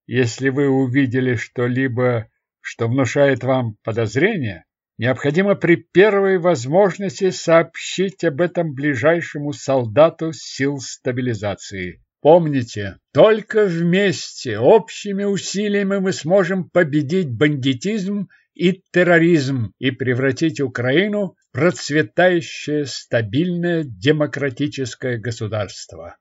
Если вы увидели что-либо, что внушает вам подозрение, необходимо при первой возможности сообщить об этом ближайшему солдату сил стабилизации. Помните, только вместе, общими усилиями мы сможем победить бандитизм и терроризм и превратить Украину в процветающее стабильное демократическое государство.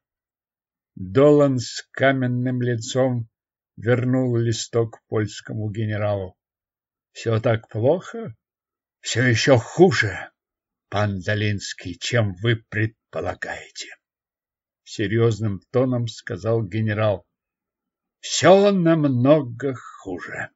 Долан с каменным лицом вернул листок польскому генералу. Все так плохо? Все еще хуже, пан Долинский, чем вы предполагаете. Серьезным тоном сказал генерал. Все намного хуже.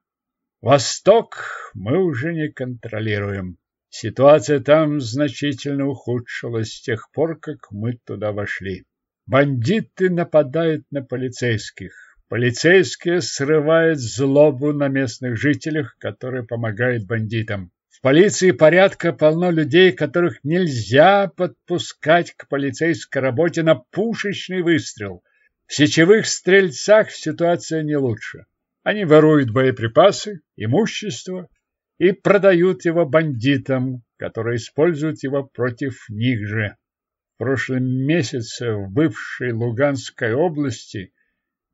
Восток мы уже не контролируем. Ситуация там значительно ухудшилась с тех пор, как мы туда вошли. Бандиты нападают на полицейских. Полицейские срывают злобу на местных жителях, которые помогают бандитам. В полиции порядка полно людей, которых нельзя подпускать к полицейской работе на пушечный выстрел. В сечевых стрельцах ситуация не лучше. Они воруют боеприпасы, имущество и продают его бандитам, которые используют его против них же прошлом месяце в бывшей Луганской области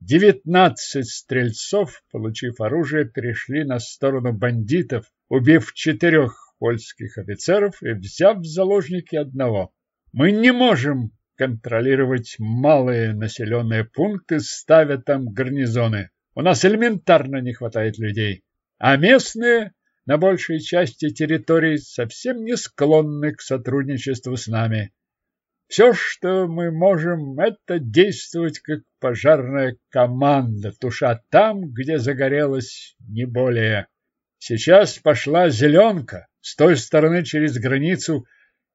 19 стрельцов, получив оружие, перешли на сторону бандитов, убив четырех польских офицеров и взяв в заложники одного. Мы не можем контролировать малые населенные пункты, ставя там гарнизоны. У нас элементарно не хватает людей. А местные на большей части территории совсем не склонны к сотрудничеству с нами. Все, что мы можем, это действовать как пожарная команда, туша там, где загорелось не более. Сейчас пошла зеленка. С той стороны через границу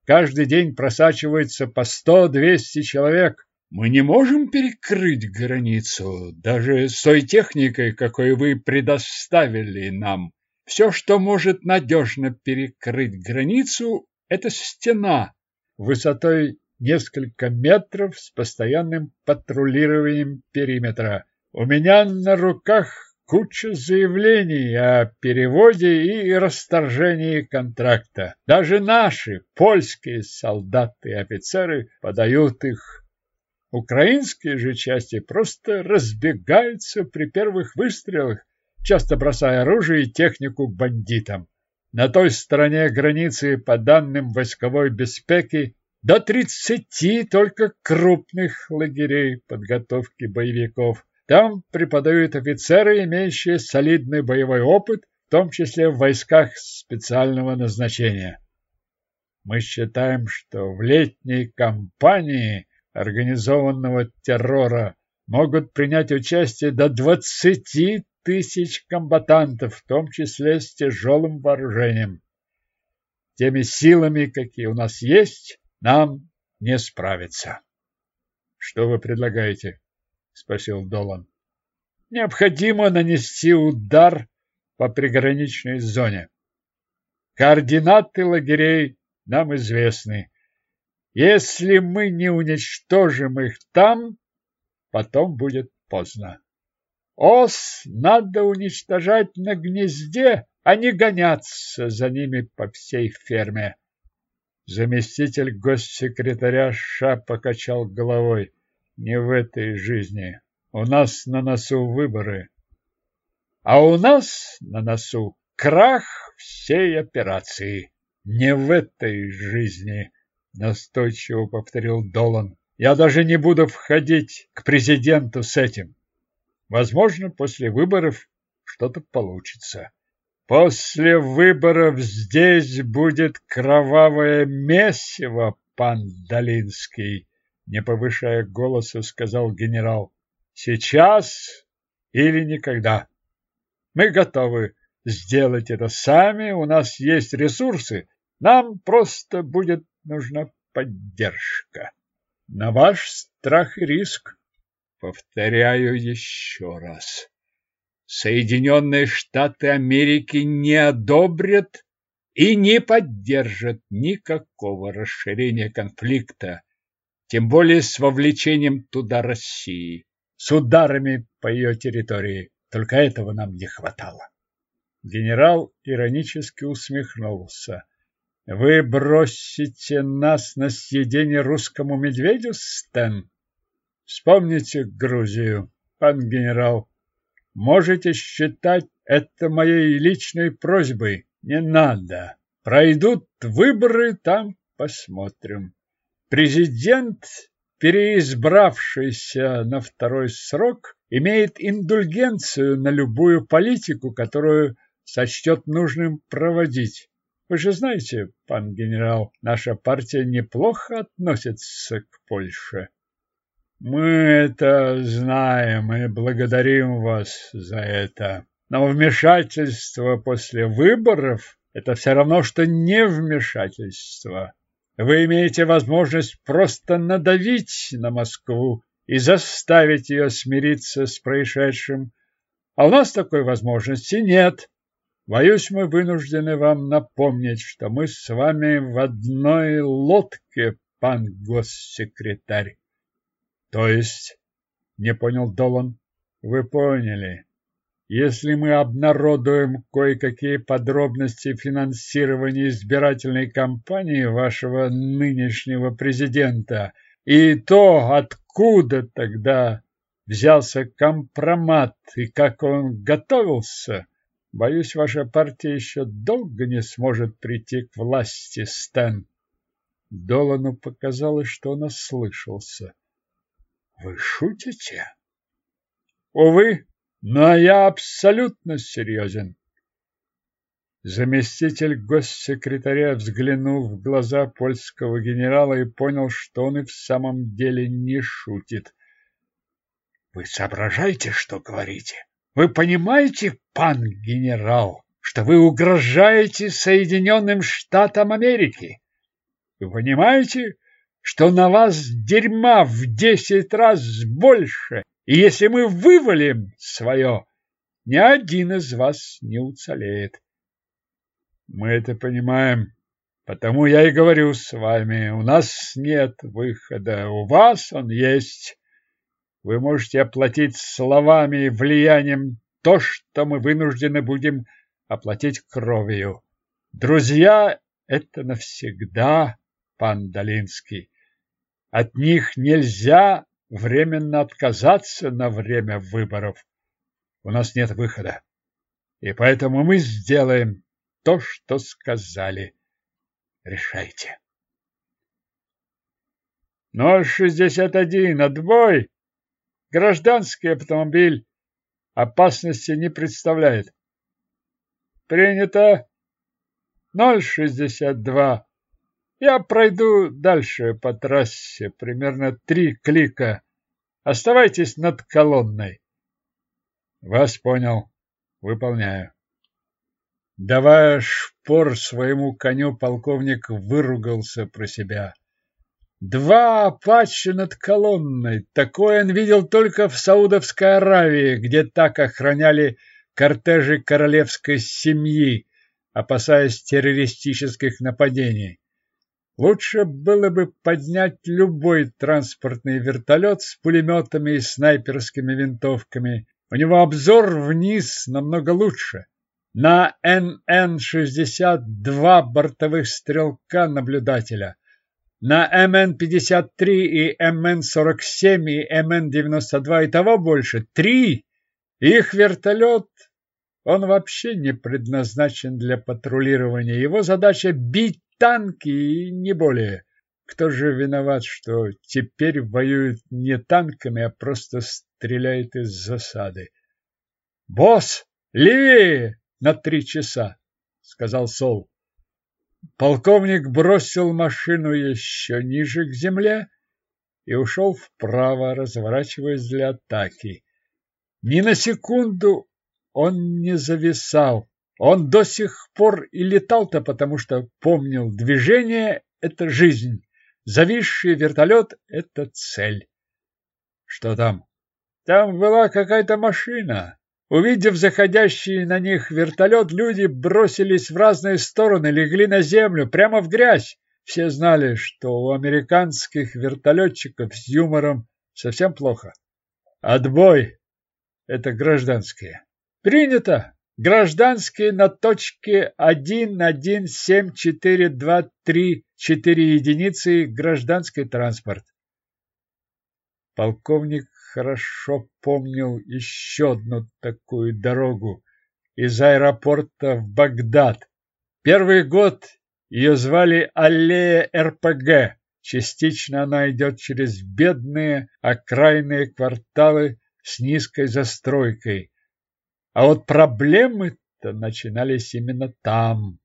каждый день просачивается по сто-двести человек. Мы не можем перекрыть границу, даже с той техникой, какой вы предоставили нам. Все, что может надежно перекрыть границу, это стена высотой несколько метров с постоянным патрулированием периметра. У меня на руках куча заявлений о переводе и расторжении контракта. Даже наши польские солдаты и офицеры подают их. Украинские же части просто разбегаются при первых выстрелах, часто бросая оружие и технику бандитам. На той стороне границы, по данным войсковой беспеки, до 30 только крупных лагерей подготовки боевиков. Там преподают офицеры, имеющие солидный боевой опыт, в том числе в войсках специального назначения. Мы считаем, что в летней кампании организованного террора могут принять участие до 20 тысяч комбатантов, в том числе с тяжелым вооружением. Теми силами, какие у нас есть, нам не справиться. Что вы предлагаете? спросил Долан. Необходимо нанести удар по приграничной зоне. Координаты лагерей нам известны. Если мы не уничтожим их там, потом будет поздно. Ос надо уничтожать на гнезде, а не гоняться за ними по всей ферме. Заместитель госсекретаря Ша покачал головой. Не в этой жизни. У нас на носу выборы. А у нас на носу крах всей операции. Не в этой жизни, настойчиво повторил Долан. Я даже не буду входить к президенту с этим. Возможно, после выборов что-то получится. После выборов здесь будет кровавое месиво, пан Долинский, не повышая голоса, сказал генерал. Сейчас или никогда. Мы готовы сделать это сами, у нас есть ресурсы, нам просто будет нужна поддержка. На ваш страх и риск. Повторяю еще раз. Соединенные Штаты Америки не одобрят и не поддержат никакого расширения конфликта, тем более с вовлечением туда России, с ударами по ее территории. Только этого нам не хватало. Генерал иронически усмехнулся. Вы бросите нас на съедение русскому медведю, Стэн? Вспомните Грузию, пан генерал. Можете считать это моей личной просьбой. Не надо. Пройдут выборы, там посмотрим. Президент, переизбравшийся на второй срок, имеет индульгенцию на любую политику, которую сочтет нужным проводить. Вы же знаете, пан генерал, наша партия неплохо относится к Польше. Мы это знаем и благодарим вас за это. Но вмешательство после выборов – это все равно, что не вмешательство. Вы имеете возможность просто надавить на Москву и заставить ее смириться с происшедшим. А у нас такой возможности нет. Боюсь, мы вынуждены вам напомнить, что мы с вами в одной лодке, пан госсекретарь. То есть, не понял Долан, вы поняли. Если мы обнародуем кое-какие подробности финансирования избирательной кампании вашего нынешнего президента и то, откуда тогда взялся компромат и как он готовился, Боюсь, ваша партия еще долго не сможет прийти к власти, Стэн. Долану показалось, что он ослышался. Вы шутите? Увы, но я абсолютно серьезен. Заместитель госсекретаря взглянул в глаза польского генерала и понял, что он и в самом деле не шутит. Вы соображаете, что говорите? Вы понимаете, пан генерал, что вы угрожаете Соединенным Штатам Америки? Вы понимаете, что на вас дерьма в десять раз больше, и если мы вывалим свое, ни один из вас не уцелеет. Мы это понимаем, потому я и говорю с вами, у нас нет выхода, у вас он есть. Вы можете оплатить словами и влиянием то, что мы вынуждены будем оплатить кровью. Друзья — это навсегда, пан Долинский. От них нельзя временно отказаться на время выборов. У нас нет выхода. И поэтому мы сделаем то, что сказали. Решайте. 061, отбой! Гражданский автомобиль опасности не представляет. Принято. 062. Я пройду дальше по трассе, примерно три клика. Оставайтесь над колонной. Вас понял. Выполняю. Давая шпор своему коню, полковник выругался про себя. Два апачи над колонной. Такое он видел только в Саудовской Аравии, где так охраняли кортежи королевской семьи, опасаясь террористических нападений. Лучше было бы поднять любой транспортный вертолет с пулеметами и снайперскими винтовками. У него обзор вниз намного лучше. На НН-60 два бортовых стрелка-наблюдателя – на МН-53 и МН-47 и МН-92 и того больше. Три! Их вертолет, он вообще не предназначен для патрулирования. Его задача – бить танки и не более. Кто же виноват, что теперь воюют не танками, а просто стреляет из засады? «Босс, левее на три часа!» — сказал Сол. Полковник бросил машину еще ниже к земле и ушел вправо, разворачиваясь для атаки. Ни на секунду он не зависал. Он до сих пор и летал-то, потому что помнил, движение – это жизнь, зависший вертолет – это цель. Что там? Там была какая-то машина. Увидев заходящий на них вертолет, люди бросились в разные стороны, легли на землю, прямо в грязь. Все знали, что у американских вертолетчиков с юмором совсем плохо. Отбой – это гражданские. Принято. Гражданские на точке 1174234 единицы гражданский транспорт. Полковник хорошо помнил еще одну такую дорогу из аэропорта в Багдад. Первый год ее звали Аллея РПГ. Частично она идет через бедные окраинные кварталы с низкой застройкой. А вот проблемы-то начинались именно там.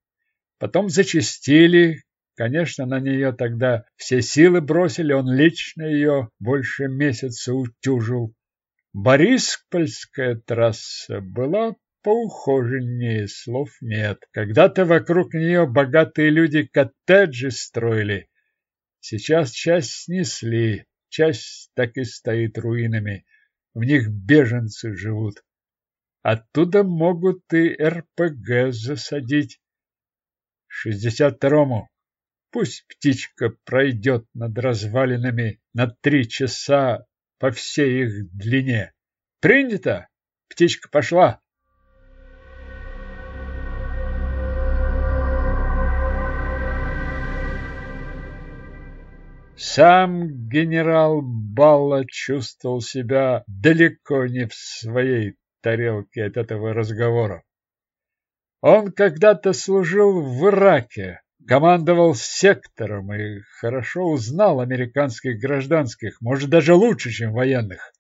Потом зачастили, конечно, на нее тогда все силы бросили, он лично ее больше месяца утюжил. Бориспольская трасса была поухоженнее, слов нет. Когда-то вокруг нее богатые люди коттеджи строили. Сейчас часть снесли, часть так и стоит руинами. В них беженцы живут. Оттуда могут и РПГ засадить. Шестьдесят второму. Пусть птичка пройдет над развалинами на три часа по всей их длине. Принято? Птичка пошла. Сам генерал Балла чувствовал себя далеко не в своей тарелке от этого разговора. Он когда-то служил в Ираке, командовал сектором и хорошо узнал американских гражданских, может, даже лучше, чем военных.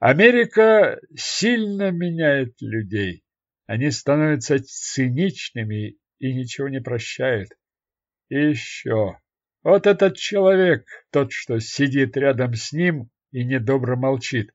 Америка сильно меняет людей. Они становятся циничными и ничего не прощают. И еще вот этот человек, тот, что сидит рядом с ним и недобро молчит,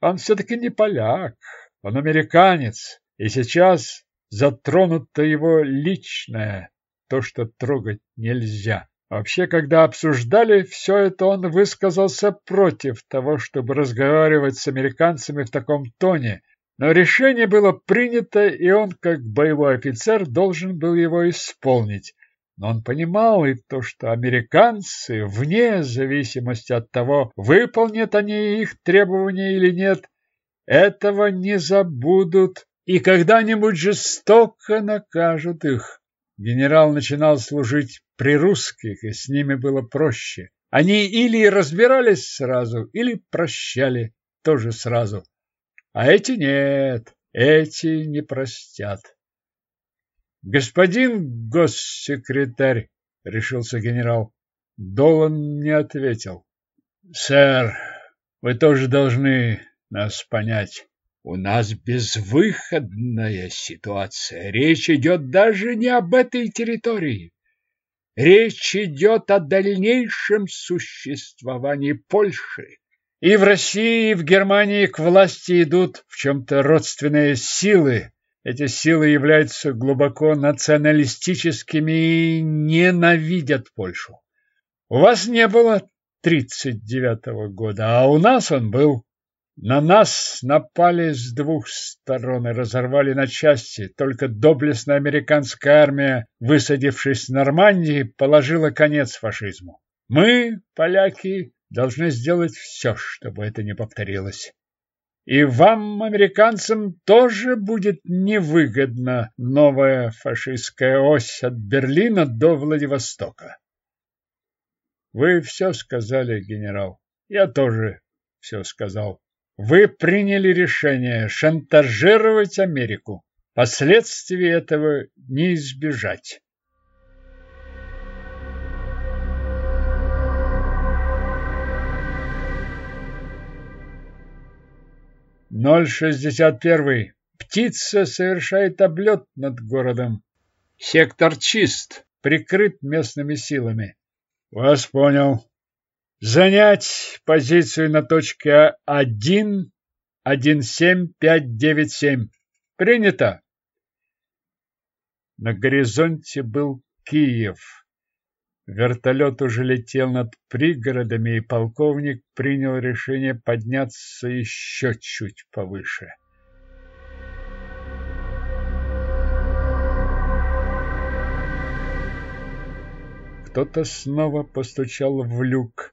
он все-таки не поляк, он американец, и сейчас затронуто его личное, то, что трогать нельзя. Вообще, когда обсуждали все это, он высказался против того, чтобы разговаривать с американцами в таком тоне, но решение было принято, и он, как боевой офицер, должен был его исполнить. Но он понимал и то, что американцы, вне зависимости от того, выполнят они их требования или нет, этого не забудут и когда-нибудь жестоко накажут их. Генерал начинал служить при русских, и с ними было проще. Они или разбирались сразу, или прощали тоже сразу. А эти нет, эти не простят. Господин госсекретарь, решился генерал. Долан не ответил. Сэр, вы тоже должны нас понять. У нас безвыходная ситуация. Речь идет даже не об этой территории. Речь идет о дальнейшем существовании Польши. И в России, и в Германии к власти идут в чем-то родственные силы, эти силы являются глубоко националистическими и ненавидят Польшу. У вас не было 39-го года, а у нас он был. На нас напали с двух сторон и разорвали на части. Только доблестная американская армия, высадившись в Нормандии, положила конец фашизму. Мы, поляки, должны сделать все, чтобы это не повторилось. И вам, американцам, тоже будет невыгодна новая фашистская ось от Берлина до Владивостока. Вы все сказали, генерал. Я тоже все сказал. Вы приняли решение шантажировать Америку. Последствий этого не избежать. 061. Птица совершает облет над городом. Сектор чист, прикрыт местными силами. Вас понял. Занять позицию на точке 1, 17597. Принято. На горизонте был Киев. Вертолет уже летел над пригородами, и полковник принял решение подняться еще чуть повыше. Кто-то снова постучал в люк.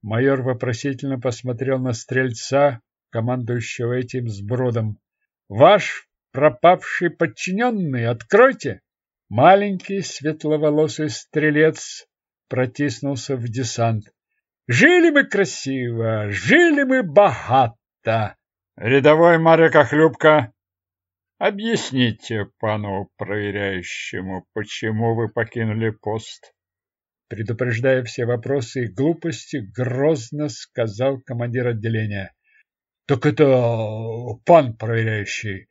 Майор вопросительно посмотрел на стрельца, командующего этим сбродом. «Ваш пропавший подчиненный, откройте!» Маленький светловолосый стрелец протиснулся в десант. «Жили мы красиво, жили мы богато!» «Рядовой Марек Охлюбка, объясните пану проверяющему, почему вы покинули пост?» Предупреждая все вопросы и глупости, грозно сказал командир отделения. Так это пан проверяющий.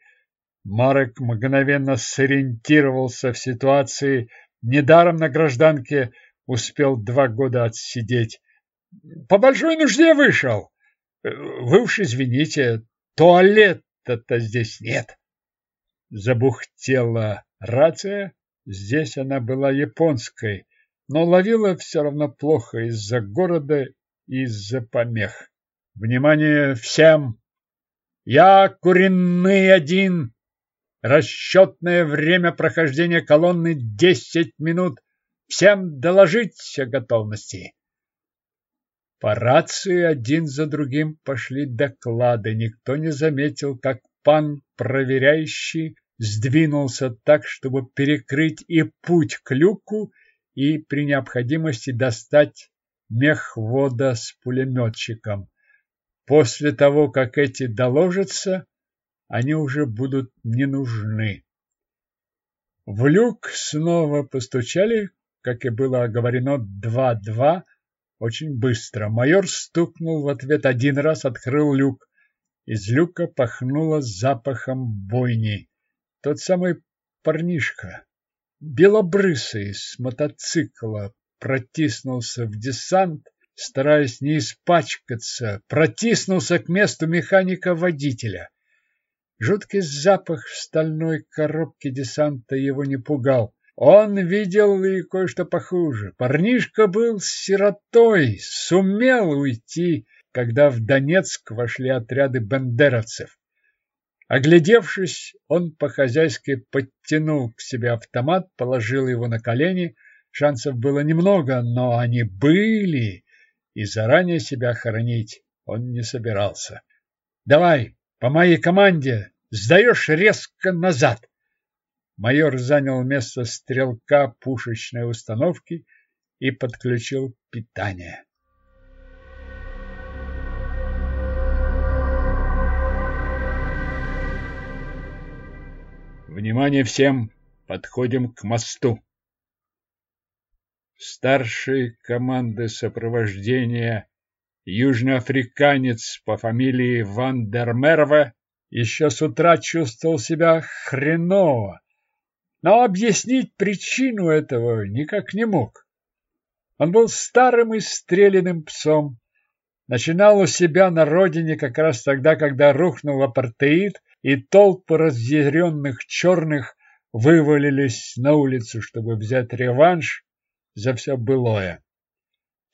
Марек мгновенно сориентировался в ситуации, недаром на гражданке успел два года отсидеть. По большой нужде вышел. Вы уж извините, туалета-то здесь нет. Забухтела рация, здесь она была японской но ловила все равно плохо из-за города и из-за помех. Внимание всем! Я куренный один. Расчетное время прохождения колонны десять минут. Всем доложить о готовности. По рации один за другим пошли доклады. Никто не заметил, как пан проверяющий сдвинулся так, чтобы перекрыть и путь к люку, и при необходимости достать мехвода с пулеметчиком. После того, как эти доложатся, они уже будут не нужны. В люк снова постучали, как и было оговорено, два-два, очень быстро. Майор стукнул в ответ один раз, открыл люк. Из люка пахнуло запахом бойни. Тот самый парнишка, белобрысый с мотоцикла протиснулся в десант, стараясь не испачкаться, протиснулся к месту механика-водителя. Жуткий запах стальной коробки десанта его не пугал. Он видел и кое-что похуже. Парнишка был сиротой, сумел уйти, когда в Донецк вошли отряды бендеровцев. Оглядевшись, он по-хозяйски подтянул к себе автомат, положил его на колени. Шансов было немного, но они были, и заранее себя хоронить он не собирался. «Давай, по моей команде, сдаешь резко назад!» Майор занял место стрелка пушечной установки и подключил питание. Внимание всем! Подходим к мосту. Старший команды сопровождения южноафриканец по фамилии Ван дер Мерве еще с утра чувствовал себя хреново, но объяснить причину этого никак не мог. Он был старым и стреляным псом, начинал у себя на родине как раз тогда, когда рухнул апартеид, и толпы разъяренных черных вывалились на улицу, чтобы взять реванш за все былое.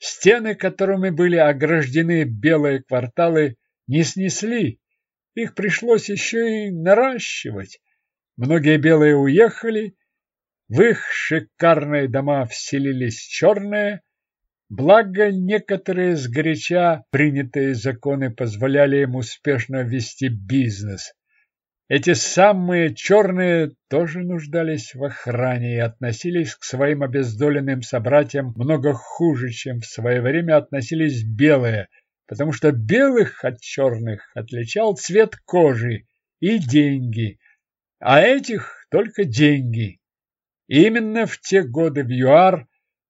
Стены, которыми были ограждены белые кварталы, не снесли, их пришлось еще и наращивать. Многие белые уехали, в их шикарные дома вселились черные, Благо, некоторые сгоряча принятые законы позволяли им успешно вести бизнес. Эти самые черные тоже нуждались в охране и относились к своим обездоленным собратьям много хуже, чем в свое время относились белые, потому что белых от черных отличал цвет кожи и деньги, а этих только деньги. И именно в те годы в ЮАР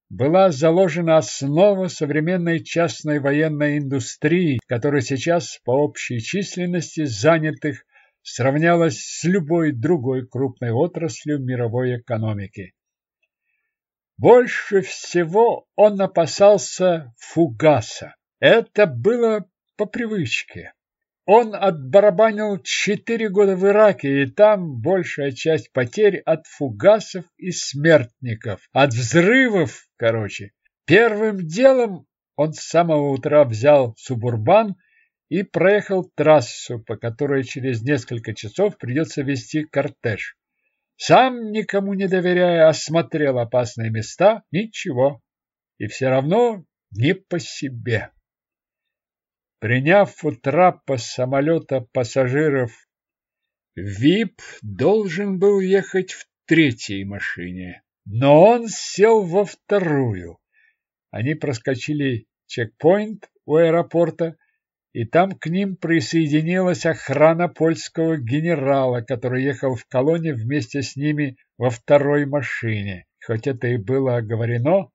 была заложена основа современной частной военной индустрии, которая сейчас по общей численности занятых сравнялась с любой другой крупной отраслью мировой экономики. Больше всего он опасался фугаса. Это было по привычке. он отбарабанил четыре года в Ираке, и там большая часть потерь от фугасов и смертников, от взрывов, короче. Первым делом он с самого утра взял субурбан и проехал трассу, по которой через несколько часов придется вести кортеж. Сам, никому не доверяя, осмотрел опасные места – ничего. И все равно не по себе. Приняв у трапа самолета пассажиров, ВИП должен был ехать в третьей машине, но он сел во вторую. Они проскочили чекпоинт у аэропорта, и там к ним присоединилась охрана польского генерала, который ехал в колонне вместе с ними во второй машине. Хоть это и было оговорено,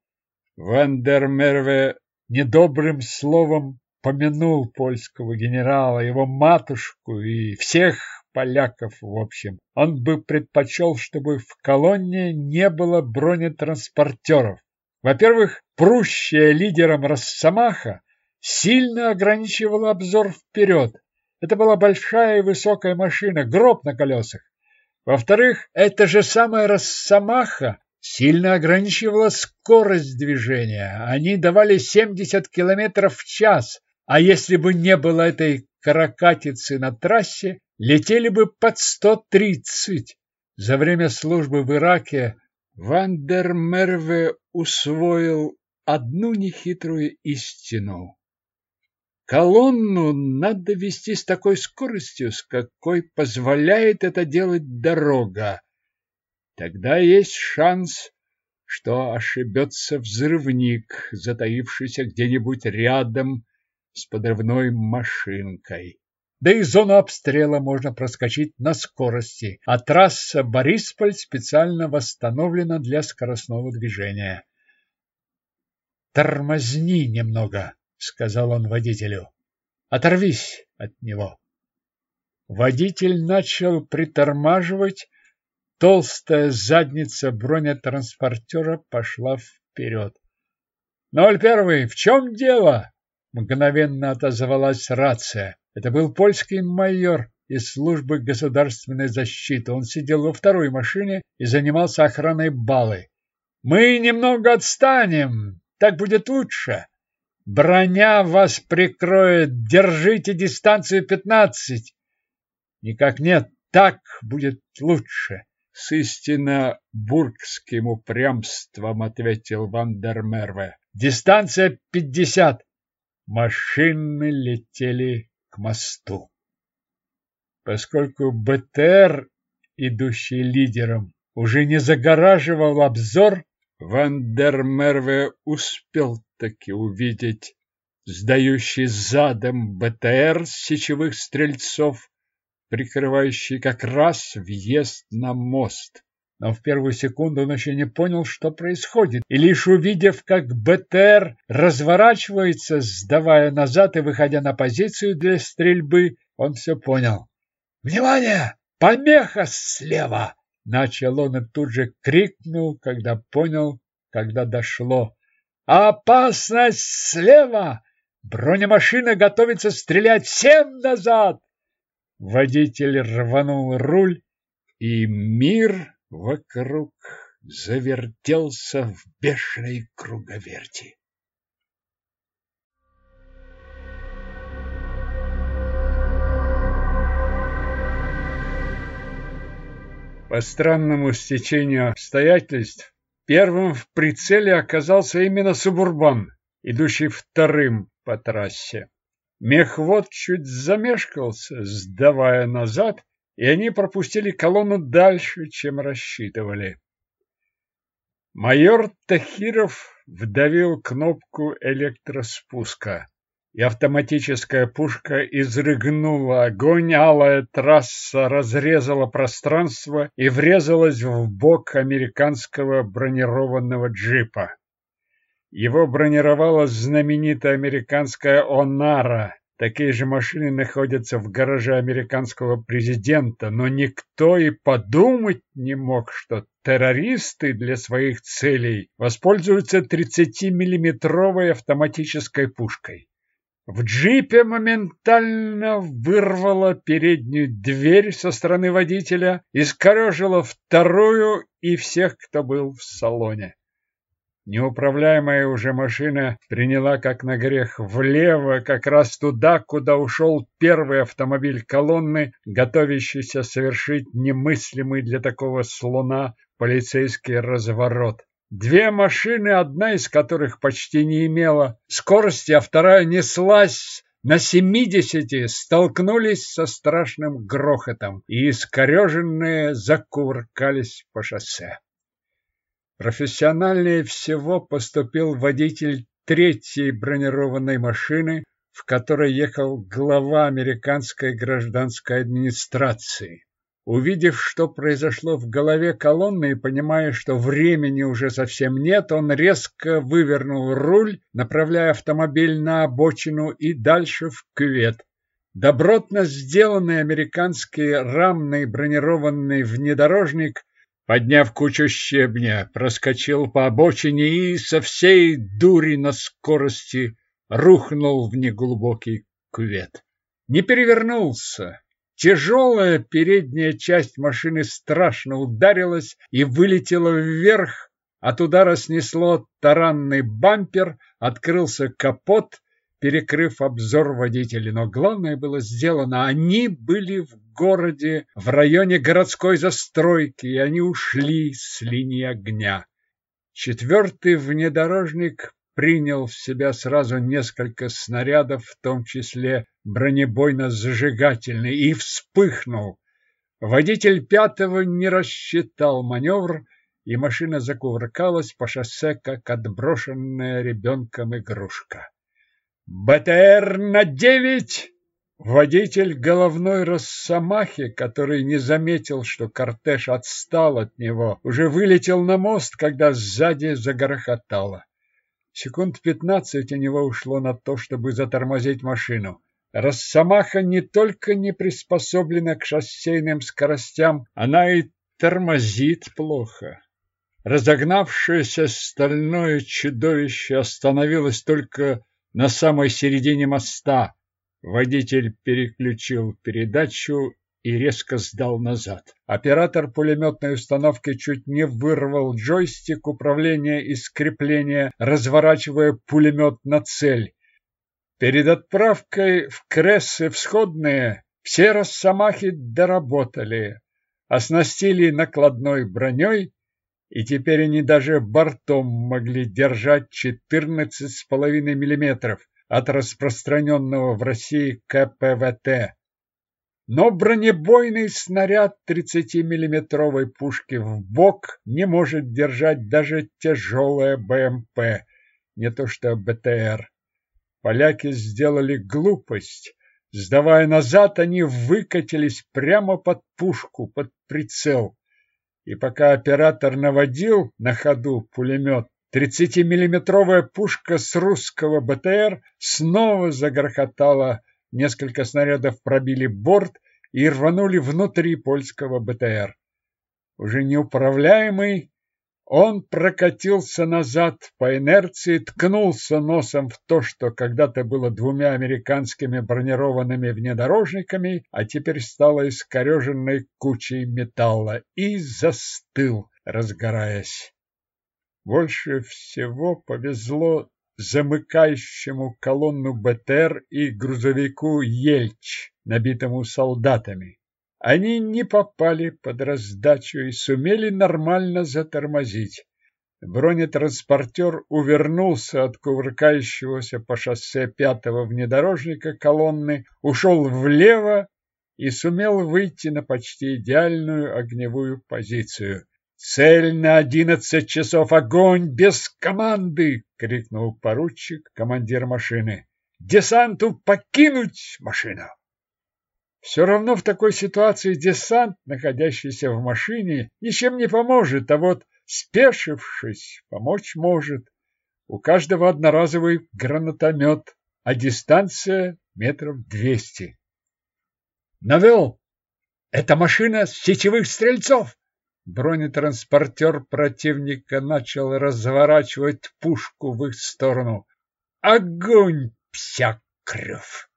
Вандермерве недобрым словом помянул польского генерала, его матушку и всех поляков в общем. Он бы предпочел, чтобы в колонне не было бронетранспортеров. Во-первых, прущая лидером Росомаха сильно ограничивала обзор вперед. Это была большая и высокая машина, гроб на колесах. Во-вторых, эта же самая Росомаха сильно ограничивала скорость движения. Они давали 70 км в час, а если бы не было этой каракатицы на трассе, летели бы под 130. За время службы в Ираке Вандермерве усвоил одну нехитрую истину. Колонну надо вести с такой скоростью, с какой позволяет это делать дорога. Тогда есть шанс, что ошибется взрывник, затаившийся где-нибудь рядом с подрывной машинкой. Да и зону обстрела можно проскочить на скорости, а трасса Борисполь специально восстановлена для скоростного движения. «Тормозни немного», — сказал он водителю. «Оторвись от него». Водитель начал притормаживать, толстая задница бронетранспортера пошла вперед. «Ноль первый, в чем дело?» Мгновенно отозвалась рация. Это был польский майор из службы государственной защиты. Он сидел во второй машине и занимался охраной балы. «Мы немного отстанем, так будет лучше. Броня вас прикроет, держите дистанцию пятнадцать». «Никак нет, так будет лучше», — с истинно бургским упрямством ответил Вандермерве. «Дистанция пятьдесят». Машины летели к мосту. Поскольку БТР, идущий лидером, уже не загораживал обзор, Вандермерве успел таки увидеть сдающий задом БТР сечевых стрельцов, прикрывающий как раз въезд на мост но в первую секунду он еще не понял, что происходит, и лишь увидев, как БТР разворачивается, сдавая назад и выходя на позицию для стрельбы, он все понял. «Внимание! Помеха слева!» Начал он и тут же крикнул, когда понял, когда дошло. «Опасность слева! Бронемашина готовится стрелять всем назад!» Водитель рванул руль, и мир вокруг завертелся в бешеной круговерти. По странному стечению обстоятельств, первым в прицеле оказался именно Субурбан, идущий вторым по трассе. Мехвод чуть замешкался, сдавая назад, и они пропустили колонну дальше, чем рассчитывали. Майор Тахиров вдавил кнопку электроспуска, и автоматическая пушка изрыгнула огонь, алая трасса разрезала пространство и врезалась в бок американского бронированного джипа. Его бронировала знаменитая американская «Онара», Такие же машины находятся в гараже американского президента, но никто и подумать не мог, что террористы для своих целей воспользуются 30-миллиметровой автоматической пушкой. В джипе моментально вырвало переднюю дверь со стороны водителя, искорежило вторую и всех, кто был в салоне. Неуправляемая уже машина приняла как на грех влево, как раз туда, куда ушел первый автомобиль колонны, готовящийся совершить немыслимый для такого слона полицейский разворот. Две машины, одна из которых почти не имела скорости, а вторая неслась на семидесяти, столкнулись со страшным грохотом и искореженные закувыркались по шоссе. Профессиональнее всего поступил водитель третьей бронированной машины, в которой ехал глава американской гражданской администрации. Увидев, что произошло в голове колонны и понимая, что времени уже совсем нет, он резко вывернул руль, направляя автомобиль на обочину и дальше в кювет. Добротно сделанный американский рамный бронированный внедорожник, подняв кучу щебня, проскочил по обочине и со всей дури на скорости рухнул в неглубокий кювет. Не перевернулся, Тяжелая передняя часть машины страшно ударилась и вылетела вверх. От удара снесло таранный бампер, открылся капот, перекрыв обзор водителя. Но главное было сделано. Они были в городе, в районе городской застройки, и они ушли с линии огня. Четвертый внедорожник принял в себя сразу несколько снарядов, в том числе бронебойно-зажигательный, и вспыхнул. Водитель пятого не рассчитал маневр, и машина закувыркалась по шоссе, как отброшенная ребенком игрушка. «БТР на девять!» Водитель головной росомахи, который не заметил, что кортеж отстал от него, уже вылетел на мост, когда сзади загрохотало. Секунд пятнадцать у него ушло на то, чтобы затормозить машину. Росомаха не только не приспособлена к шоссейным скоростям, она и тормозит плохо. Разогнавшееся стальное чудовище остановилось только на самой середине моста. Водитель переключил передачу и резко сдал назад. Оператор пулеметной установки чуть не вырвал джойстик управления и скрепления, разворачивая пулемет на цель. Перед отправкой в Крессы всходные все росомахи доработали, оснастили накладной броней, и теперь они даже бортом могли держать 14,5 мм от распространенного в России КПВТ. Но бронебойный снаряд 30-миллиметровой пушки в бок не может держать даже тяжелая БМП, не то что БТР. Поляки сделали глупость. Сдавая назад, они выкатились прямо под пушку, под прицел. И пока оператор наводил на ходу пулемет, 30-миллиметровая пушка с русского БТР снова загрохотала, несколько снарядов пробили борт и рванули внутри польского БТР. Уже неуправляемый, он прокатился назад по инерции, ткнулся носом в то, что когда-то было двумя американскими бронированными внедорожниками, а теперь стало искореженной кучей металла, и застыл, разгораясь. Больше всего повезло замыкающему колонну БТР и грузовику «Ельч», набитому солдатами. Они не попали под раздачу и сумели нормально затормозить. Бронетранспортер увернулся от кувыркающегося по шоссе пятого внедорожника колонны, ушел влево и сумел выйти на почти идеальную огневую позицию. «Цель на одиннадцать часов! Огонь без команды!» — крикнул поручик, командир машины. «Десанту покинуть машину!» Все равно в такой ситуации десант, находящийся в машине, ничем не поможет, а вот спешившись, помочь может. У каждого одноразовый гранатомет, а дистанция метров двести. Навел! Это машина сетевых стрельцов! Бронетранспортер противника начал разворачивать пушку в их сторону. Огонь, псяк! Мокрев.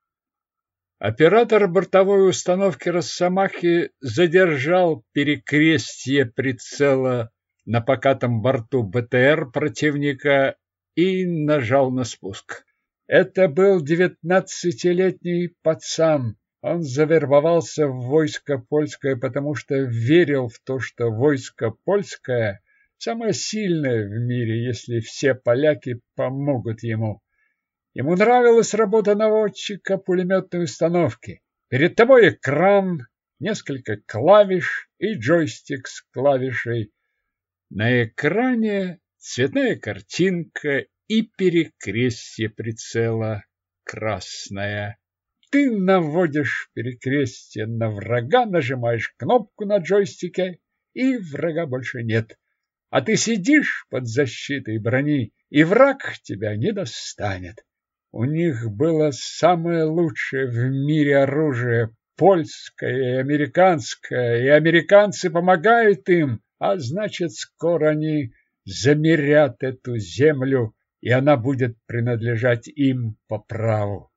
Оператор бортовой установки Росомахи задержал перекрестие прицела на покатом борту БТР противника и нажал на спуск. Это был девятнадцатилетний пацан. Он завербовался в войско польское, потому что верил в то, что войско польское самое сильное в мире, если все поляки помогут ему. Ему нравилась работа наводчика пулеметной установки. Перед тобой экран, несколько клавиш и джойстик с клавишей. На экране цветная картинка и перекрестие прицела красное. Ты наводишь перекрестие на врага, нажимаешь кнопку на джойстике, и врага больше нет. А ты сидишь под защитой брони, и враг тебя не достанет. У них было самое лучшее в мире оружие, польское и американское, и американцы помогают им, а значит, скоро они замерят эту землю, и она будет принадлежать им по праву.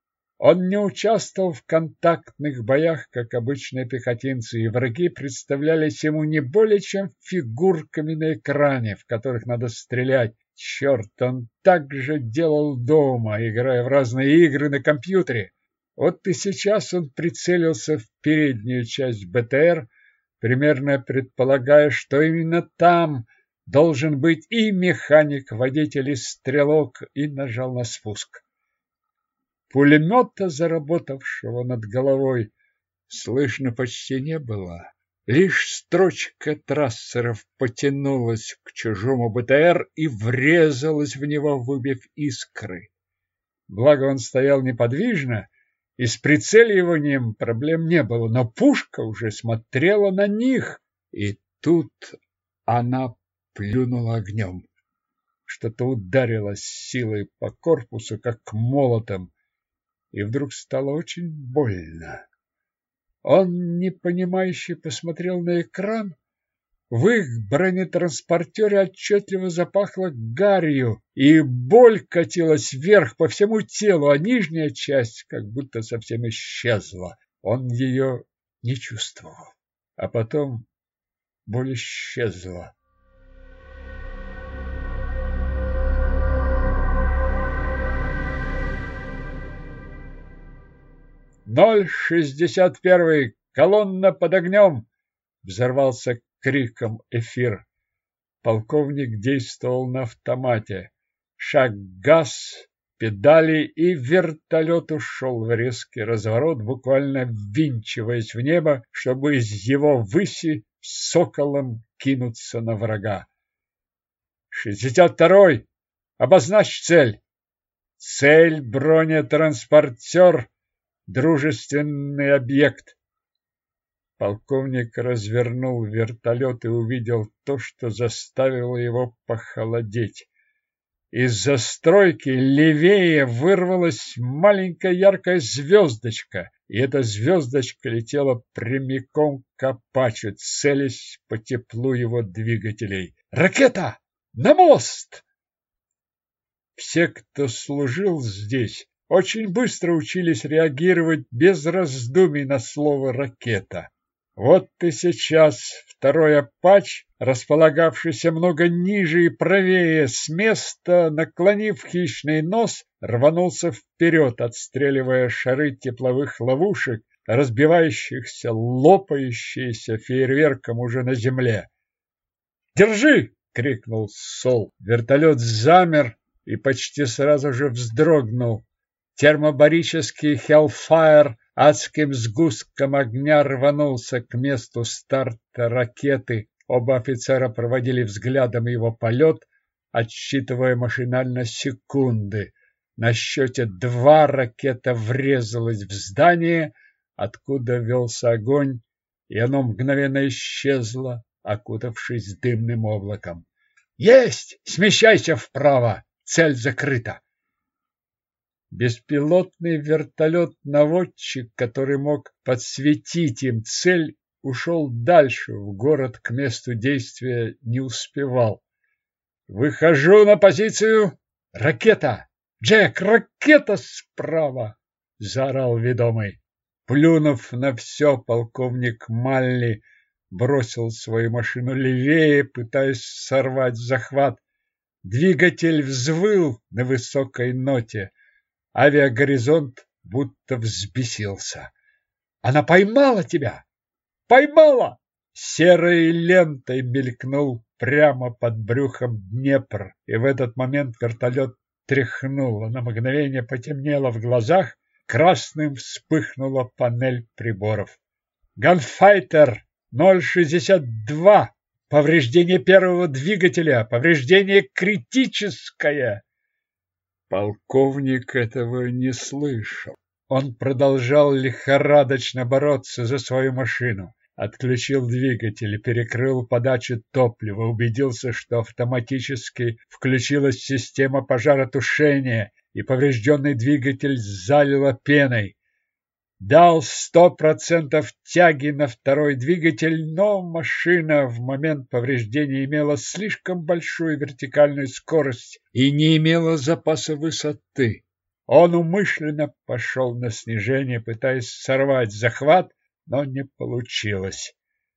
Он не участвовал в контактных боях, как обычные пехотинцы, и враги представлялись ему не более чем фигурками на экране, в которых надо стрелять, Черт, он так же делал дома, играя в разные игры на компьютере. Вот и сейчас он прицелился в переднюю часть БТР, примерно предполагая, что именно там должен быть и механик, водитель и стрелок, и нажал на спуск. Пулемета, заработавшего над головой, слышно почти не было. Лишь строчка трассеров потянулась к чужому БТР и врезалась в него, выбив искры. Благо он стоял неподвижно, и с прицеливанием проблем не было, но пушка уже смотрела на них, и тут она плюнула огнем. Что-то ударило силой по корпусу, как молотом, и вдруг стало очень больно. Он непонимающе посмотрел на экран. В их бронетранспортере отчетливо запахло гарью, и боль катилась вверх по всему телу, а нижняя часть как будто совсем исчезла. Он ее не чувствовал. А потом боль исчезла. «Ноль шестьдесят первый! Колонна под огнем!» Взорвался криком эфир. Полковник действовал на автомате. Шаг газ, педали, и вертолет ушел в резкий разворот, буквально ввинчиваясь в небо, чтобы из его выси соколом кинуться на врага. «Шестьдесят второй! Обозначь цель!» «Цель бронетранспортер!» Дружественный объект. Полковник развернул вертолет и увидел то, что заставило его похолодеть. Из застройки левее вырвалась маленькая яркая звездочка, и эта звездочка летела прямиком к Апачу, целясь по теплу его двигателей. «Ракета! На мост!» Все, кто служил здесь, очень быстро учились реагировать без раздумий на слово «ракета». Вот и сейчас второй «Апач», располагавшийся много ниже и правее с места, наклонив хищный нос, рванулся вперед, отстреливая шары тепловых ловушек, разбивающихся, лопающиеся фейерверком уже на земле. «Держи!» — крикнул Сол. Вертолет замер и почти сразу же вздрогнул, Термобарический Hellfire адским сгустком огня рванулся к месту старта ракеты. Оба офицера проводили взглядом его полет, отсчитывая машинально секунды. На счете два ракета врезалась в здание, откуда велся огонь, и оно мгновенно исчезло, окутавшись дымным облаком. «Есть! Смещайся вправо! Цель закрыта!» Беспилотный вертолет-наводчик, который мог подсветить им цель, ушел дальше, в город к месту действия не успевал. «Выхожу на позицию! Ракета! Джек, ракета справа!» заорал ведомый. Плюнув на все, полковник Малли бросил свою машину левее, пытаясь сорвать захват. Двигатель взвыл на высокой ноте. Авиагоризонт будто взбесился. Она поймала тебя! Поймала! Серой лентой мелькнул прямо под брюхом Днепр, и в этот момент вертолет тряхнуло, на мгновение потемнело в глазах, красным вспыхнула панель приборов. «Ганфайтер 062! Повреждение первого двигателя! Повреждение критическое!» Полковник этого не слышал. Он продолжал лихорадочно бороться за свою машину. Отключил двигатель, перекрыл подачу топлива, убедился, что автоматически включилась система пожаротушения и поврежденный двигатель залило пеной. Дал сто процентов тяги на второй двигатель, но машина в момент повреждения имела слишком большую вертикальную скорость и не имела запаса высоты. Он умышленно пошел на снижение, пытаясь сорвать захват, но не получилось.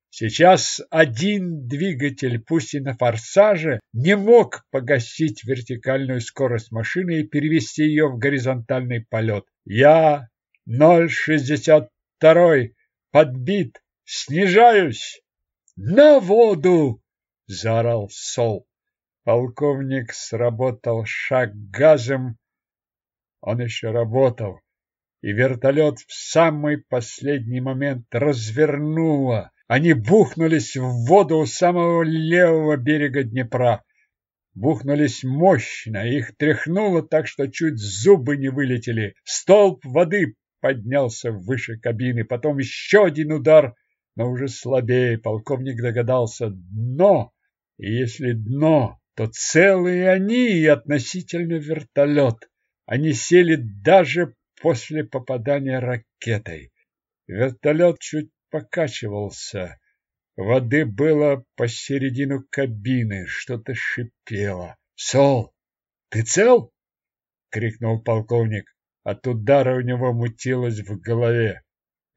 Сейчас один двигатель, пусть и на форсаже, не мог погасить вертикальную скорость машины и перевести ее в горизонтальный полет. Я 0,62 подбит, снижаюсь. На воду! заорал Сол. Полковник сработал шаг газом. Он еще работал и вертолет в самый последний момент развернуло. Они бухнулись в воду у самого левого берега Днепра. Бухнулись мощно, их тряхнуло так, что чуть зубы не вылетели. Столб воды поднялся выше кабины, потом еще один удар, но уже слабее. Полковник догадался — дно. И если дно, то целые они и относительно вертолет. Они сели даже после попадания ракетой. Вертолет чуть покачивался. Воды было посередину кабины, что-то шипело. «Сол, ты цел?» — крикнул полковник. От удара у него мутилось в голове.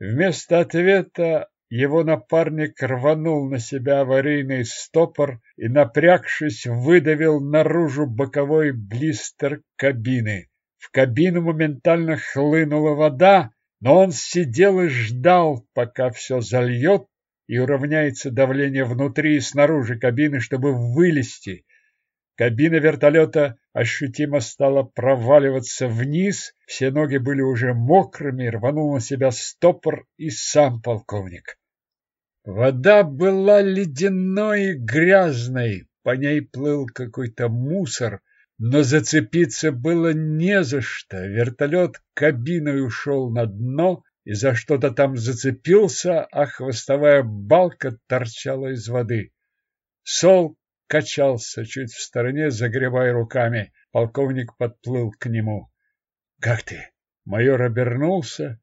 Вместо ответа его напарник рванул на себя аварийный стопор и, напрягшись, выдавил наружу боковой блистер кабины. В кабину моментально хлынула вода, но он сидел и ждал, пока все зальет и уравняется давление внутри и снаружи кабины, чтобы вылезти. Кабина вертолета ощутимо стала проваливаться вниз, все ноги были уже мокрыми, рванул на себя стопор и сам полковник. Вода была ледяной и грязной, по ней плыл какой-то мусор, но зацепиться было не за что. Вертолет кабиной ушел на дно и за что-то там зацепился, а хвостовая балка торчала из воды. Сол качался чуть в стороне, загребая руками. Полковник подплыл к нему. — Как ты? Майор обернулся.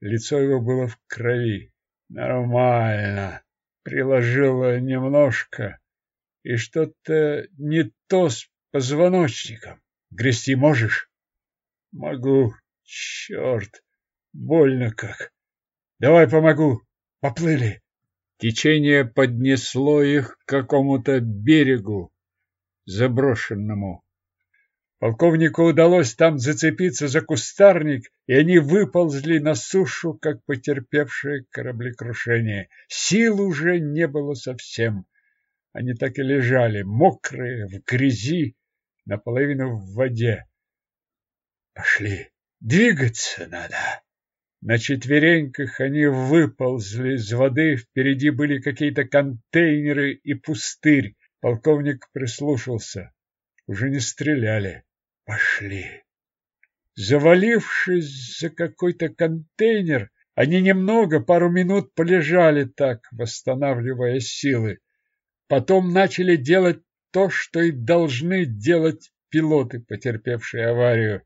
Лицо его было в крови. — Нормально. Приложила немножко. И что-то не то с позвоночником. Грести можешь? Могу. Черт, больно как. Давай помогу. Поплыли. Течение поднесло их к какому-то берегу заброшенному. Полковнику удалось там зацепиться за кустарник, и они выползли на сушу, как потерпевшие кораблекрушение. Сил уже не было совсем. Они так и лежали, мокрые, в грязи, наполовину в воде. Пошли, двигаться надо. На четвереньках они выползли из воды, впереди были какие-то контейнеры и пустырь. Полковник прислушался. Уже не стреляли. Пошли. Завалившись за какой-то контейнер, они немного, пару минут полежали так, восстанавливая силы. Потом начали делать то, что и должны делать пилоты, потерпевшие аварию.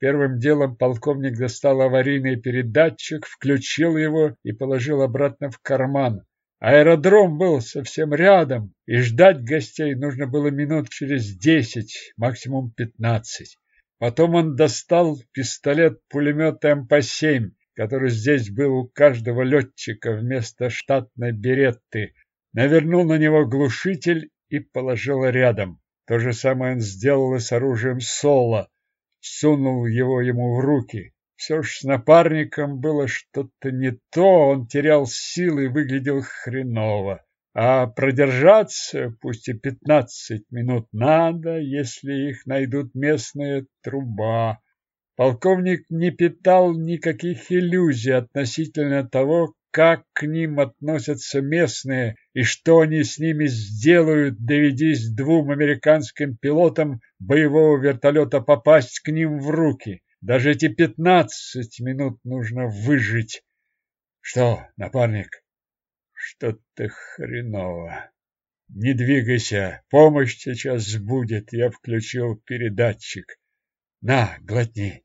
Первым делом полковник достал аварийный передатчик, включил его и положил обратно в карман. Аэродром был совсем рядом, и ждать гостей нужно было минут через десять, максимум пятнадцать. Потом он достал пистолет-пулемет МП-7, который здесь был у каждого летчика вместо штатной беретты, навернул на него глушитель и положил рядом. То же самое он сделал и с оружием Соло, сунул его ему в руки. Все ж с напарником было что-то не то, он терял силы и выглядел хреново. А продержаться, пусть и пятнадцать минут, надо, если их найдут местные труба. Полковник не питал никаких иллюзий относительно того, как к ним относятся местные и что они с ними сделают, доведись двум американским пилотам боевого вертолета попасть к ним в руки. Даже эти пятнадцать минут нужно выжить. Что, напарник, что-то хреново. Не двигайся, помощь сейчас будет. Я включил передатчик. На, глотни.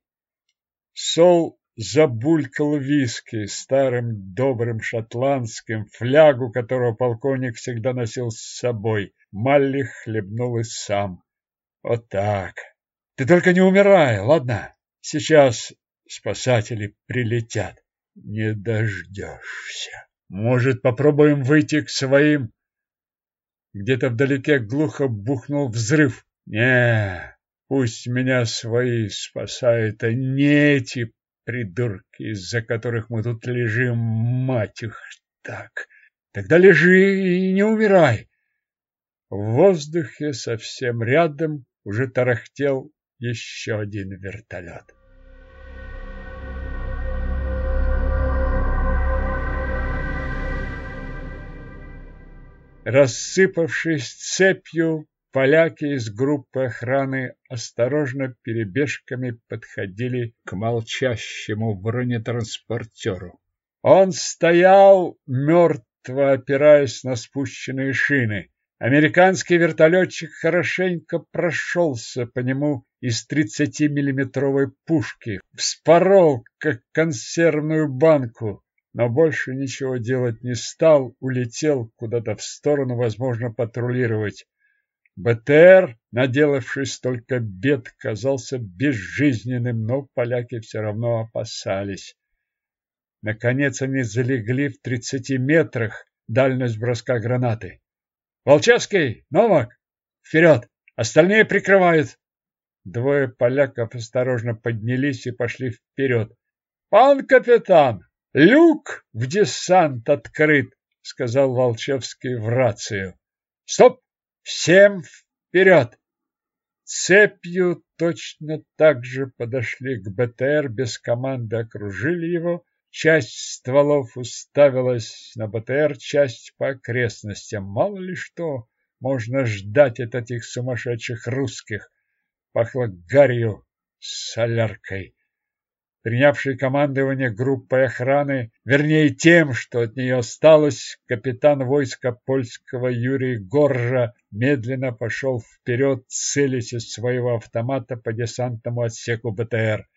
Сол забулькал виски старым добрым шотландским, флягу которого полковник всегда носил с собой. Малли хлебнул и сам. Вот так. Ты только не умирай, ладно? Сейчас спасатели прилетят. Не дождешься. Может, попробуем выйти к своим? Где-то вдалеке глухо бухнул взрыв. Не, пусть меня свои спасают, а не эти придурки, из-за которых мы тут лежим, мать их так. Тогда лежи и не умирай. В воздухе совсем рядом уже тарахтел еще один вертолет. Рассыпавшись цепью, поляки из группы охраны осторожно перебежками подходили к молчащему бронетранспортеру. Он стоял, мертво опираясь на спущенные шины. Американский вертолетчик хорошенько прошелся по нему из 30-миллиметровой пушки, вспорол, как консервную банку, но больше ничего делать не стал, улетел куда-то в сторону, возможно, патрулировать. БТР, наделавший столько бед, казался безжизненным, но поляки все равно опасались. Наконец они залегли в тридцати метрах дальность броска гранаты. «Волчевский! Новак! Вперед! Остальные прикрывают!» Двое поляков осторожно поднялись и пошли вперед. «Пан капитан, Люк в десант открыт, сказал Волчевский в рацию. Стоп! Всем вперед! Цепью точно так же подошли к БТР, без команды окружили его. Часть стволов уставилась на БТР, часть по окрестностям. Мало ли что можно ждать от этих сумасшедших русских. Пахло гарью, соляркой принявший командование группой охраны, вернее тем, что от нее осталось, капитан войска польского Юрий Горжа медленно пошел вперед, целясь из своего автомата по десантному отсеку БТР.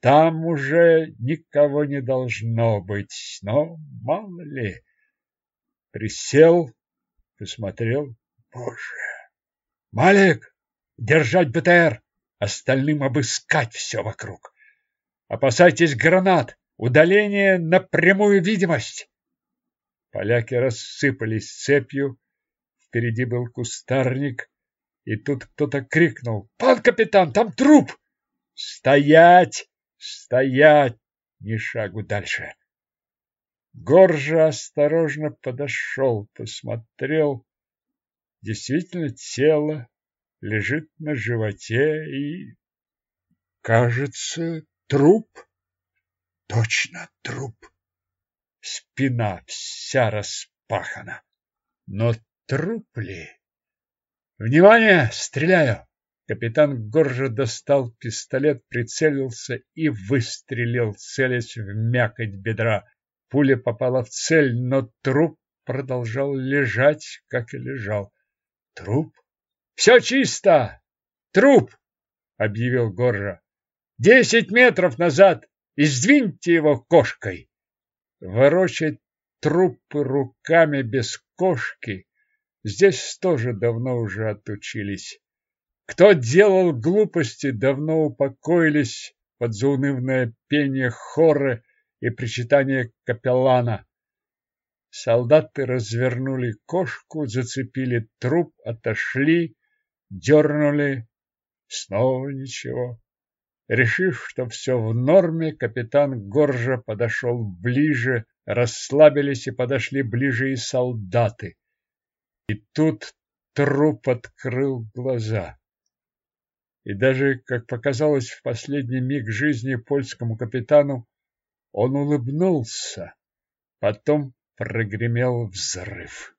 Там уже никого не должно быть, но мало ли. Присел, посмотрел. Боже! Малик! Держать БТР! Остальным обыскать все вокруг. Опасайтесь гранат! Удаление на прямую видимость!» Поляки рассыпались цепью. Впереди был кустарник, и тут кто-то крикнул. «Пан капитан, там труп!» «Стоять! Стоять! Ни шагу дальше!» Горжа осторожно подошел, посмотрел. Действительно, тело лежит на животе и, кажется, Труп? Точно труп. Спина вся распахана. Но труп ли? Внимание! Стреляю! Капитан Горжа достал пистолет, прицелился и выстрелил, целясь в мякоть бедра. Пуля попала в цель, но труп продолжал лежать, как и лежал. Труп? Все чисто! Труп! объявил Горжа. Десять метров назад и сдвиньте его кошкой. Ворочать трупы руками без кошки здесь тоже давно уже отучились. Кто делал глупости, давно упокоились под заунывное пение хора и причитание капеллана. Солдаты развернули кошку, зацепили труп, отошли, дернули. Снова ничего. Решив, что все в норме, капитан Горжа подошел ближе, расслабились и подошли ближе и солдаты. И тут труп открыл глаза. И даже, как показалось в последний миг жизни польскому капитану, он улыбнулся. Потом прогремел взрыв.